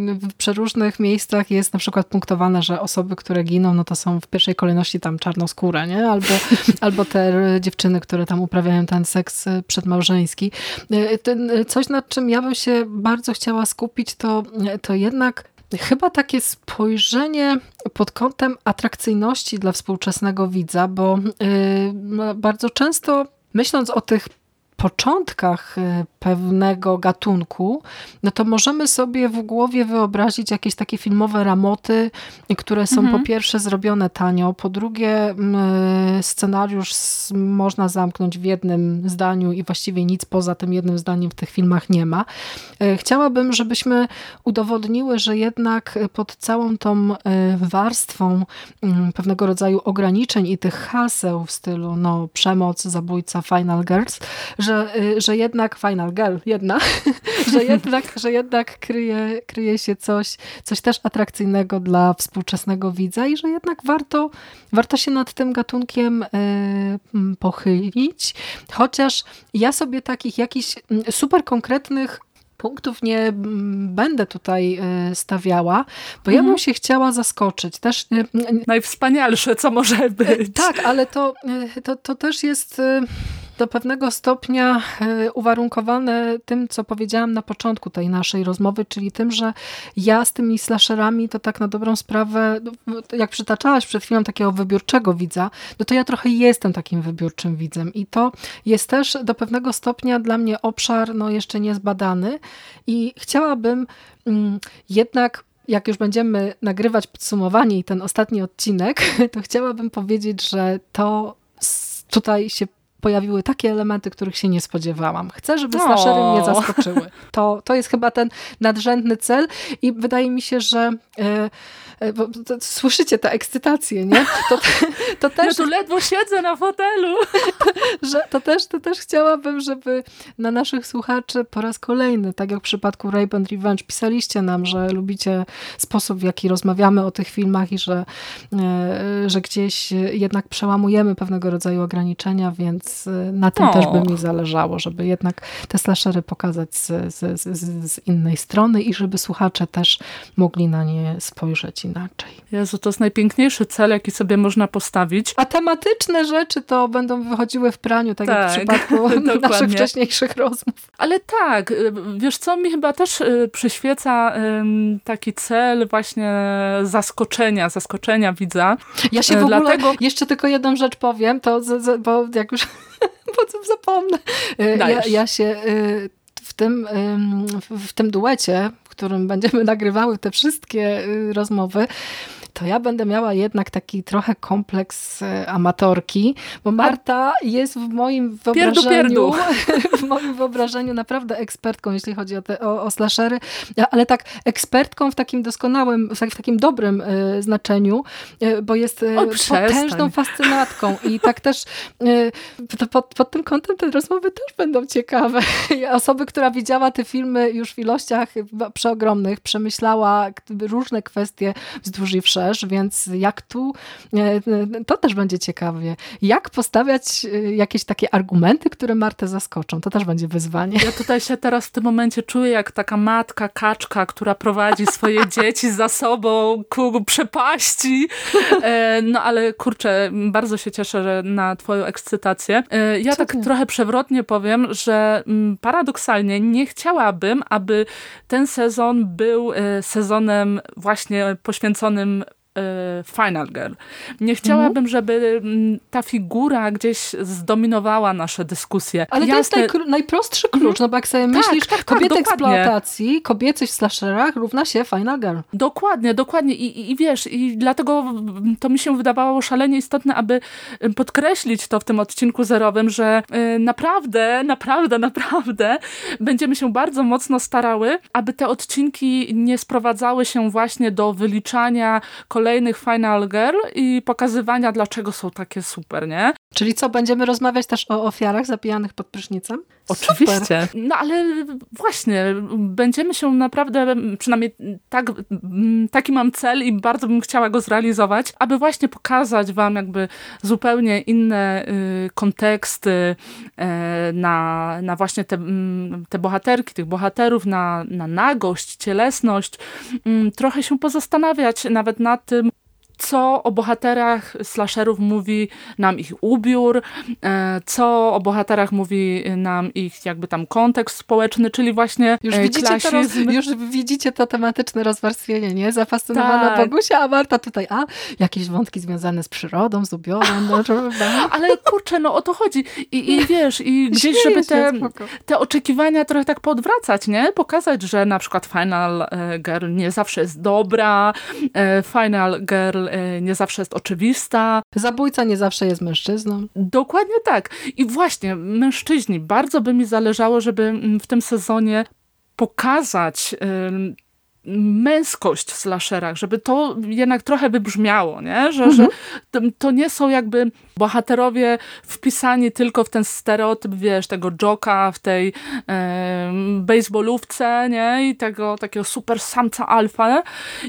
w przeróżnych miejscach jest na przykład punktowane, że osoby, które giną, no to są w pierwszej kolejności tam czarnoskóre, nie? Albo, *laughs* albo te dziewczyny, które tam uprawiają ten seks e, przedmałżeński. E, ten, coś, nad czym ja bym się bardzo chciała skupić, to, to jednak Chyba takie spojrzenie pod kątem atrakcyjności dla współczesnego widza, bo yy, bardzo często myśląc o tych początkach y, pewnego gatunku, no to możemy sobie w głowie wyobrazić jakieś takie filmowe ramoty, które są mhm. po pierwsze zrobione tanio, po drugie scenariusz można zamknąć w jednym zdaniu i właściwie nic poza tym jednym zdaniem w tych filmach nie ma. Y, chciałabym, żebyśmy udowodniły, że jednak pod całą tą y, warstwą pewnego rodzaju ograniczeń i tych haseł w stylu no, przemoc, zabójca, final girls, że że, y, że jednak Final Girl, jedna, *laughs* że jednak, że jednak kryje, kryje się coś, coś też atrakcyjnego dla współczesnego widza i że jednak warto, warto się nad tym gatunkiem y, pochylić. Chociaż ja sobie takich jakichś super konkretnych punktów nie będę tutaj y, stawiała, bo ja bym mhm. się chciała zaskoczyć. Też, Najwspanialsze, co może być. Tak, ale to, to, to też jest do pewnego stopnia e, uwarunkowane tym, co powiedziałam na początku tej naszej rozmowy, czyli tym, że ja z tymi slasherami to tak na dobrą sprawę, no, jak przytaczałaś przed chwilą takiego wybiórczego widza, no to ja trochę jestem takim wybiórczym widzem i to jest też do pewnego stopnia dla mnie obszar no, jeszcze niezbadany i chciałabym mm, jednak jak już będziemy nagrywać podsumowanie i ten ostatni odcinek, *laughs* to chciałabym powiedzieć, że to tutaj się pojawiły takie elementy, których się nie spodziewałam. Chcę, żeby slashery mnie zaskoczyły. To, to jest chyba ten nadrzędny cel i wydaje mi się, że e, bo, to, słyszycie tę ekscytację, nie? To, to też... Ja tu ledwo siedzę na fotelu. *laughs* że to też, to też chciałabym, żeby na naszych słuchaczy po raz kolejny, tak jak w przypadku Rape and Revenge, pisaliście nam, że lubicie sposób, w jaki rozmawiamy o tych filmach i że, e, że gdzieś jednak przełamujemy pewnego rodzaju ograniczenia, więc na tym o. też by mi zależało, żeby jednak te slashery pokazać z, z, z, z innej strony i żeby słuchacze też mogli na nie spojrzeć inaczej. Jezu, to jest najpiękniejszy cel, jaki sobie można postawić. A tematyczne rzeczy to będą wychodziły w praniu, tak, tak jak w tak, przypadku *laughs* *laughs* naszych wcześniejszych rozmów. Ale tak, y, wiesz co, mi chyba też y, przyświeca taki cel właśnie zaskoczenia, zaskoczenia widza. Ja się w ogóle, Dlatego... jeszcze tylko jedną rzecz powiem, to bo jak już *laughs* po co zapomnę. Y, ja, ja, się w tym, w tym duecie, w którym będziemy *laughs* nagrywały te wszystkie rozmowy, to ja będę miała jednak taki trochę kompleks e, amatorki, bo Marta jest w moim wyobrażeniu, pierdu, pierdu. *laughs* w moim wyobrażeniu naprawdę ekspertką, jeśli chodzi o, te, o, o slashery, ale tak ekspertką w takim doskonałym, w takim dobrym y, znaczeniu, y, bo jest y, potężną fascynatką i tak też pod, pod tym kątem te rozmowy też będą ciekawe. Osoby, która widziała te filmy już w ilościach przeogromnych, przemyślała różne kwestie wzdłuż i wszerz, też, więc jak tu, e, to też będzie ciekawie. Jak postawiać e, jakieś takie argumenty, które Martę zaskoczą, to też będzie wyzwanie. Ja tutaj się teraz w tym momencie czuję jak taka matka, kaczka, która prowadzi swoje *laughs* dzieci za sobą ku przepaści. E, no ale kurczę, bardzo się cieszę na twoją ekscytację. Ja tak trochę przewrotnie powiem, że mm, paradoksalnie nie chciałabym, aby ten sezon był sezonem właśnie poświęconym Final Girl. Nie chciałabym, mhm. żeby mm, ta figura gdzieś zdominowała nasze dyskusje. Ale Jasne... to jest naj, najprostszy klucz, mhm. no bo jak sobie tak, myślisz, tak, tak, kobiety eksploatacji, kobiecość w slasherach równa się Final Girl. Dokładnie, dokładnie I, i, i wiesz, i dlatego to mi się wydawało szalenie istotne, aby y, podkreślić to w tym odcinku zerowym, że y, naprawdę, naprawdę, naprawdę będziemy się bardzo mocno starały, aby te odcinki nie sprowadzały się właśnie do wyliczania kolejnych kolejnych Final Girl i pokazywania, dlaczego są takie super, nie? Czyli co, będziemy rozmawiać też o ofiarach zapijanych pod prysznicem? Oczywiście. Super. No ale właśnie, będziemy się naprawdę, przynajmniej tak, taki mam cel i bardzo bym chciała go zrealizować, aby właśnie pokazać wam jakby zupełnie inne y, konteksty y, na, na właśnie te, y, te bohaterki, tych bohaterów, na, na nagość, cielesność. Mm, trochę się pozastanawiać nawet nad tym, co o bohaterach slasherów mówi nam ich ubiór, e, co o bohaterach mówi nam ich jakby tam kontekst społeczny, czyli właśnie już widzicie, to, już widzicie to tematyczne rozwarstwienie, nie? Zafascynowana tak. Bogusia, a Marta tutaj, a jakieś wątki związane z przyrodą, z ubiorem. No, *laughs* Ale kurczę, no o to chodzi. I, i wiesz, i *laughs* gdzieś, żeby te, te oczekiwania trochę tak podwracać, nie? Pokazać, że na przykład Final e, Girl nie zawsze jest dobra, e, Final Girl E, nie zawsze jest oczywista. Zabójca nie zawsze jest mężczyzną. Dokładnie tak. I właśnie mężczyźni, bardzo by mi zależało, żeby mm, w tym sezonie pokazać męskość w slasherach, żeby to jednak trochę wybrzmiało, nie? Że, mhm. że to, to, nie są jakby bohaterowie wpisani tylko w ten stereotyp, wiesz, tego joka w tej e, baseballówce, nie? I tego takiego super samca alfa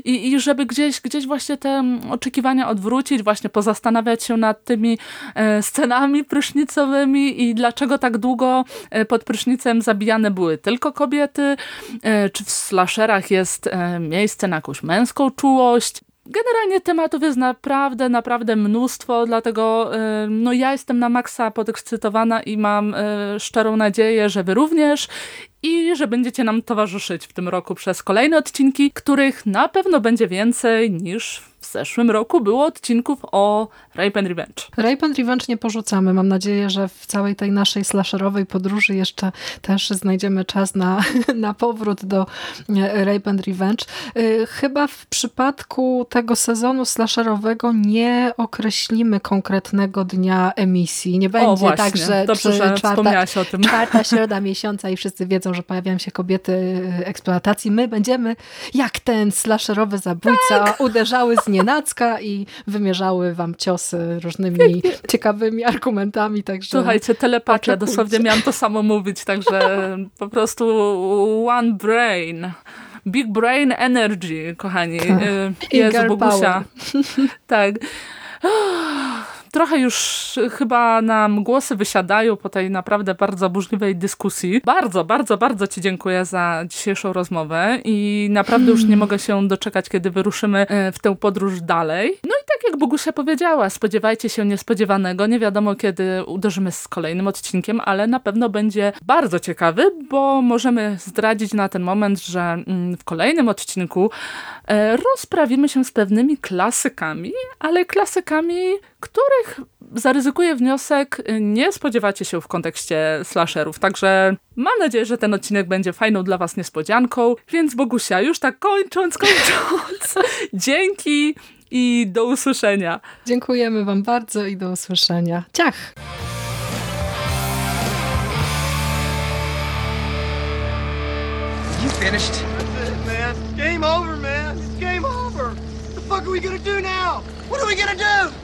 I, i żeby gdzieś, gdzieś właśnie te oczekiwania odwrócić, właśnie pozastanawiać się nad tymi e, scenami prysznicowymi i dlaczego tak długo e, pod prysznicem zabijane były tylko kobiety, e, czy w slasherach jest E, miejsce na jakąś męską czułość. Generalnie tematów jest naprawdę, naprawdę mnóstwo, dlatego e, no ja jestem na maksa podekscytowana i mam e, szczerą nadzieję, że wy również i że będziecie nam towarzyszyć w tym roku przez kolejne odcinki, których na pewno będzie więcej niż w zeszłym roku było odcinków o Rape and Revenge. Rape and Revenge nie porzucamy. Mam nadzieję, że w całej tej naszej slasherowej podróży jeszcze też znajdziemy czas na, *laughs* na powrót do e, Rape and Revenge. Y, Chyba w przypadku tego sezonu slasherowego nie określimy konkretnego dnia emisji. Nie będzie o właśnie, tak, że, dobrze, czy że czwarta, o tym. czwarta *laughs* środa miesiąca i wszyscy wiedzą, że pojawiają się kobiety y, eksploatacji. My będziemy jak ten slasherowy zabójca Tak. uderzały z nienacka i wymierzały wam ciosy różnymi *laughs* ciekawymi argumentami. Także Słuchajcie, telepatia, dosłownie miałam to samo mówić, także *laughs* po prostu one brain. Big brain energy, kochani. Tak. Y, Jezu, Bogusia. tak. *laughs* Trochę już chyba nam głosy wysiadają po tej naprawdę bardzo burzliwej dyskusji. Bardzo, bardzo, bardzo Ci dziękuję za dzisiejszą rozmowę i naprawdę już nie *laughs* mogę się doczekać, kiedy wyruszymy e, w tę podróż dalej. No i tak jak Bogusia powiedziała, spodziewajcie się niespodziewanego. Nie wiadomo, kiedy uderzymy z kolejnym odcinkiem, ale na pewno będzie bardzo ciekawy, bo możemy zdradzić na ten moment, że mm, w kolejnym odcinku e, rozprawimy się z pewnymi klasykami, ale klasykami, których zaryzykuję wniosek, nie spodziewacie się w kontekście slasherów. Także mam nadzieję, że ten odcinek będzie fajną dla Was niespodzianką. Więc Bogusia, już tak kończąc, kończąc, *laughs* dzięki i do usłyszenia. dziękujemy wam bardzo i do usłyszenia. Ciach! You finished? That's it, man. Game over, man. It's game over. What the fuck are we gonna do now? What are we gonna do?